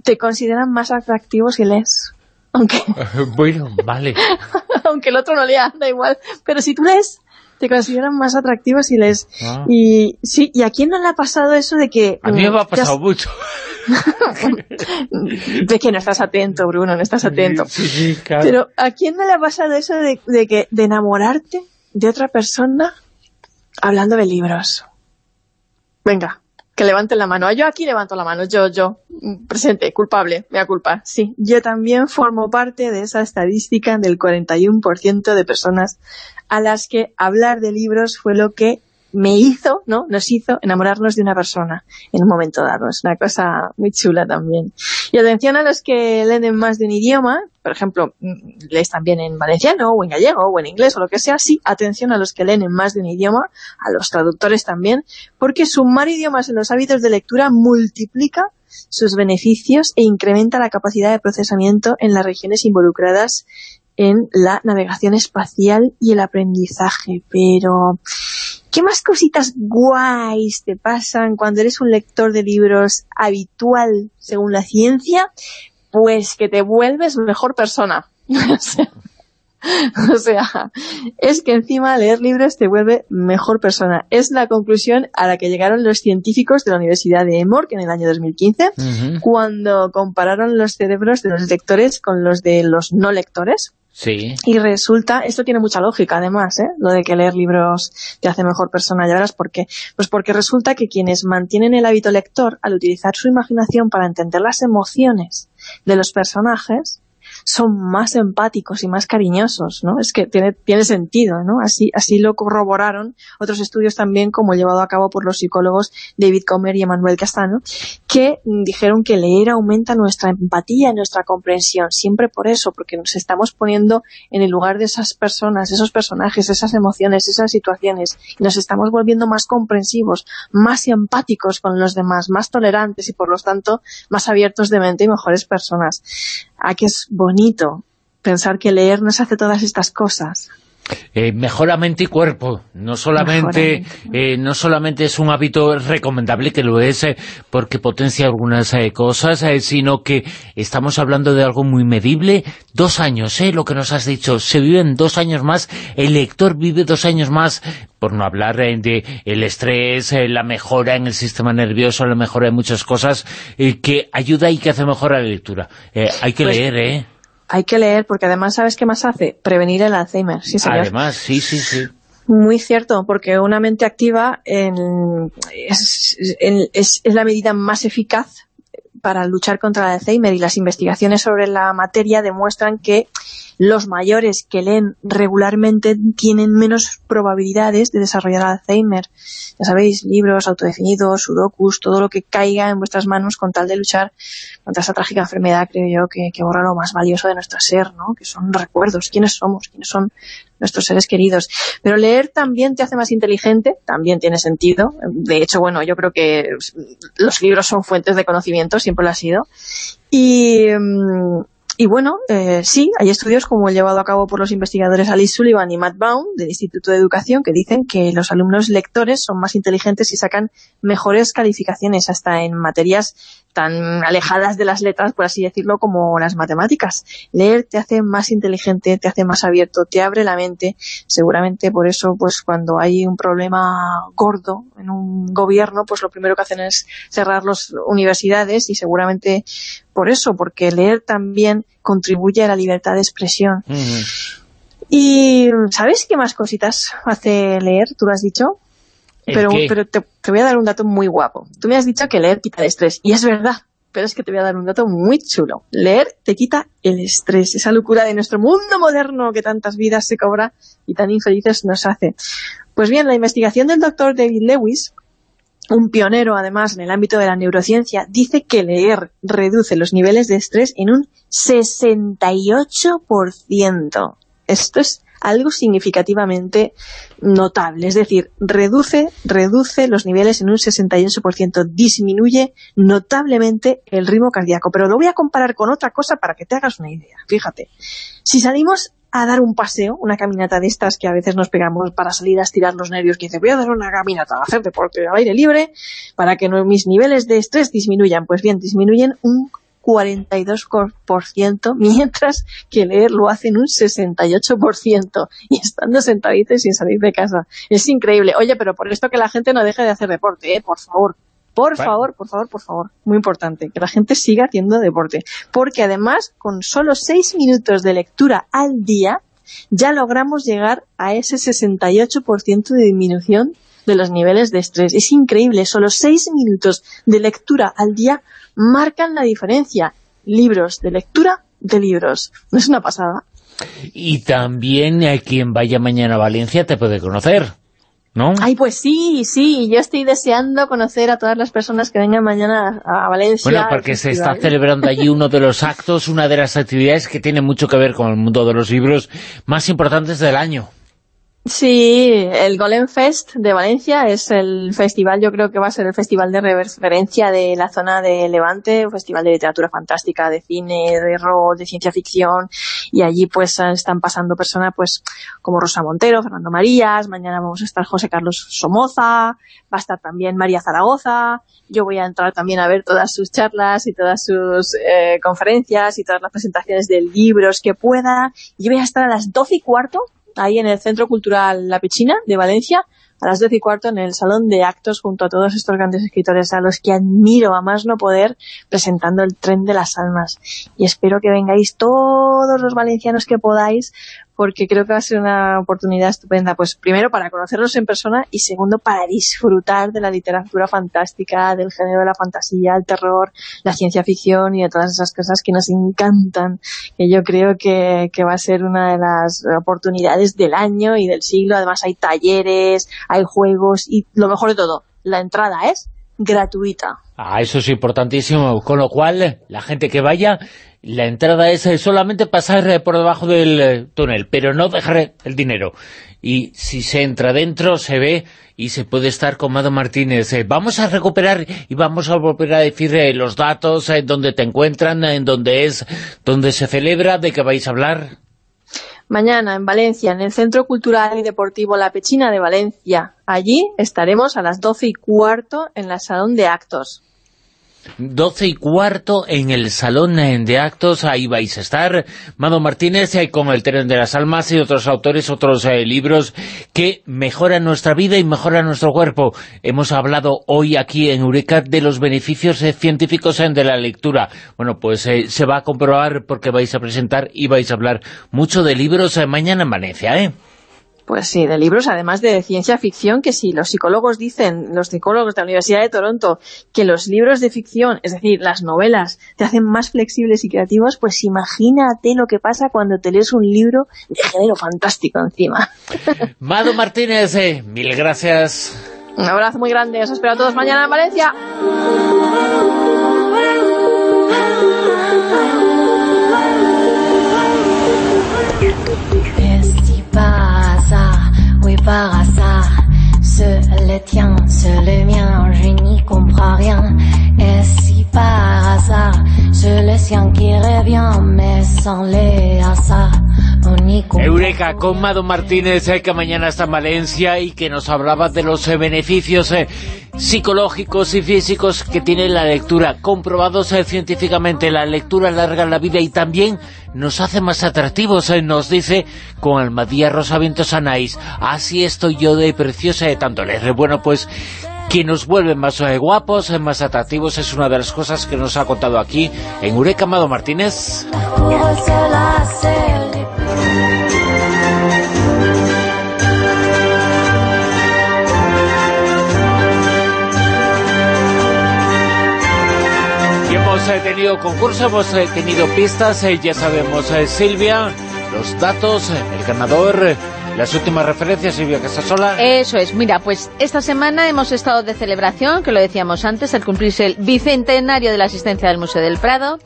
te consideran más atractivos si lees. Aunque, bueno, vale. aunque el otro no lea, da igual. Pero si tú lees, te consideran más atractivos si lees. Ah. Y sí, ¿y a quién no le ha pasado eso de que... A mí me mm, ha has- pasado mucho. de que no estás atento, Bruno, no estás atento. Sí, sí, claro. Pero ¿a quién no le ha pasado eso de, de que de enamorarte de otra persona hablando de libros? Venga, que levanten la mano. Ah, Yo aquí levanto la mano, yo, yo, presente, culpable, me da culpa. Sí, yo también formo parte de esa estadística del 41% de personas a las que hablar de libros fue lo que me hizo, ¿no? Nos hizo enamorarnos de una persona en un momento dado. Es una cosa muy chula también. Y atención a los que leen en más de un idioma, por ejemplo, mm, lees también en valenciano o en gallego o en inglés o lo que sea, sí, atención a los que leen en más de un idioma, a los traductores también, porque sumar idiomas en los hábitos de lectura multiplica sus beneficios e incrementa la capacidad de procesamiento en las regiones involucradas en la navegación espacial y el aprendizaje. Pero, ¿qué más cositas guays te pasan cuando eres un lector de libros habitual según la ciencia? Pues que te vuelves mejor persona. O sea, es que encima leer libros te vuelve mejor persona. Es la conclusión a la que llegaron los científicos de la Universidad de Emory en el año 2015, Ujú. cuando compararon los cerebros de los lectores con los de los no lectores. Sí. Y resulta, esto tiene mucha lógica además, ¿eh? lo de que leer libros te hace mejor persona, ya verás por qué. Pues porque resulta que quienes mantienen el hábito lector, al utilizar su imaginación para entender las emociones de los personajes, son más empáticos y más cariñosos, ¿no? Es que tiene, tiene sentido, ¿no? Así, así lo corroboraron otros estudios también, como llevado a cabo por los psicólogos David Comer y Emanuel Castano, que mm, dijeron que leer aumenta nuestra empatía y nuestra comprensión. Siempre por eso, porque nos estamos poniendo en el lugar de esas personas, esos personajes, esas emociones, esas situaciones, y nos estamos volviendo más comprensivos, más empáticos con los demás, más tolerantes y por lo tanto más abiertos de mente y mejores personas. ¿A que es bonito pensar que leer nos hace todas estas cosas? Eh, mejora mente y cuerpo, no solamente, eh, no solamente es un hábito recomendable, que lo es, eh, porque potencia algunas eh, cosas, eh, sino que estamos hablando de algo muy medible. Dos años, eh, lo que nos has dicho, se viven dos años más, el lector vive dos años más, por no hablar de el estrés, la mejora en el sistema nervioso, la mejora en muchas cosas, que ayuda y que hace mejor a la lectura. Hay que Pues- leer, ¿eh? Hay que leer, porque además, ¿sabes qué más hace? Prevenir el Alzheimer, sí señor. Además, sí, sí, sí. Muy cierto, porque una mente activa en- es, en- es- es la medida más eficaz para luchar contra el Alzheimer y las investigaciones sobre la materia demuestran que los mayores que leen regularmente tienen menos probabilidades de desarrollar Alzheimer. Ya sabéis, libros autodefinidos, sudokus, todo lo que caiga en vuestras manos con tal de luchar contra esta trágica enfermedad, creo yo, que, que borra lo más valioso de nuestro ser, ¿no? Que son recuerdos, quiénes somos, quiénes son nuestros seres queridos. Pero leer también te hace más inteligente, también tiene sentido. De hecho, bueno, yo creo que los libros son fuentes de conocimiento, siempre lo ha sido. Y, mm, y bueno, eh, sí, hay estudios como el llevado a cabo por los investigadores Alice Sullivan y Matt Baum del Instituto de Educación que dicen que los alumnos lectores son más inteligentes y sacan mejores calificaciones hasta en materias tan alejadas de las letras, por así decirlo, como las matemáticas. Leer te hace más inteligente, te hace más abierto, te abre la mente. Seguramente por eso, pues cuando hay un problema gordo en un gobierno, pues lo primero que hacen es cerrar las universidades y seguramente por eso, porque leer también contribuye a la libertad de expresión. Y ¿sabes qué más cositas hace leer? ¿Tú lo has dicho? ¿El Pero, qué? pero te, te voy a dar un dato muy guapo. Tú me has dicho que leer quita el estrés, y es verdad, pero es que te voy a dar un dato muy chulo. Leer te quita el estrés, esa locura de nuestro mundo moderno que tantas vidas se cobra y tan infelices nos hace. Pues bien, la investigación del doctor David Lewis, un pionero además en el ámbito de la neurociencia, dice que leer reduce los niveles de estrés en un 68%. Esto es algo significativamente notable, es decir, reduce, reduce los niveles en un 68%, disminuye notablemente el ritmo cardíaco. Pero lo voy a comparar con otra cosa para que te hagas una idea. Fíjate, si salimos a dar un paseo, una caminata de estas que a veces nos pegamos para salir a estirar los nervios, que dice, voy a dar una caminata, a hacer deporte al aire libre, para que mis niveles de estrés disminuyan. Pues bien, disminuyen un 42%, mientras que leer lo hace en un 68%, y estando sentadito y sin salir de casa. Es increíble. Oye, pero por esto que la gente no deje de hacer deporte, ¿eh? por favor. Por favor, por favor, por favor. Muy importante, que la gente siga haciendo deporte. Porque además, con solo 6 minutos de lectura al día, ya logramos llegar a ese 68% de disminución de los niveles de estrés. Es increíble, solo 6 minutos de lectura al día marcan la diferencia. Libros de lectura de libros. ¿No es una pasada? Y también eh, quien vaya mañana a Valencia te puede conocer, ¿no? Ay, pues sí, sí, yo estoy deseando conocer a todas las personas que vengan mañana a Valencia. Bueno, porque se está celebrando allí uno de los actos, una de las actividades que tiene mucho que ver con el mundo de los libros más importantes del año. Sí, el Golem Fest de Valencia es el festival, yo creo que va a ser el festival de referencia de la zona de Levante, un festival de literatura fantástica, de cine, de rol, de ciencia ficción, y allí pues están pasando personas pues como Rosa Montero, Fernando Marías, mañana vamos a estar José Carlos Somoza, va a estar también María Zaragoza, yo voy a entrar también a ver todas sus charlas y todas sus eh, conferencias y todas las presentaciones de libros que pueda, y voy a estar a las doce y cuarto ahí en el Centro Cultural La Pechina de Valencia, a las 12 y cuarto en el Salón de Actos junto a todos estos grandes escritores a los que admiro a más no poder presentando el Tren de las Almas. Y espero que vengáis todos los valencianos que podáis porque creo que va a ser una oportunidad estupenda, pues primero para conocerlos en persona y segundo para disfrutar de la literatura fantástica, del género de la fantasía, el terror, la ciencia ficción y de todas esas cosas que nos encantan, que yo creo que, que va a ser una de las oportunidades del año y del siglo. Además hay talleres, hay juegos y lo mejor de todo, la entrada es gratuita. Ah, eso es importantísimo, con lo cual la gente que vaya, la entrada es eh, solamente pasar eh, por debajo del eh, túnel, pero no dejar el dinero. Y si se entra dentro, se ve y se puede estar con Mado Martínez. Vamos a recuperar y vamos a volver a decir los datos, en dónde te encuentran, en dónde es, dónde se celebra, de qué vais a hablar. Mañana en Valencia, en el Centro Cultural y Deportivo La Pechina de Valencia. Allí estaremos a las doce y cuarto en la Salón de Actos. 12 y cuarto en el Salón de Actos, ahí vais a estar. Mado Martínez eh, con El tren de las almas y otros autores, otros eh, libros que mejoran nuestra vida y mejoran nuestro cuerpo. Hemos hablado hoy aquí en Eureka de los beneficios eh, científicos de la lectura. Bueno, pues se va a comprobar porque vais a presentar y vais a hablar mucho de libros mañana en Valencia, ¿eh? Pues sí, de libros, además de ciencia ficción, que si los psicólogos dicen, los psicólogos de la Universidad de Toronto, que los libros de ficción, es decir, las novelas, te hacen más flexibles y creativos, pues imagínate lo que pasa cuando te lees un libro de género fantástico encima. Mado Martínez, eh, mil gracias. Un abrazo muy grande, os espero a todos mañana en Valencia. Eureka con Mado Martínez, eh, que mañana está en Valencia y que nos hablaba de los eh, beneficios eh, psicológicos y físicos que tiene la lectura, comprobados científicamente. La lectura larga la vida y también nos hace más atractivos, nos dice con Almadía Rosavientos Sanais. Así estoy yo de preciosa de tanto leer. Bueno, pues que nos vuelve más guapos, más atractivos, es una de las cosas que nos ha contado aquí en Eureka Mado Martínez. Tenido concurso, hemos eh, tenido pistas, eh, ya sabemos, Silvia, los datos, el ganador, las últimas referencias, Silvia Casasola. Eso es, mira, pues esta semana hemos estado de celebración, que lo decíamos antes, al cumplirse el bicentenario de la asistencia del Museo del Prado,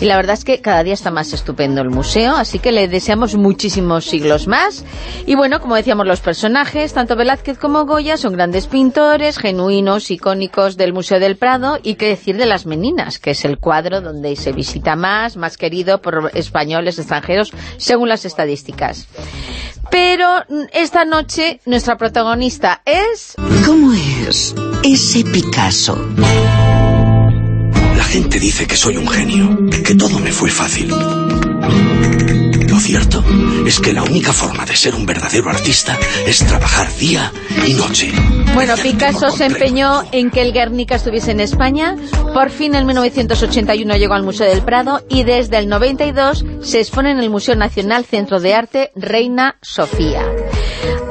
y la verdad es que cada día está más estupendo el museo, así que le deseamos muchísimos siglos más. Y bueno, como decíamos, los personajes, tanto Velázquez como Goya, son grandes pintores, genuinos, icónicos del Museo del Prado, y qué decir de Las Meninas, que es el cuadro donde se visita más, más querido por españoles, extranjeros, según las estadísticas. Pero mm, esta noche nuestra protagonista es... ¿Cómo es ese Picasso? La gente dice que soy un genio, que todo me fue fácil. Lo cierto es que la única forma de ser un verdadero artista es trabajar día y noche. Bueno, Picasso se empeñó en que el Guernica estuviese en España. Por fin en 1981 llegó al Museo del Prado y desde el 92 se expone en el Museo Nacional Centro de Arte Reina Sofía.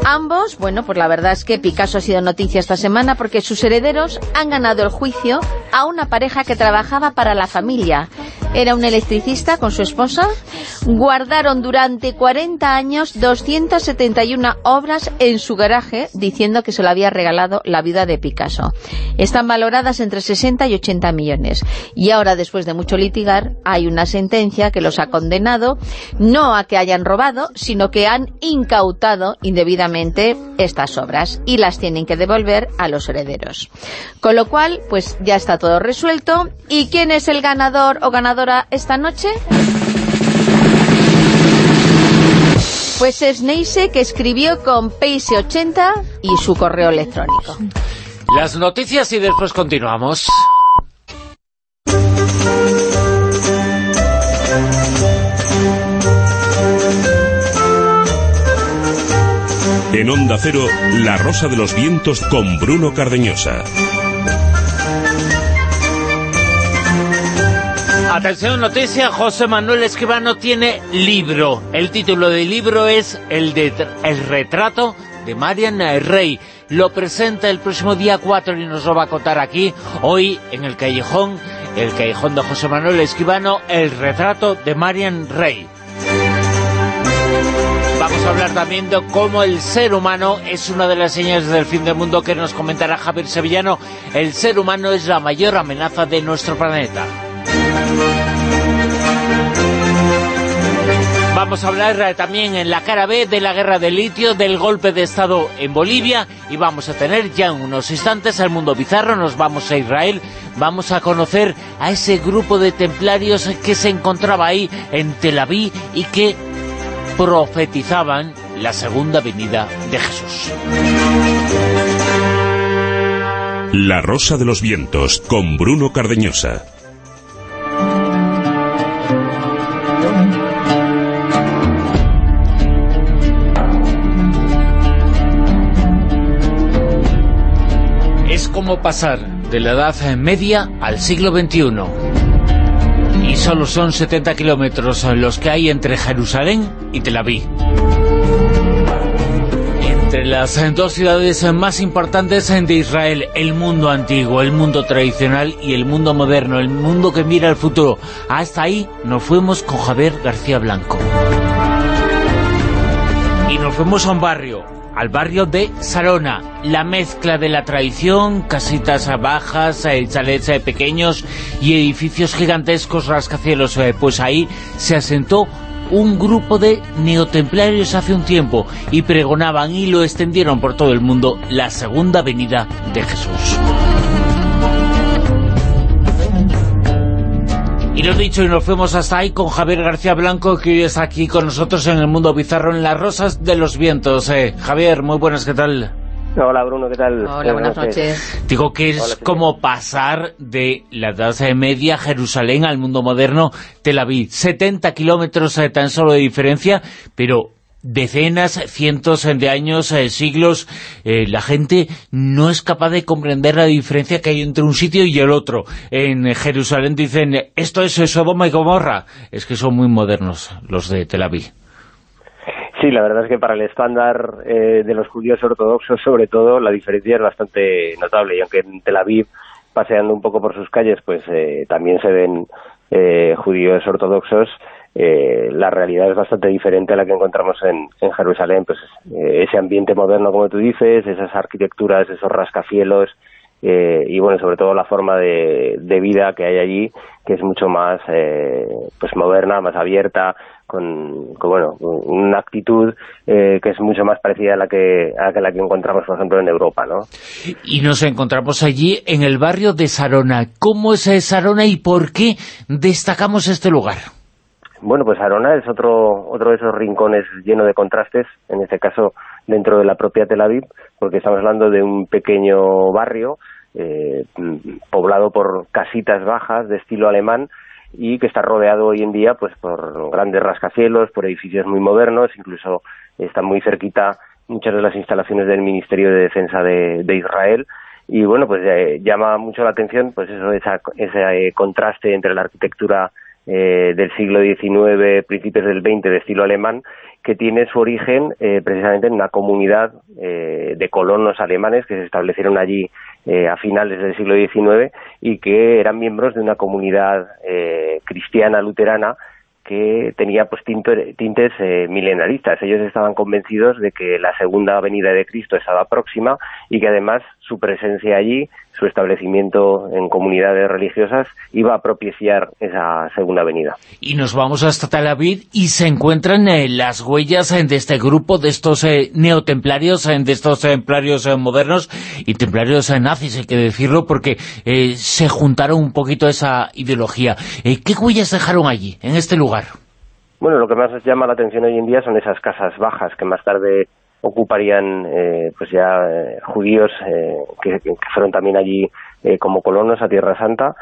Ambos, bueno, pues la verdad es que Picasso ha sido noticia esta semana porque sus herederos han ganado el juicio a una pareja que trabajaba para la familia. Era un electricista con su esposa. Guardaron durante 40 años 271 obras en su garaje diciendo que se lo había regalado la vida de Picasso. Están valoradas entre 60 y 80 millones. Y ahora, después de mucho litigar, hay una sentencia que los ha condenado no a que hayan robado, sino que han incautado indebidamente estas obras y las tienen que devolver a los herederos. Con lo cual, pues ya está todo resuelto. ¿Y quién es el ganador o ganadora esta noche? Pues es Neise, que escribió con Pace80 y su correo electrónico. Las noticias y después continuamos. En Onda Cero, La Rosa de los Vientos con Bruno Cardeñosa. Atención, noticia, José Manuel Escribano tiene libro. El título del libro es El, de, el retrato de Marian Rey. Lo presenta el próximo día 4 y nos lo va a contar aquí, hoy en el Callejón, el Callejón de José Manuel Escribano, El retrato de Marian Rey. A hablar también de cómo el ser humano es una de las señales del fin del mundo que nos comentará Javier Sevillano. El ser humano es la mayor amenaza de nuestro planeta. Vamos a hablar eh, también en la cara B de la guerra del litio, del golpe de Estado en Bolivia y vamos a tener ya en unos instantes al mundo bizarro, nos vamos a Israel, vamos a conocer a ese grupo de templarios que se encontraba ahí en Tel Aviv y que profetizaban la segunda venida de Jesús. La Rosa de los Vientos, con Bruno Cardeñosa. Es como pasar de la Edad Media al siglo XXI. Y solo son 70 kilómetros los que hay entre Jerusalén y Tel Aviv. Entre las dos ciudades más importantes de Israel, el mundo antiguo, el mundo tradicional y el mundo moderno, el mundo que mira al futuro. Hasta ahí nos fuimos con Javier García Blanco. Y nos fuimos a un barrio, al barrio de Sarona, la mezcla de la tradición, casitas bajas, eh, chalets eh, pequeños y edificios gigantescos rascacielos, eh, pues ahí se asentó un grupo de neotemplarios hace un tiempo y pregonaban y lo extendieron por todo el mundo la segunda venida de Jesús. Y lo dicho, y nos fuimos hasta ahí con Javier García Blanco, que hoy está aquí con nosotros en el Mundo Bizarro, en las Rosas de los Vientos. Eh, Javier, muy buenas, ¿qué tal? Hola Bruno, ¿qué tal? Hola, buenas noches. Digo que es como pasar de la Edad Media, Jerusalén, al mundo moderno, Tel Aviv. 70 kilómetros eh, tan solo de diferencia, pero decenas, cientos de años, eh, siglos, eh, la gente no es capaz de comprender la diferencia que hay entre un sitio y el otro. En Jerusalén dicen, esto es Sodoma y Gomorra. Es que son muy modernos los de Tel Aviv. Sí, la verdad es que para el estándar eh, de los judíos ortodoxos, sobre todo, la diferencia es bastante notable. Y aunque en Tel Aviv, paseando un poco por sus calles, pues eh, también se ven eh, judíos ortodoxos, eh, la realidad es bastante diferente a la que encontramos en, Jerusalén. Pues eh, ese ambiente moderno, como tú dices, esas arquitecturas, esos rascacielos, eh, y bueno, sobre todo la forma de, vida que hay allí, que es mucho más eh, pues moderna, más abierta, con, con, bueno, una actitud eh, que es mucho más parecida a la que a la que encontramos, por ejemplo, en Europa, ¿no? Y nos encontramos allí en el barrio de Sarona. ¿Cómo es Sarona y por qué destacamos este lugar? Bueno, pues Sarona es otro otro de esos rincones lleno de contrastes, en este caso dentro de la propia Tel Aviv, porque estamos hablando de un pequeño barrio eh, poblado por casitas bajas de estilo alemán, y que está rodeado hoy en día pues por grandes rascacielos, por edificios muy modernos, incluso está muy cerquita muchas de las instalaciones del Ministerio de Defensa de, de Israel. Y bueno pues eh, llama mucho la atención pues eso esa, ese eh, contraste entre la arquitectura eh, del siglo XIX, principios del XX de estilo alemán que tiene su origen eh, precisamente en una comunidad eh, de colonos alemanes que se establecieron allí eh, a finales del siglo XIX y que eran miembros de una comunidad eh, cristiana luterana que tenía pues tintes, eh, milenaristas. Ellos estaban convencidos de que la segunda venida de Cristo estaba próxima y que además su presencia allí, su establecimiento en comunidades religiosas, iba a propiciar esa segunda venida. Y nos vamos hasta Tel Aviv y se encuentran eh, las huellas eh, de este grupo, de estos eh, neotemplarios, de estos templarios eh, modernos y templarios nazis, hay que decirlo, porque eh, se juntaron un poquito esa ideología. ¿Qué huellas dejaron allí, en este lugar? Bueno, lo que más llama la atención hoy en día son esas casas bajas que más tarde ocuparían eh, pues ya eh, judíos eh, que, fueron también allí eh, como colonos a Tierra Santa.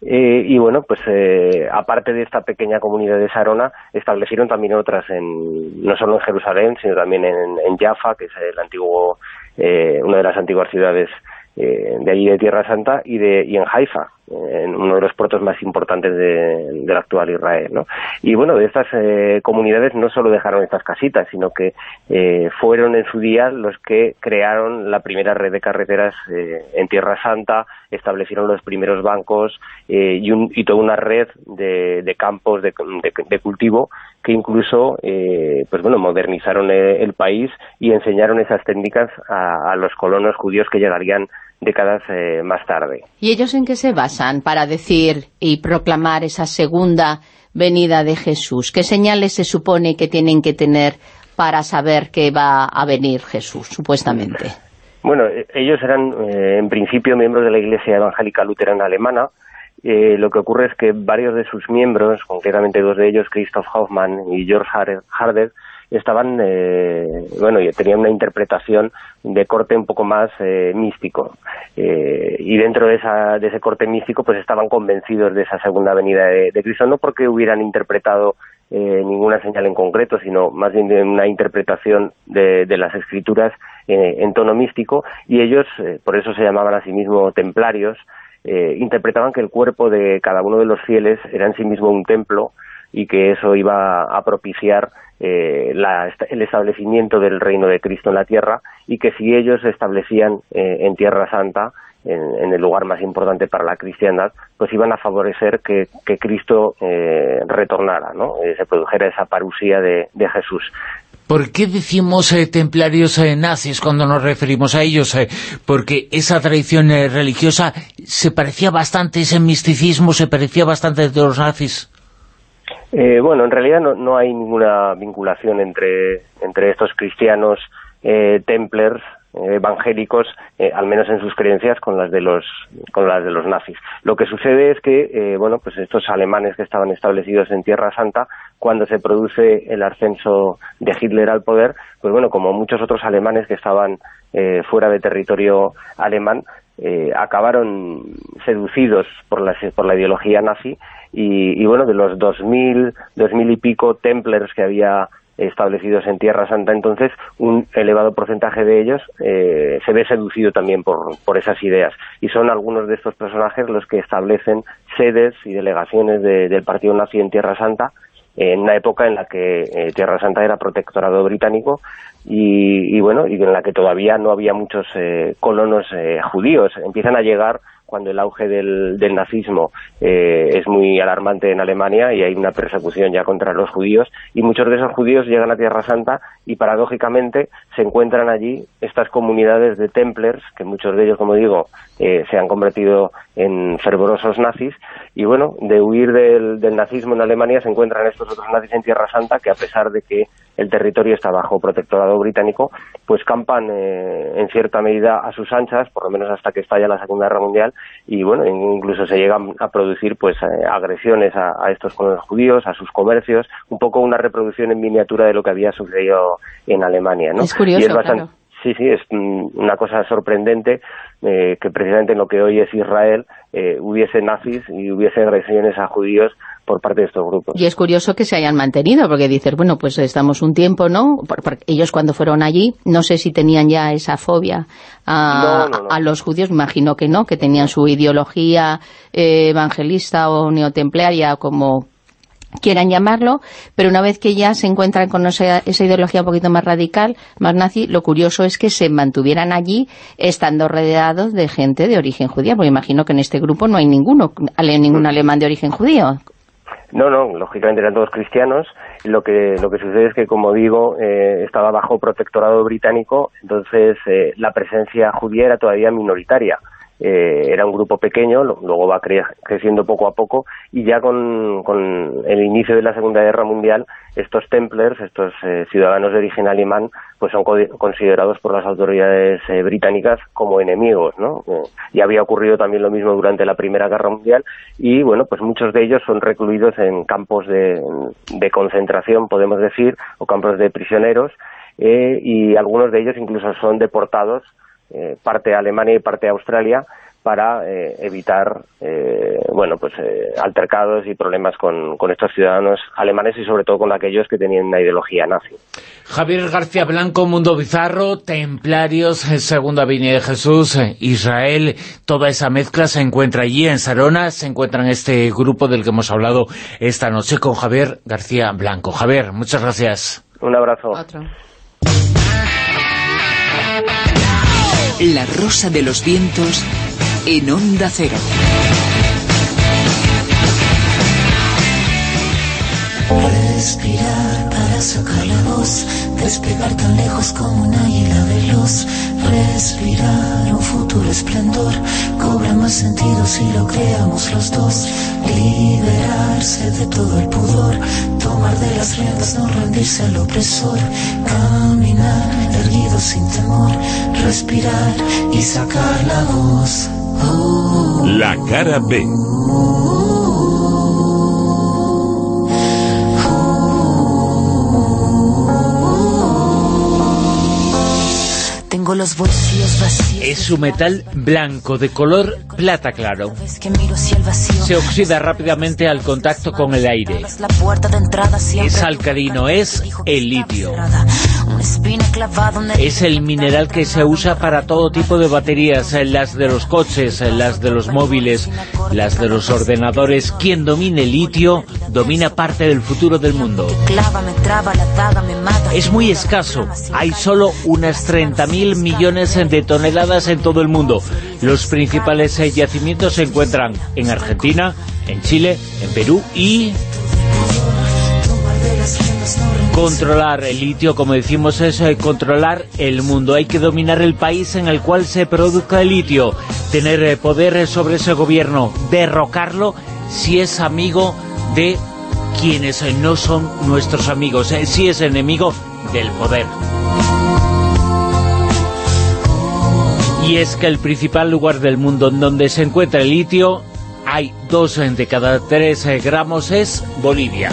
Eh, y bueno pues aparte de esta pequeña comunidad de Sarona establecieron también otras en no solo en Jerusalén sino también en, en Jaffa que es el antiguo una de las antiguas ciudades de allí de Tierra Santa y de y en Haifa en uno de los puertos más importantes de, del actual Israel, ¿no? Y bueno, estas eh, comunidades no solo dejaron estas casitas, sino que eh, fueron en su día los que crearon la primera red de carreteras eh, en Tierra Santa, establecieron los primeros bancos y, un, y toda una red de, campos de, de, cultivo que incluso, pues bueno, modernizaron el, el, país y enseñaron esas técnicas a los colonos judíos que llegarían décadas eh, más tarde. ¿Y ellos en qué se basan para decir y proclamar esa segunda venida de Jesús? ¿Qué señales se supone que tienen que tener para saber que va a venir Jesús, supuestamente? Bueno, ellos eran eh, en principio miembros de la Iglesia Evangélica Luterana Alemana. Eh, lo que ocurre es que varios de sus miembros, concretamente dos de ellos, Christoph Hoffmann y George Harder, estaban, eh, bueno, tenían una interpretación de corte un poco más eh, místico. Eh, y dentro de, esa, de ese corte místico, pues estaban convencidos de esa segunda venida de, Cristo, no porque hubieran interpretado eh, ninguna señal en concreto, sino más bien de una interpretación de, de las escrituras eh, en tono místico, y ellos, eh, por eso se llamaban a sí mismos templarios, interpretaban que el cuerpo de cada uno de los fieles era en sí mismo un templo, y que eso iba a propiciar eh, la, el establecimiento del reino de Cristo en la tierra y que si ellos se establecían eh, en Tierra Santa, en, el lugar más importante para la cristiandad, pues iban a favorecer que, Cristo eh, retornara, ¿no? Eh, se produjera esa parusía de, Jesús. ¿Por qué decimos templarios eh, nazis cuando nos referimos a ellos? Porque esa tradición religiosa se parecía bastante, ese misticismo se parecía bastante de los nazis. Eh, bueno, en realidad no, no, hay ninguna vinculación entre, entre estos cristianos eh, templers eh, evangélicos, eh, al menos en sus creencias, con las de los con las de los nazis. Lo que sucede es que, eh, bueno, pues estos alemanes que estaban establecidos en Tierra Santa, cuando se produce el ascenso de Hitler al poder, pues bueno, como muchos otros alemanes que estaban fuera de territorio alemán, eh, acabaron seducidos por la, por la ideología nazi y, y bueno, de los 2.000, 2.000 y pico templers que había establecidos en Tierra Santa, entonces un elevado porcentaje de ellos eh, se ve seducido también por, por esas ideas. Y son algunos de estos personajes los que establecen sedes y delegaciones de, del Partido Nazi en Tierra Santa, en una época en la que eh, Tierra Santa era protectorado británico y, y, bueno, y en la que todavía no había muchos eh, colonos eh, judíos. Empiezan a llegar cuando el auge del, nazismo eh, es muy alarmante en Alemania y hay una persecución ya contra los judíos y muchos de esos judíos llegan a Tierra Santa y paradójicamente se encuentran allí estas comunidades de templers, que muchos de ellos, como digo, eh, se han convertido en fervorosos nazis y bueno, de huir del, del nazismo en Alemania se encuentran estos otros nazis en Tierra Santa que a pesar de que el territorio está bajo protectorado británico, pues campan eh, en cierta medida a sus anchas, por lo menos hasta que estalla la Segunda Guerra Mundial, y bueno, incluso se llegan a producir pues eh, agresiones a, a, estos colonos judíos, a sus comercios, un poco una reproducción en miniatura de lo que había sucedido en Alemania, ¿no? Es curioso, y es bastante, claro. Sí, sí, es una cosa sorprendente eh, que precisamente en lo que hoy es Israel eh, hubiese nazis y hubiese agresiones a judíos por parte de estos grupos. Y es curioso que se hayan mantenido, porque dices, bueno, pues estamos un tiempo, ¿no? Porque ellos cuando fueron allí, no sé si tenían ya esa fobia a, no, no, no. a los judíos, me imagino que no, que tenían su ideología eh, evangelista o neotemplaria como quieran llamarlo, pero una vez que ya se encuentran con esa, ideología un poquito más radical, más nazi, lo curioso es que se mantuvieran allí estando rodeados de gente de origen judía, porque imagino que en este grupo no hay ninguno, ningún alemán de origen judío. No, no, lógicamente eran todos cristianos. Lo que lo que sucede es que, como digo, eh, estaba bajo protectorado británico, entonces eh, la presencia judía era todavía minoritaria. Eh, era un grupo pequeño, luego va cre creciendo poco a poco, y ya con, el inicio de la Segunda Guerra Mundial, estos templers, estos eh, ciudadanos de origen alemán, pues son co considerados por las autoridades eh, británicas como enemigos, ¿no? y había ocurrido también lo mismo durante la Primera Guerra Mundial, y bueno, pues muchos de ellos son recluidos en campos de, de concentración, podemos decir, o campos de prisioneros, y algunos de ellos incluso son deportados eh, parte a Alemania y parte a Australia para eh, evitar eh, bueno pues eh, altercados y problemas con, con, estos ciudadanos alemanes y sobre todo con aquellos que tenían una ideología nazi. Javier García Blanco, Mundo Bizarro, Templarios, Segunda Viña de Jesús, Israel, toda esa mezcla se encuentra allí en Sarona, se encuentra en este grupo del que hemos hablado esta noche con Javier García Blanco. Javier, muchas gracias. Un abrazo. Otro. La Rosa de los Vientos en Onda Cero. Respirar para sacar la voz, despegar tan lejos como un águila veloz. Respirar un futuro esplendor, cobra más sentido si lo creamos los dos. Liberarse de todo el pudor, tomar de las riendas, no rendirse al opresor. Caminar erguido sin temor, respirar y sacar la voz. Oh. La cara B. los bolsillos vacíos. Es un metal blanco de color plata claro. Se oxida rápidamente al contacto con el aire. Es alcalino, es el litio. Es el mineral que se usa para todo tipo de baterías, las de los coches, las de los móviles, las de los ordenadores. Quien domine el litio, domina parte del futuro del mundo. clava, me traba, la daga me mata. Es muy escaso, hay solo unas 30.000 millones de toneladas en todo el mundo. Los principales yacimientos se encuentran en Argentina, en Chile, en Perú y... Controlar el litio, como decimos, es eh, controlar el mundo. Hay que dominar el país en el cual se produzca el litio, tener eh, poder sobre ese gobierno, derrocarlo si es amigo de quienes eh, no son nuestros amigos, eh, si es enemigo del poder. Y es que el principal lugar del mundo en donde se encuentra el litio, hay dos de cada tres eh, gramos, es Bolivia.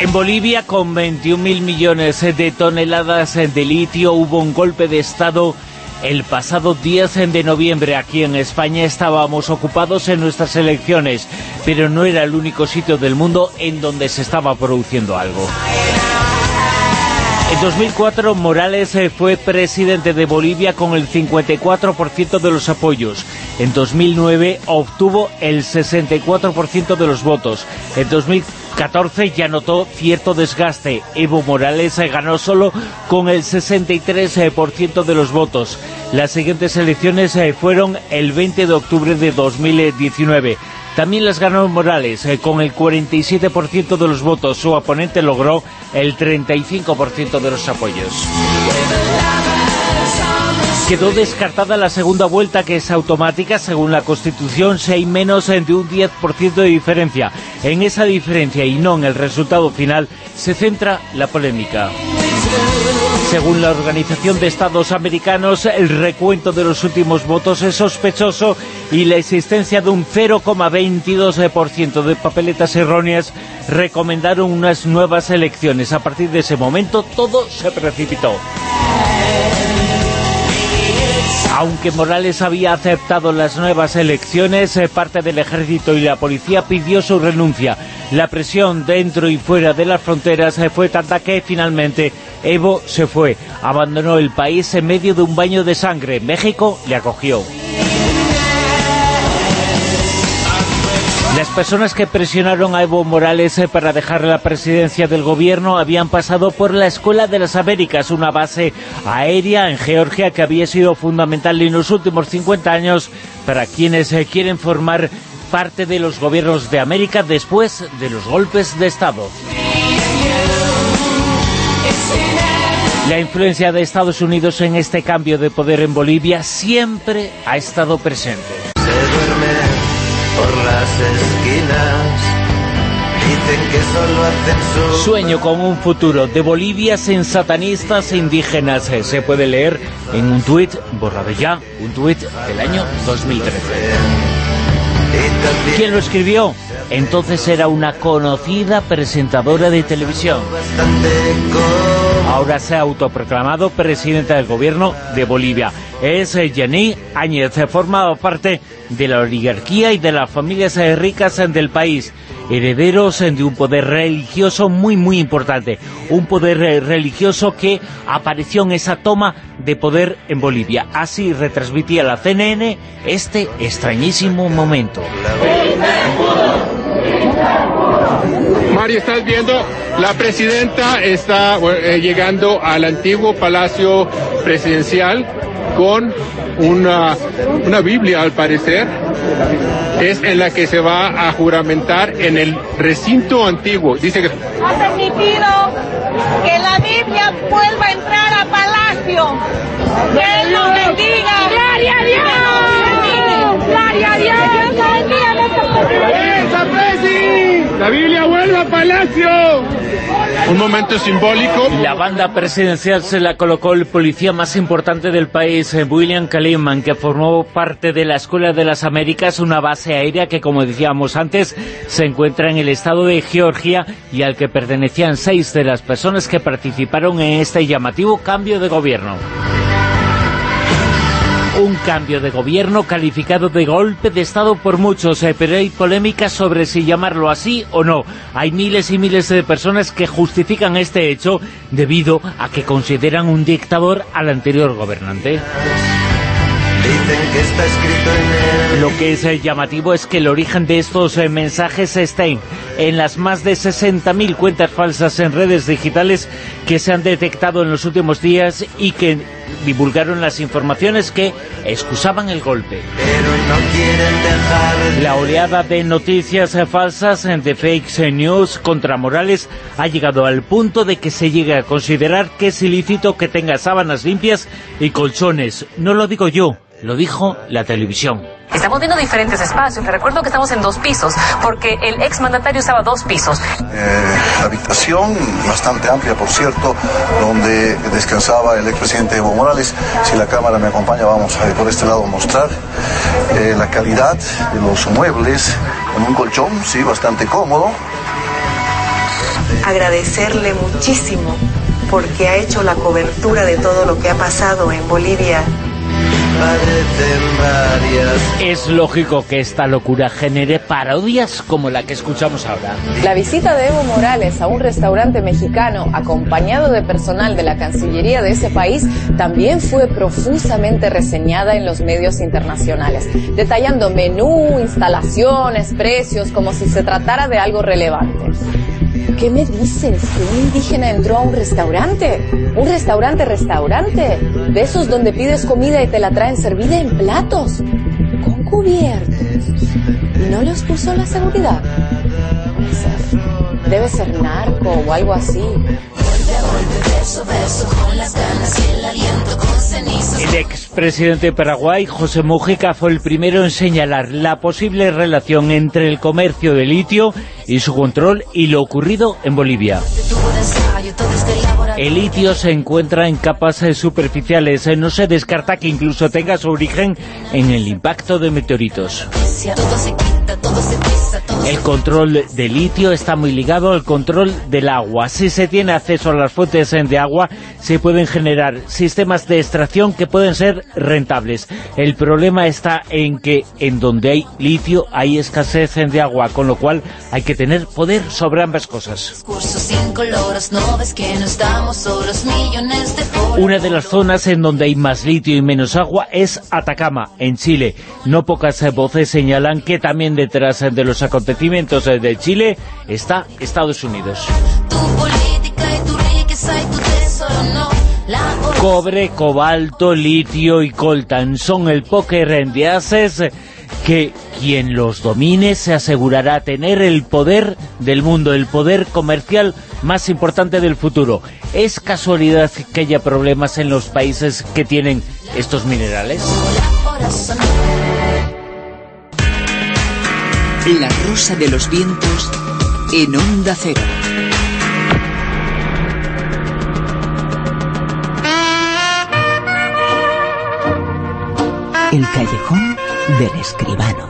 En Bolivia, con 21.000 millones de toneladas de litio, hubo un golpe de Estado el pasado 10 de noviembre. Aquí en España estábamos ocupados en nuestras elecciones, pero no era el único sitio del mundo en donde se estaba produciendo algo. En 2004 Morales eh, fue presidente de Bolivia con el 54% de los apoyos. En 2009 obtuvo el 64% de los votos. En 2014 ya notó cierto desgaste. Evo Morales eh, ganó solo con el 63% de los votos. Las siguientes elecciones eh, fueron el 20 de octubre de 2019. También las ganó Morales, eh, con el 47% de los votos. Su oponente logró el 35% de los apoyos. Quedó descartada la segunda vuelta, que es automática, según la Constitución, si hay menos de un 10% de diferencia. En esa diferencia, y no en el resultado final, se centra la polémica. Según la Organización de Estados Americanos, el recuento de los últimos votos es sospechoso y la existencia de un 0,22% de papeletas erróneas recomendaron unas nuevas elecciones. A partir de ese momento, todo se precipitó. Aunque Morales había aceptado las nuevas elecciones, eh, parte del ejército y la policía pidió su renuncia. La presión dentro y fuera de las fronteras eh, fue tanta que finalmente Evo se fue. Abandonó el país en medio de un baño de sangre. México le acogió. Las personas que presionaron a Evo Morales eh, para dejar la presidencia del gobierno habían pasado por la Escuela de las Américas, una base aérea en Georgia que había sido fundamental en los últimos 50 años para quienes eh, quieren formar parte de los gobiernos de América después de los golpes de Estado. La influencia de Estados Unidos en este cambio de poder en Bolivia siempre ha estado presente. Por las esquinas. Dicen que solo hacen su... Sueño con un futuro de Bolivia sin satanistas e indígenas. Se puede leer en un tuit, borrado ya, un tuit del año 2013. ¿Quién lo escribió? Entonces era una conocida presentadora de televisión. Ahora se ha autoproclamado presidenta del gobierno de Bolivia. Es Yaní Áñez, formado parte de la oligarquía y de las familias ricas del país, herederos de un poder religioso muy muy importante, un poder religioso que apareció en esa toma de poder en Bolivia. Así retransmitía la CNN este extrañísimo momento. Mario, estás viendo, la presidenta está eh, llegando al antiguo palacio presidencial con una, una Biblia, al parecer. Es en la que se va a juramentar en el recinto antiguo. Dice que ha permitido que la Biblia vuelva a entrar a Palacio. Que Él nos bendiga. ¡Gloria a Dios! ¡Gloria a Dios! ¡Dios bendiga a Presi! ¡La Biblia vuelve a Palacio! Un momento simbólico. La banda presidencial se la colocó el policía más importante del país, eh, William Kaliman, que formó parte de la Escuela de las Américas, una base aérea que, como decíamos antes, se encuentra en el estado de Georgia y al que pertenecían seis de las personas que participaron en este llamativo cambio de gobierno un cambio de gobierno calificado de golpe de Estado por muchos, eh, pero hay polémica sobre si llamarlo así o no. Hay miles y miles de personas que justifican este hecho debido a que consideran un dictador al anterior gobernante. Dicen que está escrito en el... Lo que es eh, llamativo es que el origen de estos eh, mensajes está en, en las más de 60.000 cuentas falsas en redes digitales que se han detectado en los últimos días y que divulgaron las informaciones que excusaban el golpe. Pero no quieren dejar... La oleada de noticias eh, falsas, de fake news contra Morales, ha llegado al punto de que se llegue a considerar que es ilícito que tenga sábanas limpias y colchones. No lo digo yo, lo dijo la televisión. Estamos viendo diferentes espacios. Le recuerdo que estamos en dos pisos, porque el exmandatario estaba dos pisos. Eh, habitación bastante amplia, por cierto, donde descansaba el expresidente Evo Morales. Si la cámara me acompaña, vamos a por este lado mostrar eh, la calidad de los muebles, con un colchón, sí, bastante cómodo. Agradecerle muchísimo porque ha hecho la cobertura de todo lo que ha pasado en Bolivia Parecen varias... Es lógico que esta locura genere parodias como la que escuchamos ahora. La visita de Evo Morales a un restaurante mexicano acompañado de personal de la Cancillería de ese país también fue profusamente reseñada en los medios internacionales, detallando menú, instalaciones, precios, como si se tratara de algo relevante. ¿Qué me dices? ¿Que un indígena entró a un restaurante? ¿Un restaurante, restaurante? De esos donde pides comida y te la traen servida en platos, con cubiertos. ¿Y no los puso la seguridad? Debe ser narco o algo así. El expresidente de Paraguay, José Mujica, fue el primero en señalar la posible relación entre el comercio de litio y su control y lo ocurrido en Bolivia. El litio se encuentra en capas eh, superficiales. Eh, No se descarta que incluso tenga su origen en el impacto de meteoritos. El control de litio está muy ligado al control del agua. Si se tiene acceso a las fuentes de agua, se pueden generar sistemas de extracción que pueden ser rentables. El problema está en que en donde hay litio hay escasez de agua, con lo cual hay que tener poder sobre ambas cosas. Una de las zonas en donde hay más litio y menos agua es Atacama, en Chile. No pocas voces señalan que también detrás de los acontecimientos eh, de Chile está Estados Unidos. Cobre, cobalto, litio y coltan son el póker de ases que quien los domine se asegurará tener el poder del mundo, el poder comercial más importante del futuro. ¿Es casualidad que haya problemas en los países que tienen estos minerales? La rosa de los vientos en onda cero. El callejón del escribano.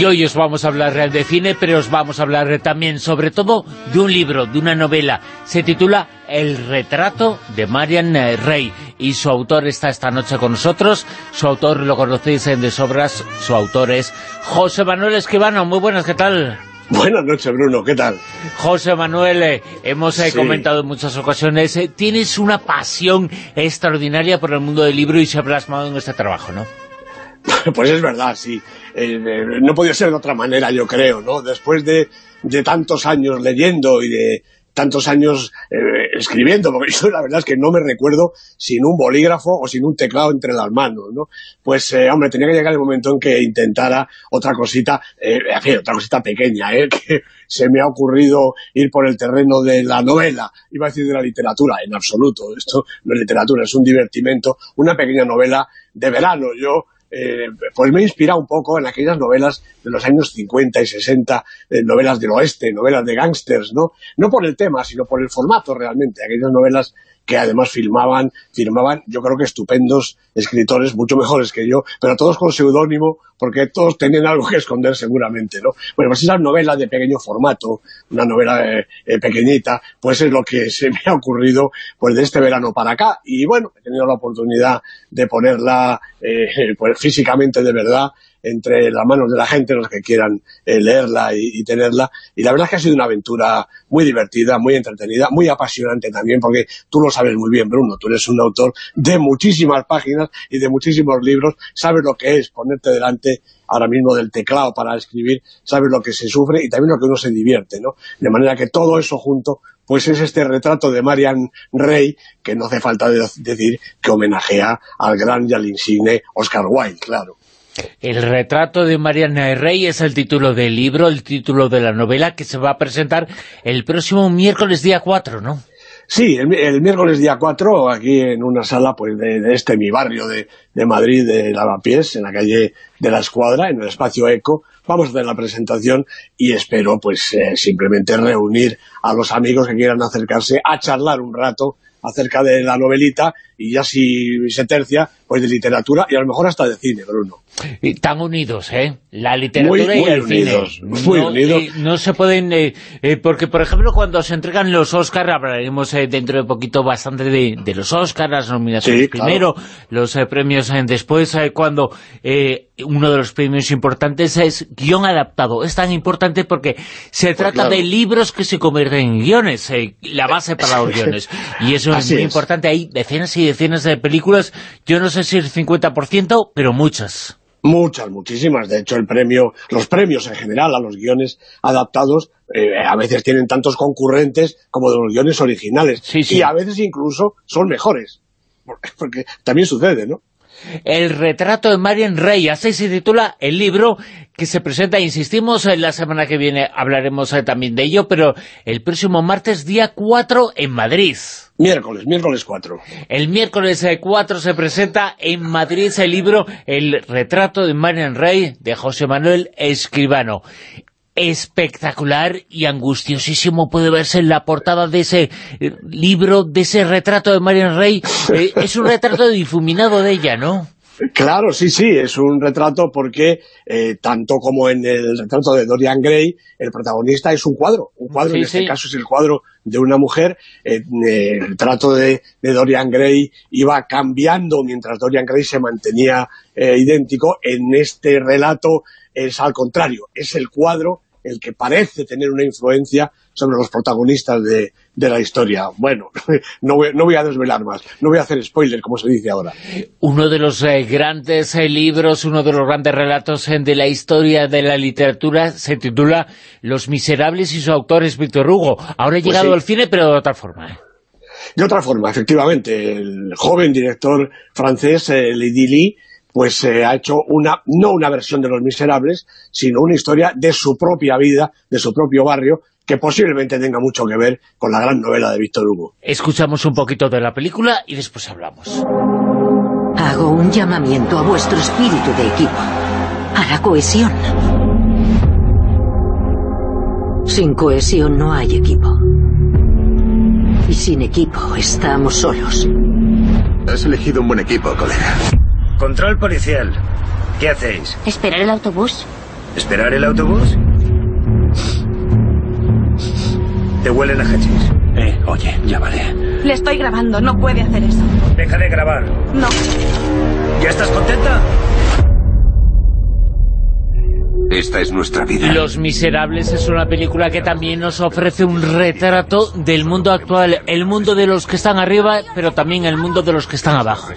Y hoy os vamos a hablar de cine, pero os vamos a hablar también, sobre todo, de un libro, de una novela. Se titula El retrato de Marian Rey. Y su autor está esta noche con nosotros. Su autor lo conocéis en de sobras. Su autor es José Manuel Esquivano. Muy buenas, ¿qué tal? Buenas noches, Bruno, ¿qué tal? José Manuel, eh, hemos eh, Sí. comentado en muchas ocasiones, eh, tienes una pasión extraordinaria por el mundo del libro y se ha plasmado en este trabajo, ¿no? Pues es verdad, sí. Eh, no podía ser de otra manera, yo creo, ¿no? Después de, de tantos años leyendo y de tantos años eh, escribiendo, porque yo la verdad es que no me recuerdo sin un bolígrafo o sin un teclado entre las manos, ¿no? Pues, eh, hombre, tenía que llegar el momento en que intentara otra cosita, eh, en fin, otra cosita pequeña, ¿eh? Que se me ha ocurrido ir por el terreno de la novela, iba a decir de la literatura, en absoluto, esto no es literatura, es un divertimento, una pequeña novela de verano, yo eh, pues me he inspirado un poco en aquellas novelas de los años 50 y 60, eh, novelas del oeste, novelas de gángsters, ¿no? No por el tema, sino por el formato realmente, aquellas novelas que además filmaban, firmaban, yo creo que estupendos escritores, mucho mejores que yo, pero todos con seudónimo, porque todos tenían algo que esconder seguramente, ¿no? Bueno, pues esas novelas de pequeño formato, una novela eh, pequeñita, pues es lo que se me ha ocurrido pues de este verano para acá, y bueno, he tenido la oportunidad de ponerla eh, pues físicamente de verdad, entre las manos de la gente, los que quieran eh, leerla y, tenerla. Y la verdad es que ha sido una aventura muy divertida, muy entretenida, muy apasionante también, porque tú lo sabes muy bien, Bruno, tú eres un autor de muchísimas páginas y de muchísimos libros, sabes lo que es ponerte delante ahora mismo del teclado para escribir, sabes lo que se sufre y también lo que uno se divierte, ¿no? De manera que todo eso junto pues es este retrato de Marian Rey, que no hace falta de decir que homenajea al gran y al insigne Oscar Wilde, claro. El retrato de Mariana Rey es el título del libro, el título de la novela que se va a presentar el próximo miércoles día 4, ¿no? Sí, el, miércoles día 4, aquí en una sala pues de, de este mi barrio de, de, Madrid, de Lavapiés, en la calle de la Escuadra, en el espacio ECO, vamos a hacer la presentación y espero pues eh, simplemente reunir a los amigos que quieran acercarse a charlar un rato acerca de la novelita y ya si se tercia, pues de literatura y a lo mejor hasta de cine, Bruno. Y tan unidos, ¿eh? La literatura muy, muy y el unidos, cine. Muy no, unidos. eh, no se pueden... eh, eh, porque, por ejemplo, cuando se entregan los Oscars, hablaremos eh, dentro de poquito bastante de, de los Oscars, las nominaciones Sí, claro. primero, los premios después, cuando eh, uno de los premios importantes es guion adaptado. Es tan importante porque se trata Pues claro. de libros que se convierten en guiones, la base para los guiones. Y eso es muy es. importante. Hay decenas y decenas de películas, yo no sé si el 50%, pero muchas. Muchas, muchísimas. De hecho, el premio, los premios en general a los guiones adaptados eh, a veces tienen tantos concurrentes como de los guiones originales. sí. Y a veces incluso son mejores. Porque también sucede, ¿no? El retrato de Marian Rey, así se titula el libro que se presenta, insistimos, en la semana que viene hablaremos eh, también de ello, pero el próximo martes, día 4, en Madrid. Miércoles, miércoles 4. El miércoles eh, 4 se presenta en Madrid el libro El retrato de Marian Rey, de José Manuel Escribano. Espectacular y angustiosísimo puede verse en la portada de ese eh, libro, de ese retrato de Marian Rey. Eh, es un retrato difuminado de ella, ¿no? Claro, sí, sí, es un retrato porque, eh, tanto como en el retrato de Dorian Gray, el protagonista es un cuadro. Un cuadro, Sí, en este caso es el cuadro de una mujer. Eh, el retrato de, de Dorian Gray iba cambiando mientras Dorian Gray se mantenía eh, idéntico. En este relato es al contrario, es el cuadro el que parece tener una influencia sobre los protagonistas de, de la historia. Bueno, no voy, no voy a desvelar más, no voy a hacer spoiler, como se dice ahora. Uno de los eh, grandes eh, libros, uno de los grandes relatos eh, de la historia de la literatura se titula Los Miserables y su autor es Víctor Hugo. Ahora ha Pues llegado sí. al cine, pero de otra forma. De otra forma, efectivamente, el joven director francés, Lady Lee, pues eh, ha hecho una, no una versión de Los Miserables, sino una historia de su propia vida, de su propio barrio, que posiblemente tenga mucho que ver con la gran novela de Víctor Hugo. Escuchamos un poquito de la película y después hablamos. Hago un llamamiento a vuestro espíritu de equipo, a la cohesión. Sin cohesión no hay equipo. Y sin equipo estamos solos. Has elegido un buen equipo, colega. Control policial. ¿Qué hacéis? ¿Esperar el autobús? ¿Esperar el autobús? Te huelen a hachís. Eh, oye, ya vale. Le estoy grabando, no puede hacer eso. Deja de grabar. No. ¿Ya estás contenta? Esta es nuestra vida. Los Miserables es una película que también nos ofrece un retrato del mundo actual, el mundo de los que están arriba, pero también el mundo de los que están abajo.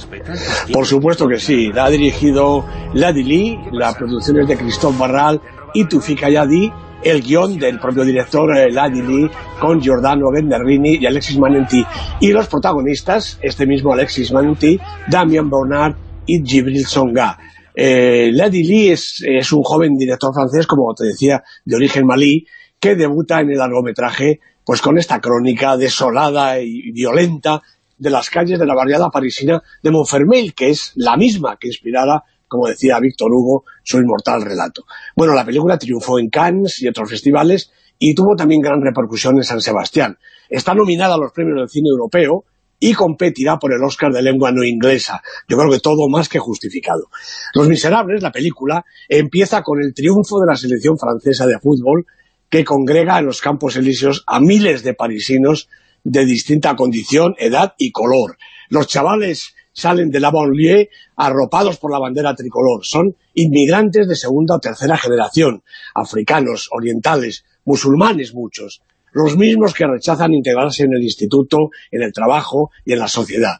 Por supuesto que sí, la ha dirigido Lady Lee, la producción es de Christophe Barral y Tufika Yadi, el guion del propio director eh, Lady Lee con Giordano Genderini y Alexis Manenti. Y los protagonistas, este mismo Alexis Manenti, Damien Bonnard y Gibril Songa. Eh, Lady Lee es, es un joven director francés, como te decía, de origen malí, que debuta en el largometraje pues con esta crónica desolada y violenta de las calles de la barriada parisina de Montfermeil, que es la misma que inspirara como decía Víctor Hugo, su inmortal relato. Bueno, la película triunfó en Cannes y otros festivales y tuvo también gran repercusión en San Sebastián. Está nominada a los premios del cine europeo y competirá por el Oscar de lengua no inglesa. Yo creo que todo más que justificado. Los Miserables, la película, empieza con el triunfo de la selección francesa de fútbol que congrega en los Campos Elíseos a miles de parisinos de distinta condición, edad y color. Los chavales salen de la banlieue arropados por la bandera tricolor. Son inmigrantes de segunda o tercera generación, africanos, orientales, musulmanes muchos, los mismos que rechazan integrarse en el instituto, en el trabajo y en la sociedad.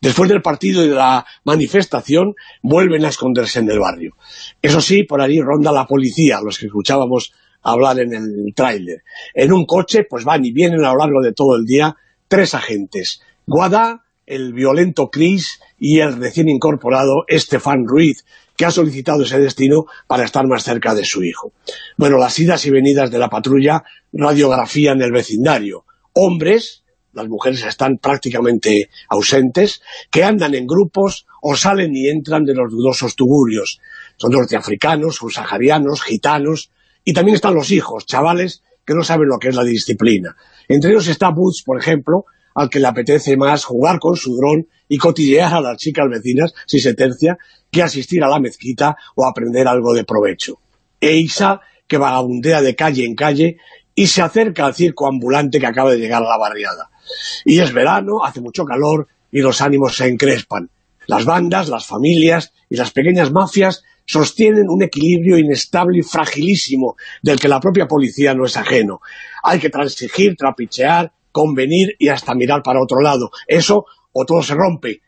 Después del partido y de la manifestación, vuelven a esconderse en el barrio. Eso sí, por ahí ronda la policía, los que escuchábamos hablar en el tráiler. En un coche, pues van y vienen a lo largo de todo el día tres agentes. Guada, el violento Chris y el recién incorporado Estefan Ruiz, que ha solicitado ese destino para estar más cerca de su hijo. Bueno, las idas y venidas de la patrulla radiografían el vecindario. Hombres, las mujeres están prácticamente ausentes, que andan en grupos o salen y entran de los dudosos tugurios. Son norteafricanos, subsaharianos, gitanos, y también están los hijos, chavales que no saben lo que es la disciplina. Entre ellos está Boots, por ejemplo, al que le apetece más jugar con su dron y cotillear a las chicas vecinas, si se tercia, que asistir a la mezquita o aprender algo de provecho. E Isa, que vagabundea de calle en calle y se acerca al circo ambulante que acaba de llegar a la barriada. Y es verano, hace mucho calor y los ánimos se encrespan. Las bandas, las familias y las pequeñas mafias sostienen un equilibrio inestable y fragilísimo del que la propia policía no es ajeno. Hay que transigir, trapichear, convenir y hasta mirar para otro lado. Eso o todo se rompe.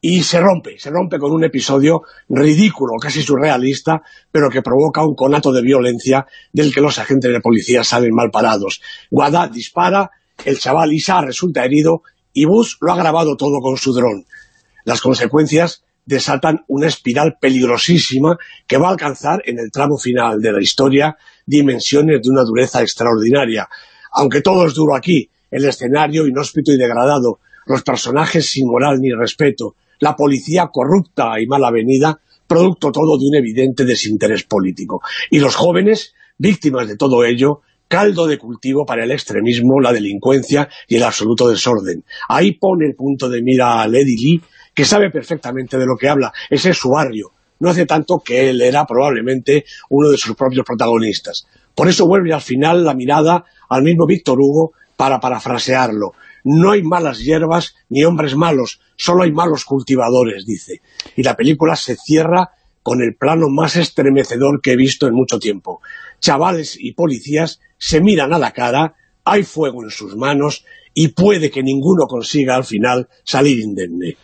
Y se rompe, se rompe con un episodio ridículo, casi surrealista, pero que provoca un conato de violencia del que los agentes de policía salen mal parados. Guadá dispara, el chaval Isa resulta herido y Bush lo ha grabado todo con su dron. Las consecuencias desatan una espiral peligrosísima que va a alcanzar en el tramo final de la historia dimensiones de una dureza extraordinaria. Aunque todo es duro aquí, el escenario inhóspito y degradado, los personajes sin moral ni respeto, la policía corrupta y mal avenida, producto todo de un evidente desinterés político. Y los jóvenes, víctimas de todo ello, caldo de cultivo para el extremismo, la delincuencia y el absoluto desorden. Ahí pone el punto de mira a Lady Lee, que sabe perfectamente de lo que habla. Ese es su barrio. No hace tanto que él era probablemente uno de sus propios protagonistas. Por eso vuelve al final la mirada al mismo Víctor Hugo para parafrasearlo. No hay malas hierbas ni hombres malos, solo hay malos cultivadores, dice. Y la película se cierra con el plano más estremecedor que he visto en mucho tiempo. Chavales y policías se miran a la cara, hay fuego en sus manos y puede que ninguno consiga al final salir indemne.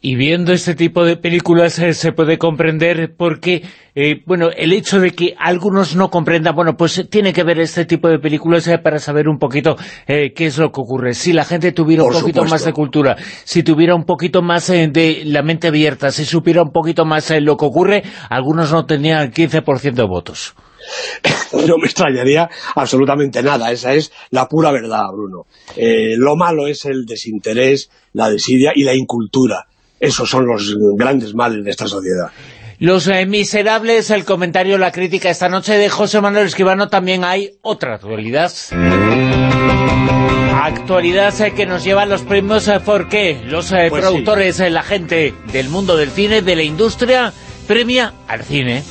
Y viendo este tipo de películas eh, se puede comprender porque, eh, bueno, el hecho de que algunos no comprendan, bueno, pues tiene que ver este tipo de películas eh, para saber un poquito qué es lo que ocurre. Si la gente tuviera un poquito más de cultura, si tuviera un poquito más de la mente abierta, si supiera un poquito más lo que ocurre, algunos no tendrían el 15% de votos. no me extrañaría absolutamente nada, esa es la pura verdad, Bruno. lo malo es el desinterés, la desidia y la incultura esos son los grandes males de esta sociedad. Los eh, miserables, el comentario, la crítica esta noche de José Manuel Esquivano, también hay otra actualidad. Actualidad eh, que nos lleva a los premios eh, porque los pues productores, la gente del mundo del cine, de la industria, premia al cine.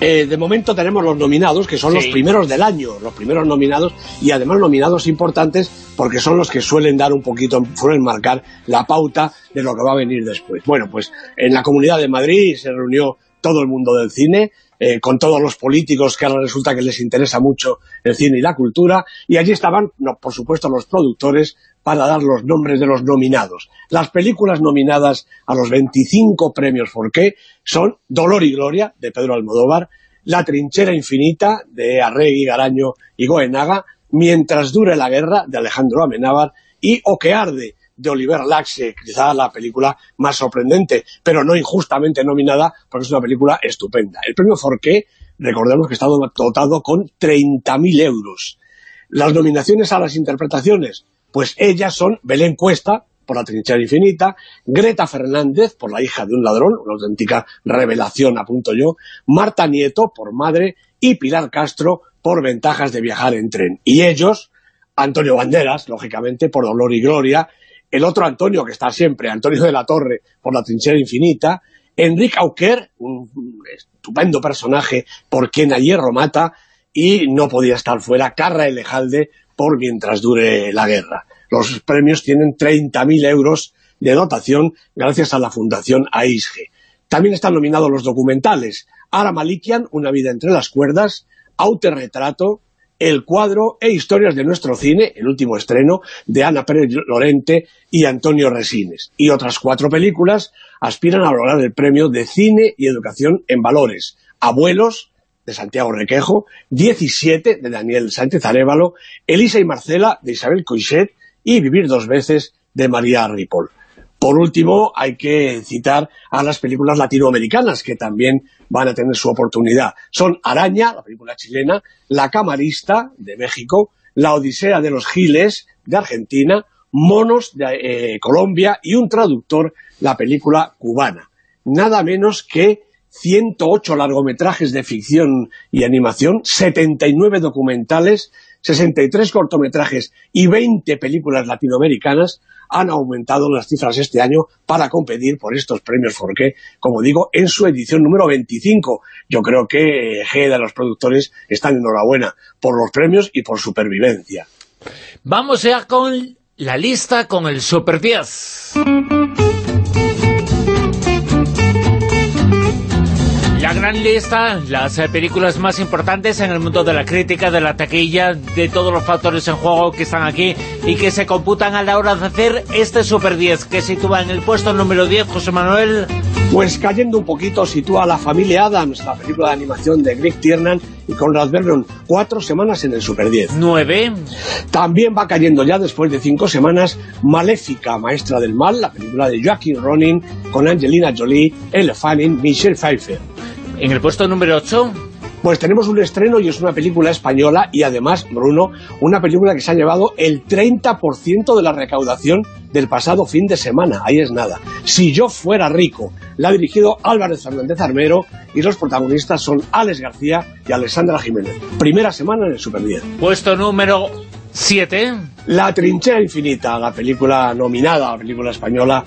Eh, de momento tenemos los nominados, que son los primeros del año, los primeros nominados, y además nominados importantes porque son los que suelen dar un poquito, suelen marcar la pauta de lo que va a venir después. Bueno, pues en la Comunidad de Madrid se reunió todo el mundo del cine, eh, con todos los políticos que ahora resulta que les interesa mucho el cine y la cultura, y allí estaban, por supuesto, los productores para dar los nombres de los nominados. Las películas nominadas a los 25 premios qué son Dolor y Gloria, de Pedro Almodóvar, La trinchera infinita, de Arregui, Garaño y Goenaga, Mientras dure la guerra, de Alejandro Amenábar, y O que arde, de Oliver Laxe, quizá la película más sorprendente, pero no injustamente nominada, porque es una película estupenda. El premio Forqué, recordemos que está dotado con 30.000 euros. Las nominaciones a las interpretaciones, pues ellas son Belén Cuesta, por La trinchera infinita, Greta Fernández por La hija de un ladrón, una auténtica revelación, apunto yo, Marta Nieto por Madre y Pilar Castro por Ventajas de viajar en tren. Y ellos, Antonio Banderas, lógicamente, por Dolor y Gloria, el otro Antonio que está siempre, Antonio de la Torre por La trinchera infinita, Enrique Auquer, un estupendo personaje por quien a hierro mata, y no podía estar fuera Carra Elejalde por Mientras dure la guerra. Los premios tienen 30.000 euros de dotación gracias a la Fundación AISGE. También están nominados los documentales Ara Malikian, Una vida entre las cuerdas, Autorretrato, El cuadro e Historias de nuestro cine, el último estreno, de Ana Pérez Lorente y Antonio Resines. Y otras cuatro películas aspiran a lograr el premio de Cine y Educación en Valores. Abuelos, de Santiago Requejo, 17 de Daniel Sánchez Arévalo, Elisa y Marcela de Isabel Coixet y Vivir dos veces de María Ripoll. Por último, hay que citar a las películas latinoamericanas que también van a tener su oportunidad. Son Araña, la película chilena, La Camarista, de México, La Odisea de los Giles, de Argentina, Monos, de eh, Colombia, y un traductor, la película cubana. Nada menos que 108 largometrajes de ficción y animación, 79 documentales, 63 cortometrajes y 20 películas latinoamericanas han aumentado las cifras este año para competir por estos premios Forqué, como digo, en su edición número 25. Yo creo que G de los productores están enhorabuena por los premios y por supervivencia. Vamos ya con la lista con el Super 10. La gran lista, las eh, películas más importantes en el mundo de la crítica, de la taquilla, de todos los factores en juego que están aquí y que se computan a la hora de hacer este Super 10, que sitúa en el puesto número 10, José Manuel. Pues cayendo un poquito, sitúa La familia Adams, la película de animación de Greg Tiernan y Conrad Vernon, cuatro semanas en el Super 10. Nueve. También va cayendo ya después de cinco semanas Maléfica, Maestra del Mal, la película de Joaquin Ronin con Angelina Jolie, Elle Fanning, Michelle Pfeiffer. En el puesto número 8... Pues tenemos un estreno y es una película española y además, Bruno, una película que se ha llevado el 30% de la recaudación del pasado fin de semana. Ahí es nada. Si yo fuera rico, la ha dirigido Álvarez Fernández Armero y los protagonistas son Alex García y Alessandra Jiménez. Primera semana en el Super 10. Puesto número 7. La trinchera infinita, la película nominada, la película española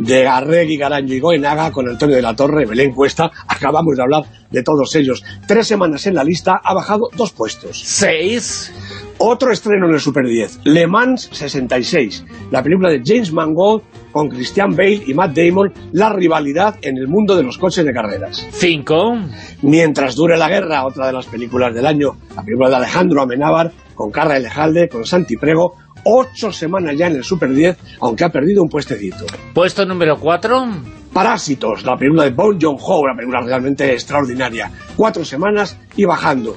de Garregui, Garanyo y Goenaga, con Antonio de la Torre, Belén Cuesta, acabamos de hablar de todos ellos. Tres semanas en la lista, ha bajado dos puestos. Seis. Otro estreno en el Super 10, Le Mans 66, la película de James Mangold con Christian Bale y Matt Damon, la rivalidad en el mundo de los coches de carreras. Cinco. Mientras dure la guerra, otra de las películas del año, la película de Alejandro Amenábar, con Carra Elejalde, con Santi Prego, ocho semanas ya en el Super 10, aunque ha perdido un puestecito. Puesto número 4. Parásitos, la película de Bong Joon-ho, una película realmente extraordinaria. Cuatro semanas y bajando.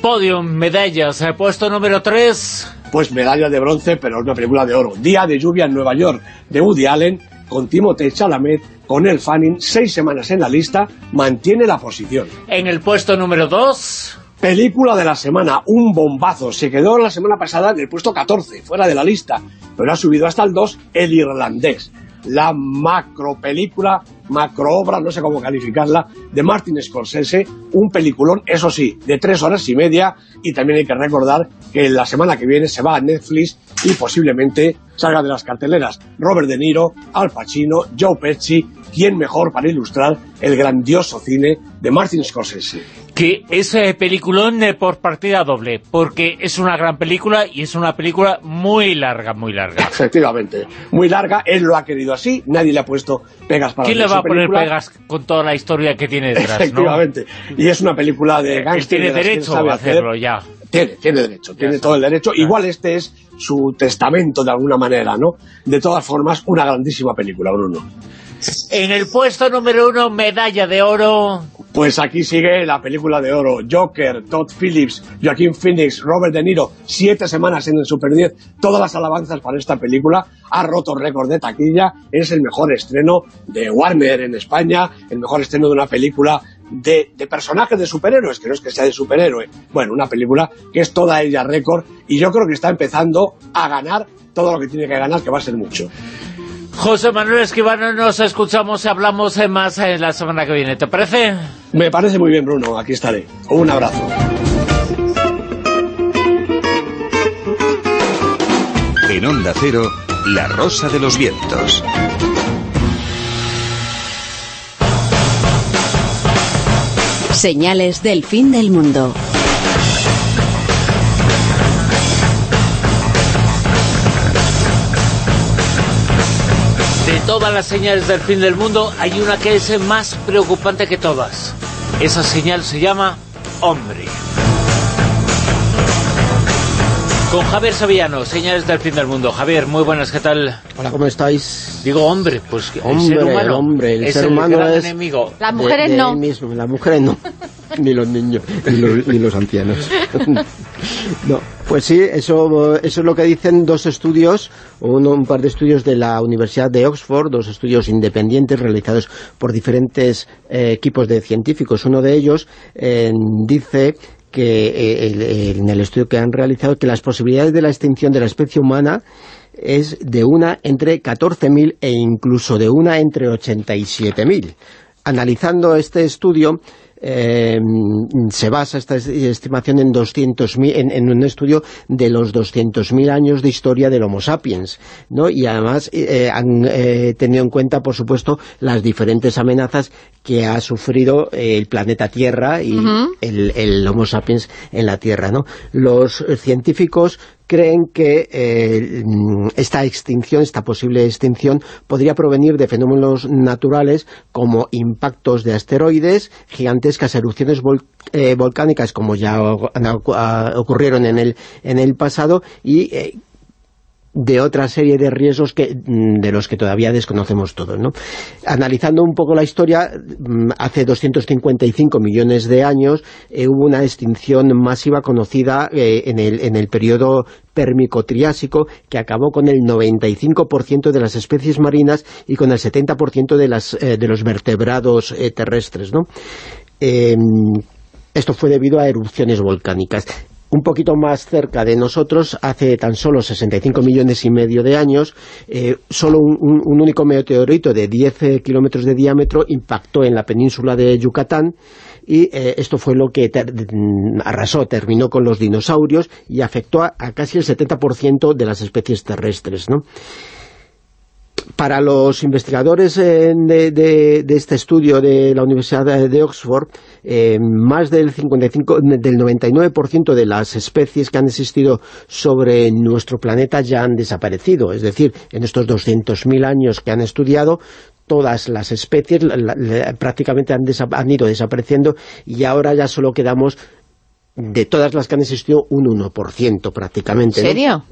Podium, medallas, eh, puesto número 3. Pues medalla de bronce, pero es una película de oro. Día de lluvia en Nueva York, de Woody Allen, con Timothée Chalamet, con El Fanning, seis semanas en la lista, mantiene la posición. En el puesto número 2... Película de la semana, un bombazo. Se quedó la semana pasada en el puesto 14, fuera de la lista, pero ha subido hasta el 2, El Irlandés. La macro película, macro obra, no sé cómo calificarla, de Martin Scorsese, un peliculón, eso sí, de tres horas y media, y también hay que recordar que la semana que viene se va a Netflix y posiblemente salga de las carteleras Robert De Niro, Al Pacino, Joe Pesci, ¿quién mejor para ilustrar el grandioso cine de Martin Scorsese? Que es eh, peliculón eh, por partida doble, porque es una gran película y es una película muy larga, muy larga. Efectivamente, muy larga, él lo ha querido así, nadie le ha puesto pegas para ¿Quién le va a poner pegas con toda la historia que tiene detrás, Efectivamente, y es una película de Él tiene derecho a hacerlo ya. Tiene, tiene derecho, tiene todo el derecho. Igual este es su testamento de alguna manera, ¿no? De todas formas, una grandísima película, Bruno. En el puesto número uno, medalla de oro. Pues aquí sigue la película de oro. Joker, Todd Phillips, Joaquín Phoenix, Robert De Niro. Siete semanas en el Super 10. Todas las alabanzas para esta película. Ha roto récord de taquilla. Es el mejor estreno de Warner en España. El mejor estreno de una película de, de, personajes de superhéroes, que no es que sea de superhéroe. Bueno, una película que es toda ella récord y yo creo que está empezando a ganar todo lo que tiene que ganar, que va a ser mucho. José Manuel Esquivano, nos escuchamos y hablamos más en la semana que viene. ¿Te parece? Me parece muy bien, Bruno. Aquí estaré. Un abrazo. En Onda Cero, La Rosa de los Vientos. Señales del fin del mundo. Todas las señales del fin del mundo, hay una que es más preocupante que todas. Esa señal se llama hombre. Con Javier Sevillano, señales del fin del mundo. Javier, muy buenas, ¿qué tal? Hola, ¿cómo estáis? Digo hombre, pues hombre, el ser humano hombre, el es ser el humano gran es enemigo. Las de- mujeres de no. mismo, las mujeres no, ni los niños, ni los, ni los ancianos. no, pues sí, eso, eso es lo que dicen dos estudios, uno, un par de estudios de la Universidad de Oxford, dos estudios independientes realizados por diferentes eh, equipos de científicos. Uno de ellos eh, dice que eh, el- el- en el estudio que han realizado que las posibilidades de la extinción de la especie humana es de una entre 14.000 e incluso de una entre 87.000. Analizando este estudio, eh, se basa esta es- estimación en 200.000 en, en un estudio de los 200.000 años de historia del Homo sapiens, ¿no? Y además eh, han eh, tenido en cuenta, por supuesto, las diferentes amenazas que ha sufrido eh, el planeta Tierra y el, el Homo sapiens en la Tierra, ¿no? Los eh, científicos creen que eh, mm, esta extinción, esta posible extinción, podría provenir de fenómenos naturales como impactos de asteroides, gigantescas erupciones eh, volcánicas como ya ah, ocurrieron en el, en el pasado y eh, de otra serie de riesgos que, mm, de los que todavía desconocemos todos. ¿no? Analizando un poco la historia, mm, hace 255 millones de años eh, hubo una extinción masiva conocida eh, en, el, en el periodo pérmico-triásico que acabó con el 95% de las especies marinas y con el 70% de, las, eh, de los vertebrados terrestres. ¿no? Eh, esto fue debido a erupciones volcánicas. Un poquito más cerca de nosotros, hace tan solo 65 millones y medio de años, eh, solo un, único meteorito de 10 eh, kilómetros de diámetro impactó en la península de Yucatán y eh, esto fue lo que mm, arrasó, terminó con los dinosaurios y afectó a, a casi el 70% de las especies terrestres, ¿no? Para los investigadores eh, de, este estudio de la Universidad de Oxford, eh, más del 55, del 99% de las especies que han existido sobre nuestro planeta ya han desaparecido. Es decir, en estos 200.000 años que han estudiado, todas las especies prácticamente han, han ido desapareciendo y ahora ya solo quedamos de todas las que han existido un 1% prácticamente. ¿En ¿no?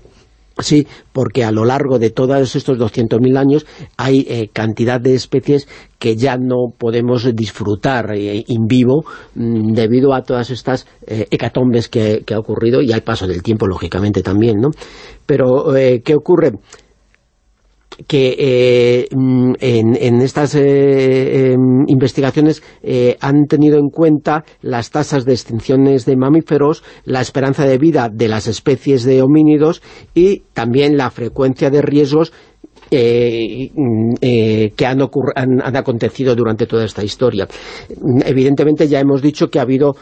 Sí, porque a lo largo de todos estos 200.000 años hay eh, cantidad de especies que ya no podemos disfrutar eh, vivo mm, debido a todas estas eh, hecatombes que, que ha ocurrido y al paso del tiempo, lógicamente, también, ¿no? Pero, eh, ¿qué ocurre? Que eh, mm, en, estas eh, em, investigaciones eh, han tenido en cuenta las tasas de extinciones de mamíferos, la esperanza de vida de las especies de homínidos y también la frecuencia de riesgos mm, que han, han, han acontecido durante toda esta historia. Mm, Evidentemente ya hemos dicho que ha habido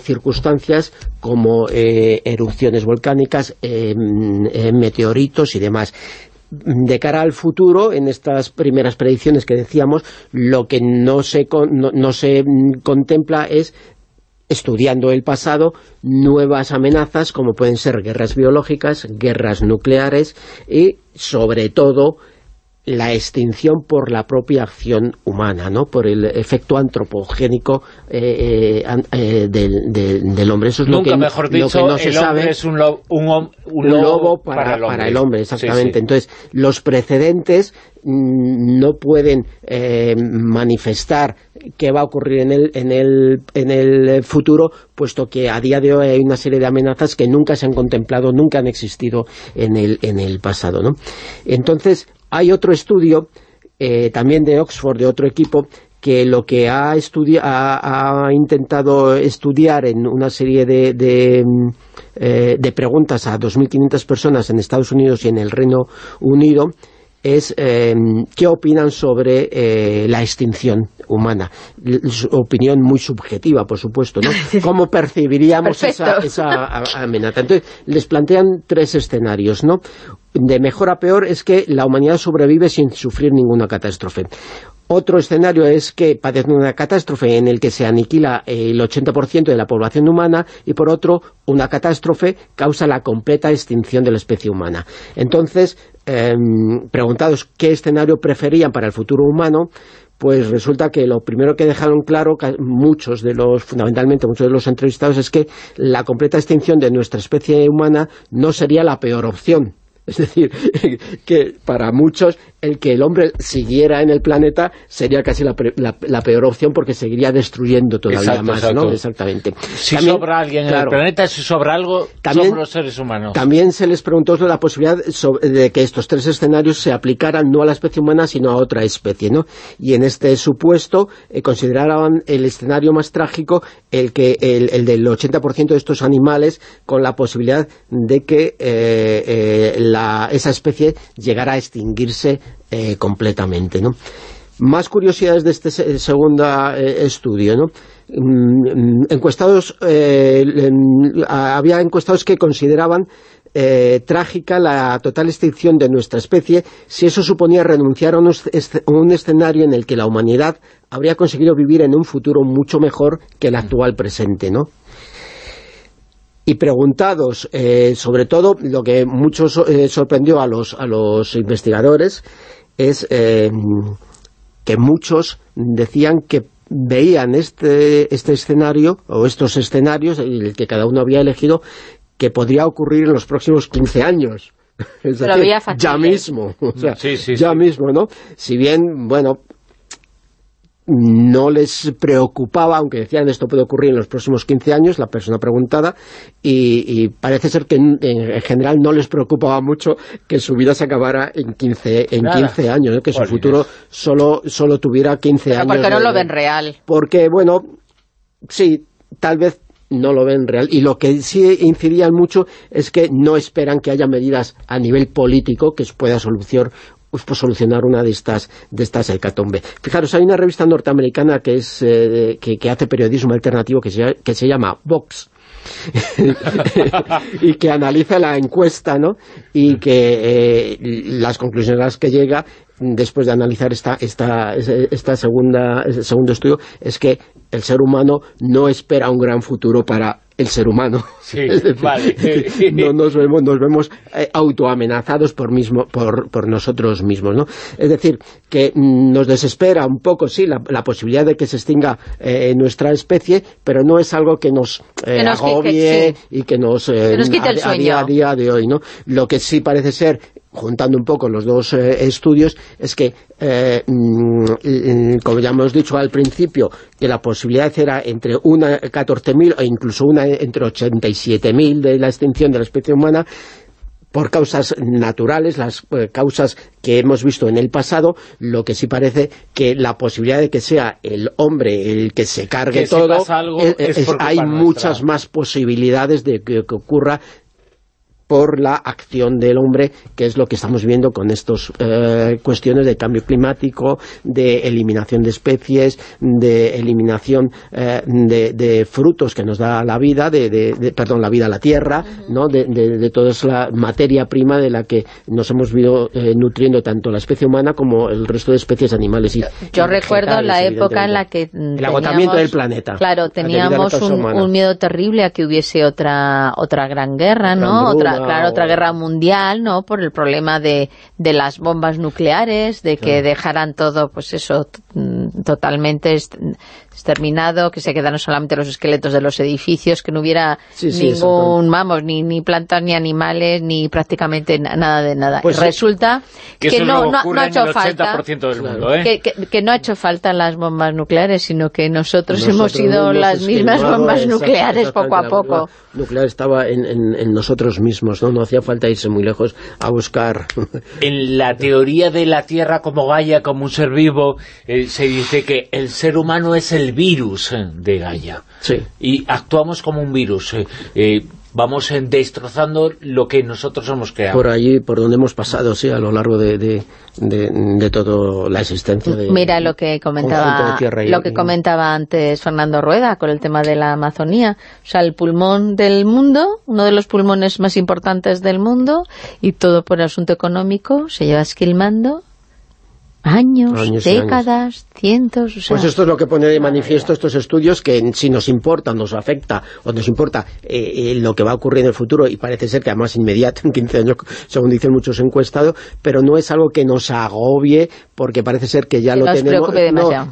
circunstancias como erupciones volcánicas, mm, eh, meteoritos y demás de cara al futuro, en estas primeras predicciones que decíamos, lo que no se, no, no se contempla es estudiando el pasado, nuevas amenazas como pueden ser guerras biológicas, guerras nucleares y, sobre todo, la extinción por la propia acción humana, ¿no? por el efecto antropogénico eh, eh, eh, del, del- del hombre. Eso es Nunca lo que, mejor lo que dicho, no se el sabe hombre es un, lo- un lobo, lobo para, para el hombre, exactamente. sí. Entonces, los precedentes mm, no pueden eh, manifestar qué va a ocurrir en el, en, el, en el futuro, puesto que a día de hoy hay una serie de amenazas que nunca se han contemplado, nunca han existido en el, en el pasado. ¿no? Entonces, hay otro estudio, eh, también de Oxford, de otro equipo, que lo que ha, ha, ha intentado estudiar en una serie de, de, mm, eh, de preguntas a 2.500 personas en Estados Unidos y en el Reino Unido es eh, qué opinan sobre eh, la extinción humana. Su opinión muy subjetiva, por supuesto, ¿no? ¿Cómo percibiríamos esa, esa amenaza? Entonces, les plantean tres escenarios, ¿no? De mejor a peor es que la humanidad sobrevive sin sufrir ninguna catástrofe. Otro escenario es que padecen una catástrofe en el que se aniquila el 80% de la población humana y por otro, una catástrofe causa la completa extinción de la especie humana. Entonces, em, preguntados qué escenario preferían para el futuro humano, pues resulta que lo primero que dejaron claro muchos de los, fundamentalmente muchos de los entrevistados, es que la completa extinción de nuestra especie humana no sería la peor opción. Es decir, que para muchos el que el hombre siguiera en el planeta sería casi la, peor opción porque seguiría destruyendo todavía más, ¿no? Exactamente. Si sobra alguien en el planeta, si sobra algo, somos los seres humanos. También se les preguntó la posibilidad de que estos tres escenarios se aplicaran no a la especie humana, sino a otra especie, ¿no? Y en este supuesto eh, consideraban el escenario más trágico el que el, del 80% de estos animales con la posibilidad de que eh, eh, esa especie llegara a extinguirse eh, completamente, ¿no? Más curiosidades de este segundo eh, estudio, ¿no? Mm, encuestados, eh, había encuestados que consideraban trágica la total extinción de nuestra especie si eso suponía renunciar a un, escenario en el que la humanidad habría conseguido vivir en un futuro mucho mejor que el actual presente, ¿no? Y preguntados, sobre todo, lo que mucho sorprendió a los, a los investigadores es eh, que muchos decían que veían este, este escenario, o estos escenarios, el que cada uno había elegido, que podría ocurrir en los próximos 15 años. ya mismo, ya mismo, ¿no? Si bien, bueno, no les preocupaba, aunque decían esto puede ocurrir en los próximos 15 años, la persona preguntada, y, parece ser que en, general no les preocupaba mucho que su vida se acabara en 15, en 15 años, que su futuro solo, solo tuviera 15 años. Porque no lo ven real. Porque, bueno, sí, tal vez no lo ven real. Y lo que sí incidían mucho es que no esperan que haya medidas a nivel político que pueda solucionar pues, pues, solucionar una de estas de estas hecatombe. Fijaros, hay una revista norteamericana que es eh, que, hace periodismo alternativo que se, que se llama Vox, y que analiza la encuesta, ¿no? Y que eh, las conclusiones a las que llega después de analizar esta, esta, esta segunda, este segundo estudio es que el ser humano no espera un gran futuro para el ser humano. Sí, vale. no nos vemos, nos vemos eh, autoamenazados por, mismo, por, por nosotros mismos, ¿no? Es decir, que mm, nos desespera un poco, sí, la, posibilidad de que se extinga eh, nuestra especie, pero no es algo que nos, eh, agobie y que nos, quite el sueño. a día de hoy, ¿no? Lo que sí parece ser juntando un poco los dos eh, estudios, es que, eh, mm, como ya hemos dicho al principio, que la posibilidad era entre una 14.000 e incluso una entre 87.000 de la extinción de la especie humana, por causas naturales, las eh, causas que hemos visto en el pasado, lo que sí parece que la posibilidad de que sea el hombre el que se cargue todo, hay muchas más posibilidades de que ocurra por la acción del hombre, que es lo que estamos viendo con estas eh, cuestiones de cambio climático, de eliminación de especies, de eliminación eh, de, frutos que nos da la vida, de, perdón, la vida a la tierra, ¿no? de, toda esa materia prima de la que nos hemos ido eh, nutriendo tanto la especie humana como el resto de especies animales. Y, Yo recuerdo la época en la que El agotamiento del planeta. Claro, teníamos un, miedo terrible a que hubiese otra otra gran guerra, ¿no? Otra claro, otra guerra mundial, ¿no? Por el problema de, de las bombas nucleares, de que dejaran todo, pues eso, mm, totalmente exterminado, que se quedaran solamente los esqueletos de los edificios, que no hubiera ningún, vamos, ni, ni plantas, ni animales, ni prácticamente nada de nada. Pues Resulta que, no, no, ha hecho falta ¿eh? que, no ha hecho falta las bombas nucleares, sino que nosotros, hemos sido las mismas bombas nucleares poco a poco. nuclear estaba en, en, nosotros mismos, ¿no? No hacía falta irse muy lejos a buscar. En la teoría de la Tierra como Gaia, como un ser vivo, eh, se dice que el ser humano es el virus eh, de Gaia. Sí. Y actuamos como un virus. Eh, vamos eh, destrozando lo que nosotros hemos creado. Por allí, por donde hemos pasado, sí, a lo largo de, de, de, de toda la existencia de... Mira lo que comentaba lo que comentaba antes Fernando Rueda con el tema de la Amazonía. O sea, el pulmón del mundo, uno de los pulmones más importantes del mundo, y todo por asunto económico, se lleva esquilmando Años, décadas, cientos... Pues esto es lo que pone de manifiesto estos estudios, que si nos importa, nos afecta, o nos importa eh, eh, lo que va a ocurrir en el futuro, y parece ser que además inmediato, en 15 años, según dicen muchos encuestados, pero no es algo que nos agobie, porque parece ser que ya lo tenemos...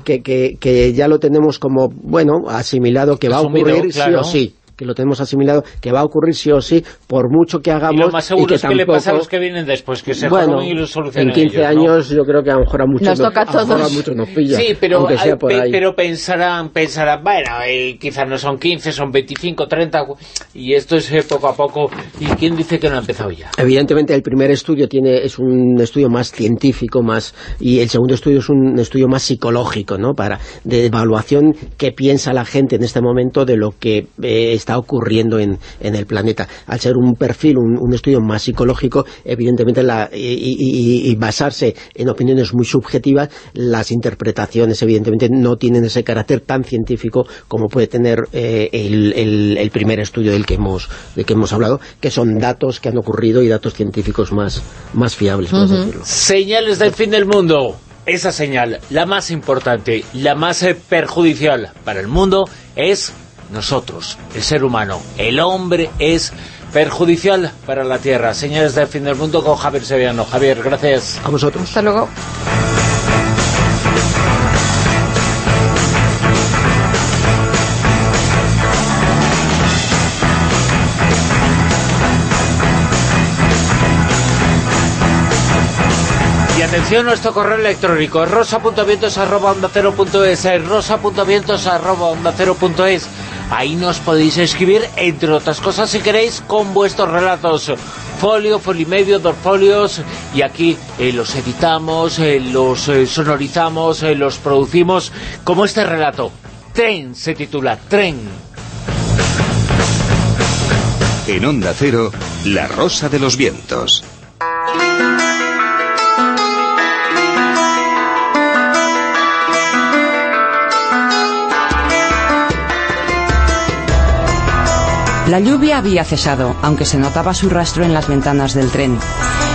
que, que, que, ya lo tenemos como, bueno, asimilado, que va a ocurrir sí o sí que lo tenemos asimilado, que va a ocurrir sí o sí, por mucho que hagamos... Y lo más seguro es que le pasa a los que vienen después, que se bueno, y lo solucionen en 15 años yo creo que a lo mejor a muchos nos, toca nos, a muchos nos pilla, Sí, pero, aunque sea por ahí. pero pensarán, pensarán, bueno, eh, quizás no son 15, son 25, 30, y esto es eh, poco a poco, ¿y quién dice que no ha empezado ya? Evidentemente el primer estudio tiene es un estudio más científico, más y el segundo estudio es un estudio más psicológico, ¿no? Para de evaluación que piensa la gente en este momento de lo que eh, está ocurriendo en en, el planeta. Al ser un perfil, un, estudio más psicológico, evidentemente, la, y, basarse en opiniones muy subjetivas, las interpretaciones, evidentemente, no tienen ese carácter tan científico como puede tener eh, el, primer estudio del que hemos de que hemos hablado, que son datos que han ocurrido y datos científicos más, más fiables, por decirlo. Señales del fin del mundo esa señal, la más importante, la más eh, perjudicial para el mundo, es nosotros, el ser humano, el hombre es perjudicial para la Tierra. Señales del fin del mundo con Javier Sevillano. Javier, gracias. A vosotros. Hasta luego. Y atención a nuestro correo electrónico, rosa.vientos.es, rosa.vientos.es. Ahí nos podéis escribir, entre otras cosas, si queréis, con vuestros relatos. Folio, folio y medio, dos folios, y aquí eh, los editamos, eh, los eh, sonorizamos, los producimos, como este relato. Tren se titula, Tren. En Onda Cero, La Rosa de los Vientos. La lluvia había cesado, aunque se notaba su rastro en las ventanas del tren.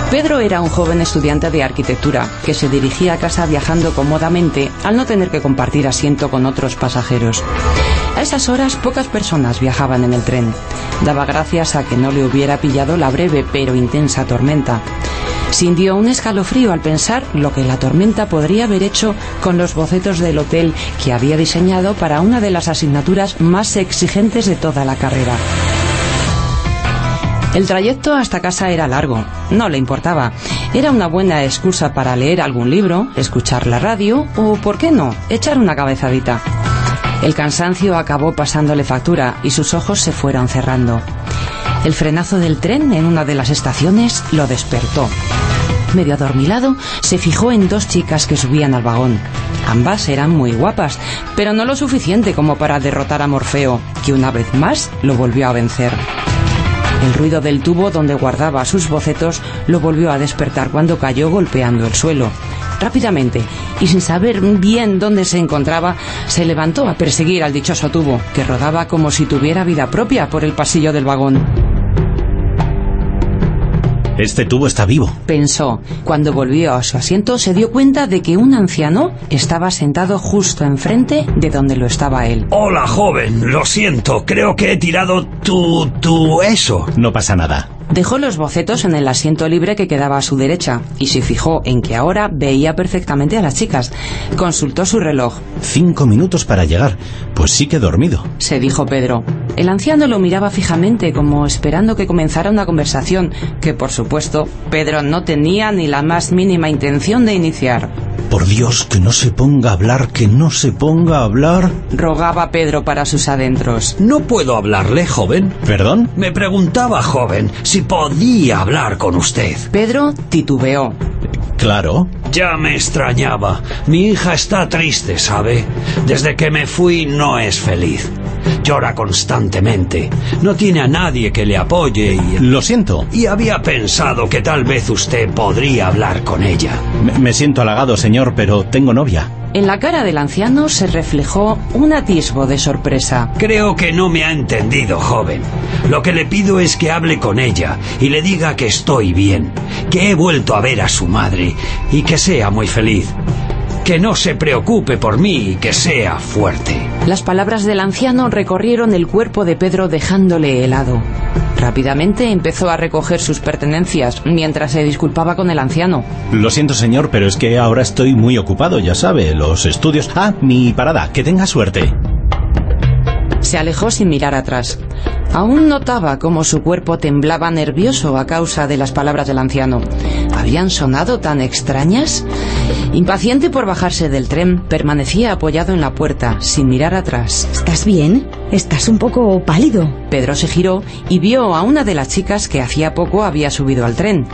Pedro era un joven estudiante de arquitectura que se dirigía a casa viajando cómodamente al no tener que compartir asiento con otros pasajeros. A esas horas pocas personas viajaban en el tren. Daba gracias a que no le hubiera pillado la breve pero intensa tormenta. Sintió un escalofrío al pensar lo que la tormenta podría haber hecho con los bocetos del hotel que había diseñado para una de las asignaturas más exigentes de toda la carrera. El trayecto hasta casa era largo, no le importaba. Era una buena excusa para leer algún libro, escuchar la radio o, ¿por qué no?, echar una cabezadita. El cansancio acabó pasándole factura y sus ojos se fueron cerrando. El frenazo del tren en una de las estaciones lo despertó. Medio adormilado, se fijó en dos chicas que subían al vagón. Ambas eran muy guapas, pero no lo suficiente como para derrotar a Morfeo, que una vez más lo volvió a vencer. El ruido del tubo donde guardaba sus bocetos lo volvió a despertar cuando cayó golpeando el suelo. Rápidamente, y sin saber bien dónde se encontraba, se levantó a perseguir al dichoso tubo, que rodaba como si tuviera vida propia por el pasillo del vagón. Este tubo está vivo. Pensó. Cuando volvió a su asiento se dio cuenta de que un anciano estaba sentado justo enfrente de donde lo estaba él. Hola, joven. Lo siento. Creo que he tirado tu... tu... eso. No pasa nada. Dejó los bocetos en el asiento libre que quedaba a su derecha y se fijó en que ahora veía perfectamente a las chicas. Consultó su reloj. Cinco minutos para llegar. Pues sí que he dormido. Se dijo Pedro. El anciano lo miraba fijamente como esperando que comenzara una conversación que, por supuesto, Pedro no tenía ni la más mínima intención de iniciar. Por Dios, que no se ponga a hablar, que no se ponga a hablar. Rogaba Pedro para sus adentros. No puedo hablarle, joven. ¿Perdón? Me preguntaba, joven, si podía hablar con usted. Pedro titubeó. Claro. Ya me extrañaba. Mi hija está triste, ¿sabe? Desde que me fui no es feliz. Llora constantemente. No tiene a nadie que le apoye y... Lo siento. Y había pensado que tal vez usted podría hablar con ella. Me, me siento halagado, señor, pero tengo novia. En la cara del anciano se reflejó un atisbo de sorpresa. Creo que no me ha entendido, joven. Lo que le pido es que hable con ella y le diga que estoy bien, que he vuelto a ver a su madre y que sea muy feliz. Que no se preocupe por mí y que sea fuerte. Las palabras del anciano recorrieron el cuerpo de Pedro dejándole helado. Rápidamente empezó a recoger sus pertenencias mientras se disculpaba con el anciano. Lo siento, señor, pero es que ahora estoy muy ocupado, ya sabe, los estudios. Ah, mi parada, que tenga suerte. Se alejó sin mirar atrás. Aún notaba cómo su cuerpo temblaba nervioso a causa de las palabras del anciano. ¿Habían sonado tan extrañas? Impaciente por bajarse del tren, permanecía apoyado en la puerta, sin mirar atrás. ¿Estás bien? Estás un poco pálido. Pedro se giró y vio a una de las chicas que hacía poco había subido al tren.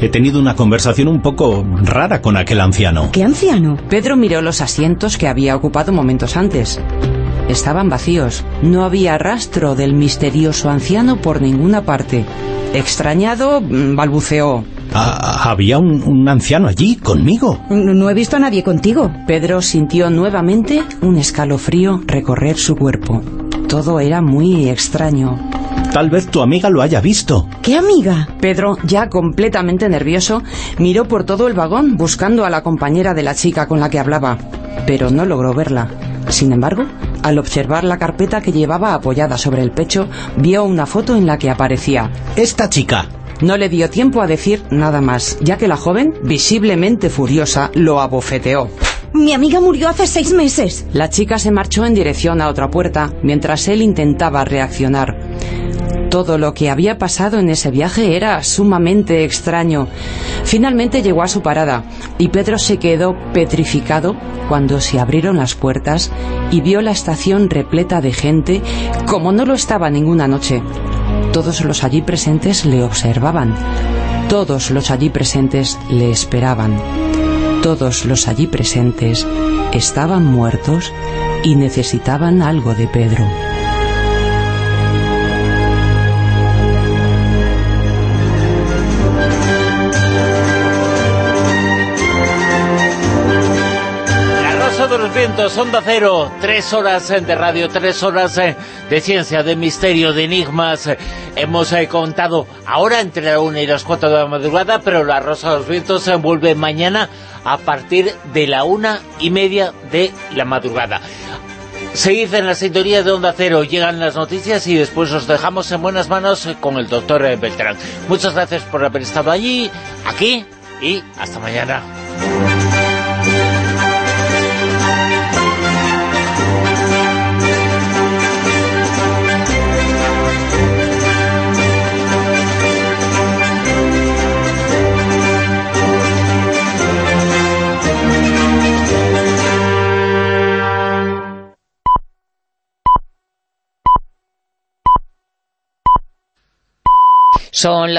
He tenido una conversación un poco rara con aquel anciano. ¿Qué anciano? Pedro miró los asientos que había ocupado momentos antes. Estaban vacíos. No había rastro del misterioso anciano por ninguna parte. Extrañado, mm, balbuceó. Ah, había un, un anciano allí, conmigo. No, no he visto a nadie contigo. Pedro sintió nuevamente un escalofrío recorrer su cuerpo. Todo era muy extraño. Tal vez tu amiga lo haya visto. ¿Qué amiga? Pedro, ya completamente nervioso, miró por todo el vagón buscando a la compañera de la chica con la que hablaba, pero no logró verla. Sin embargo, al observar la carpeta que llevaba apoyada sobre el pecho, vio una foto en la que aparecía Esta chica. No le dio tiempo a decir nada más, ya que la joven, visiblemente furiosa, lo abofeteó. Mi amiga murió hace seis meses. La chica se marchó en dirección a otra puerta, mientras él intentaba reaccionar. Todo lo que había pasado en ese viaje era sumamente extraño. Finalmente llegó a su parada y Pedro se quedó petrificado cuando se abrieron las puertas y vio la estación repleta de gente como no lo estaba ninguna noche. Todos los allí presentes le observaban. Todos los allí presentes le esperaban. Todos los allí presentes estaban muertos y necesitaban algo de Pedro. Vientos, Onda Cero, tres horas eh, de radio, tres horas eh, de ciencia, de misterio, de enigmas. eh, Hemos contado ahora entre la una y las cuatro de la madrugada, pero La Rosa de los Vientos se vuelve mañana a partir de la una y media de la madrugada. Seguid en la sintonía de Onda Cero, llegan las noticias y después os dejamos en buenas manos con el doctor Beltrán. Muchas gracias por haber estado allí, aquí y hasta mañana. Son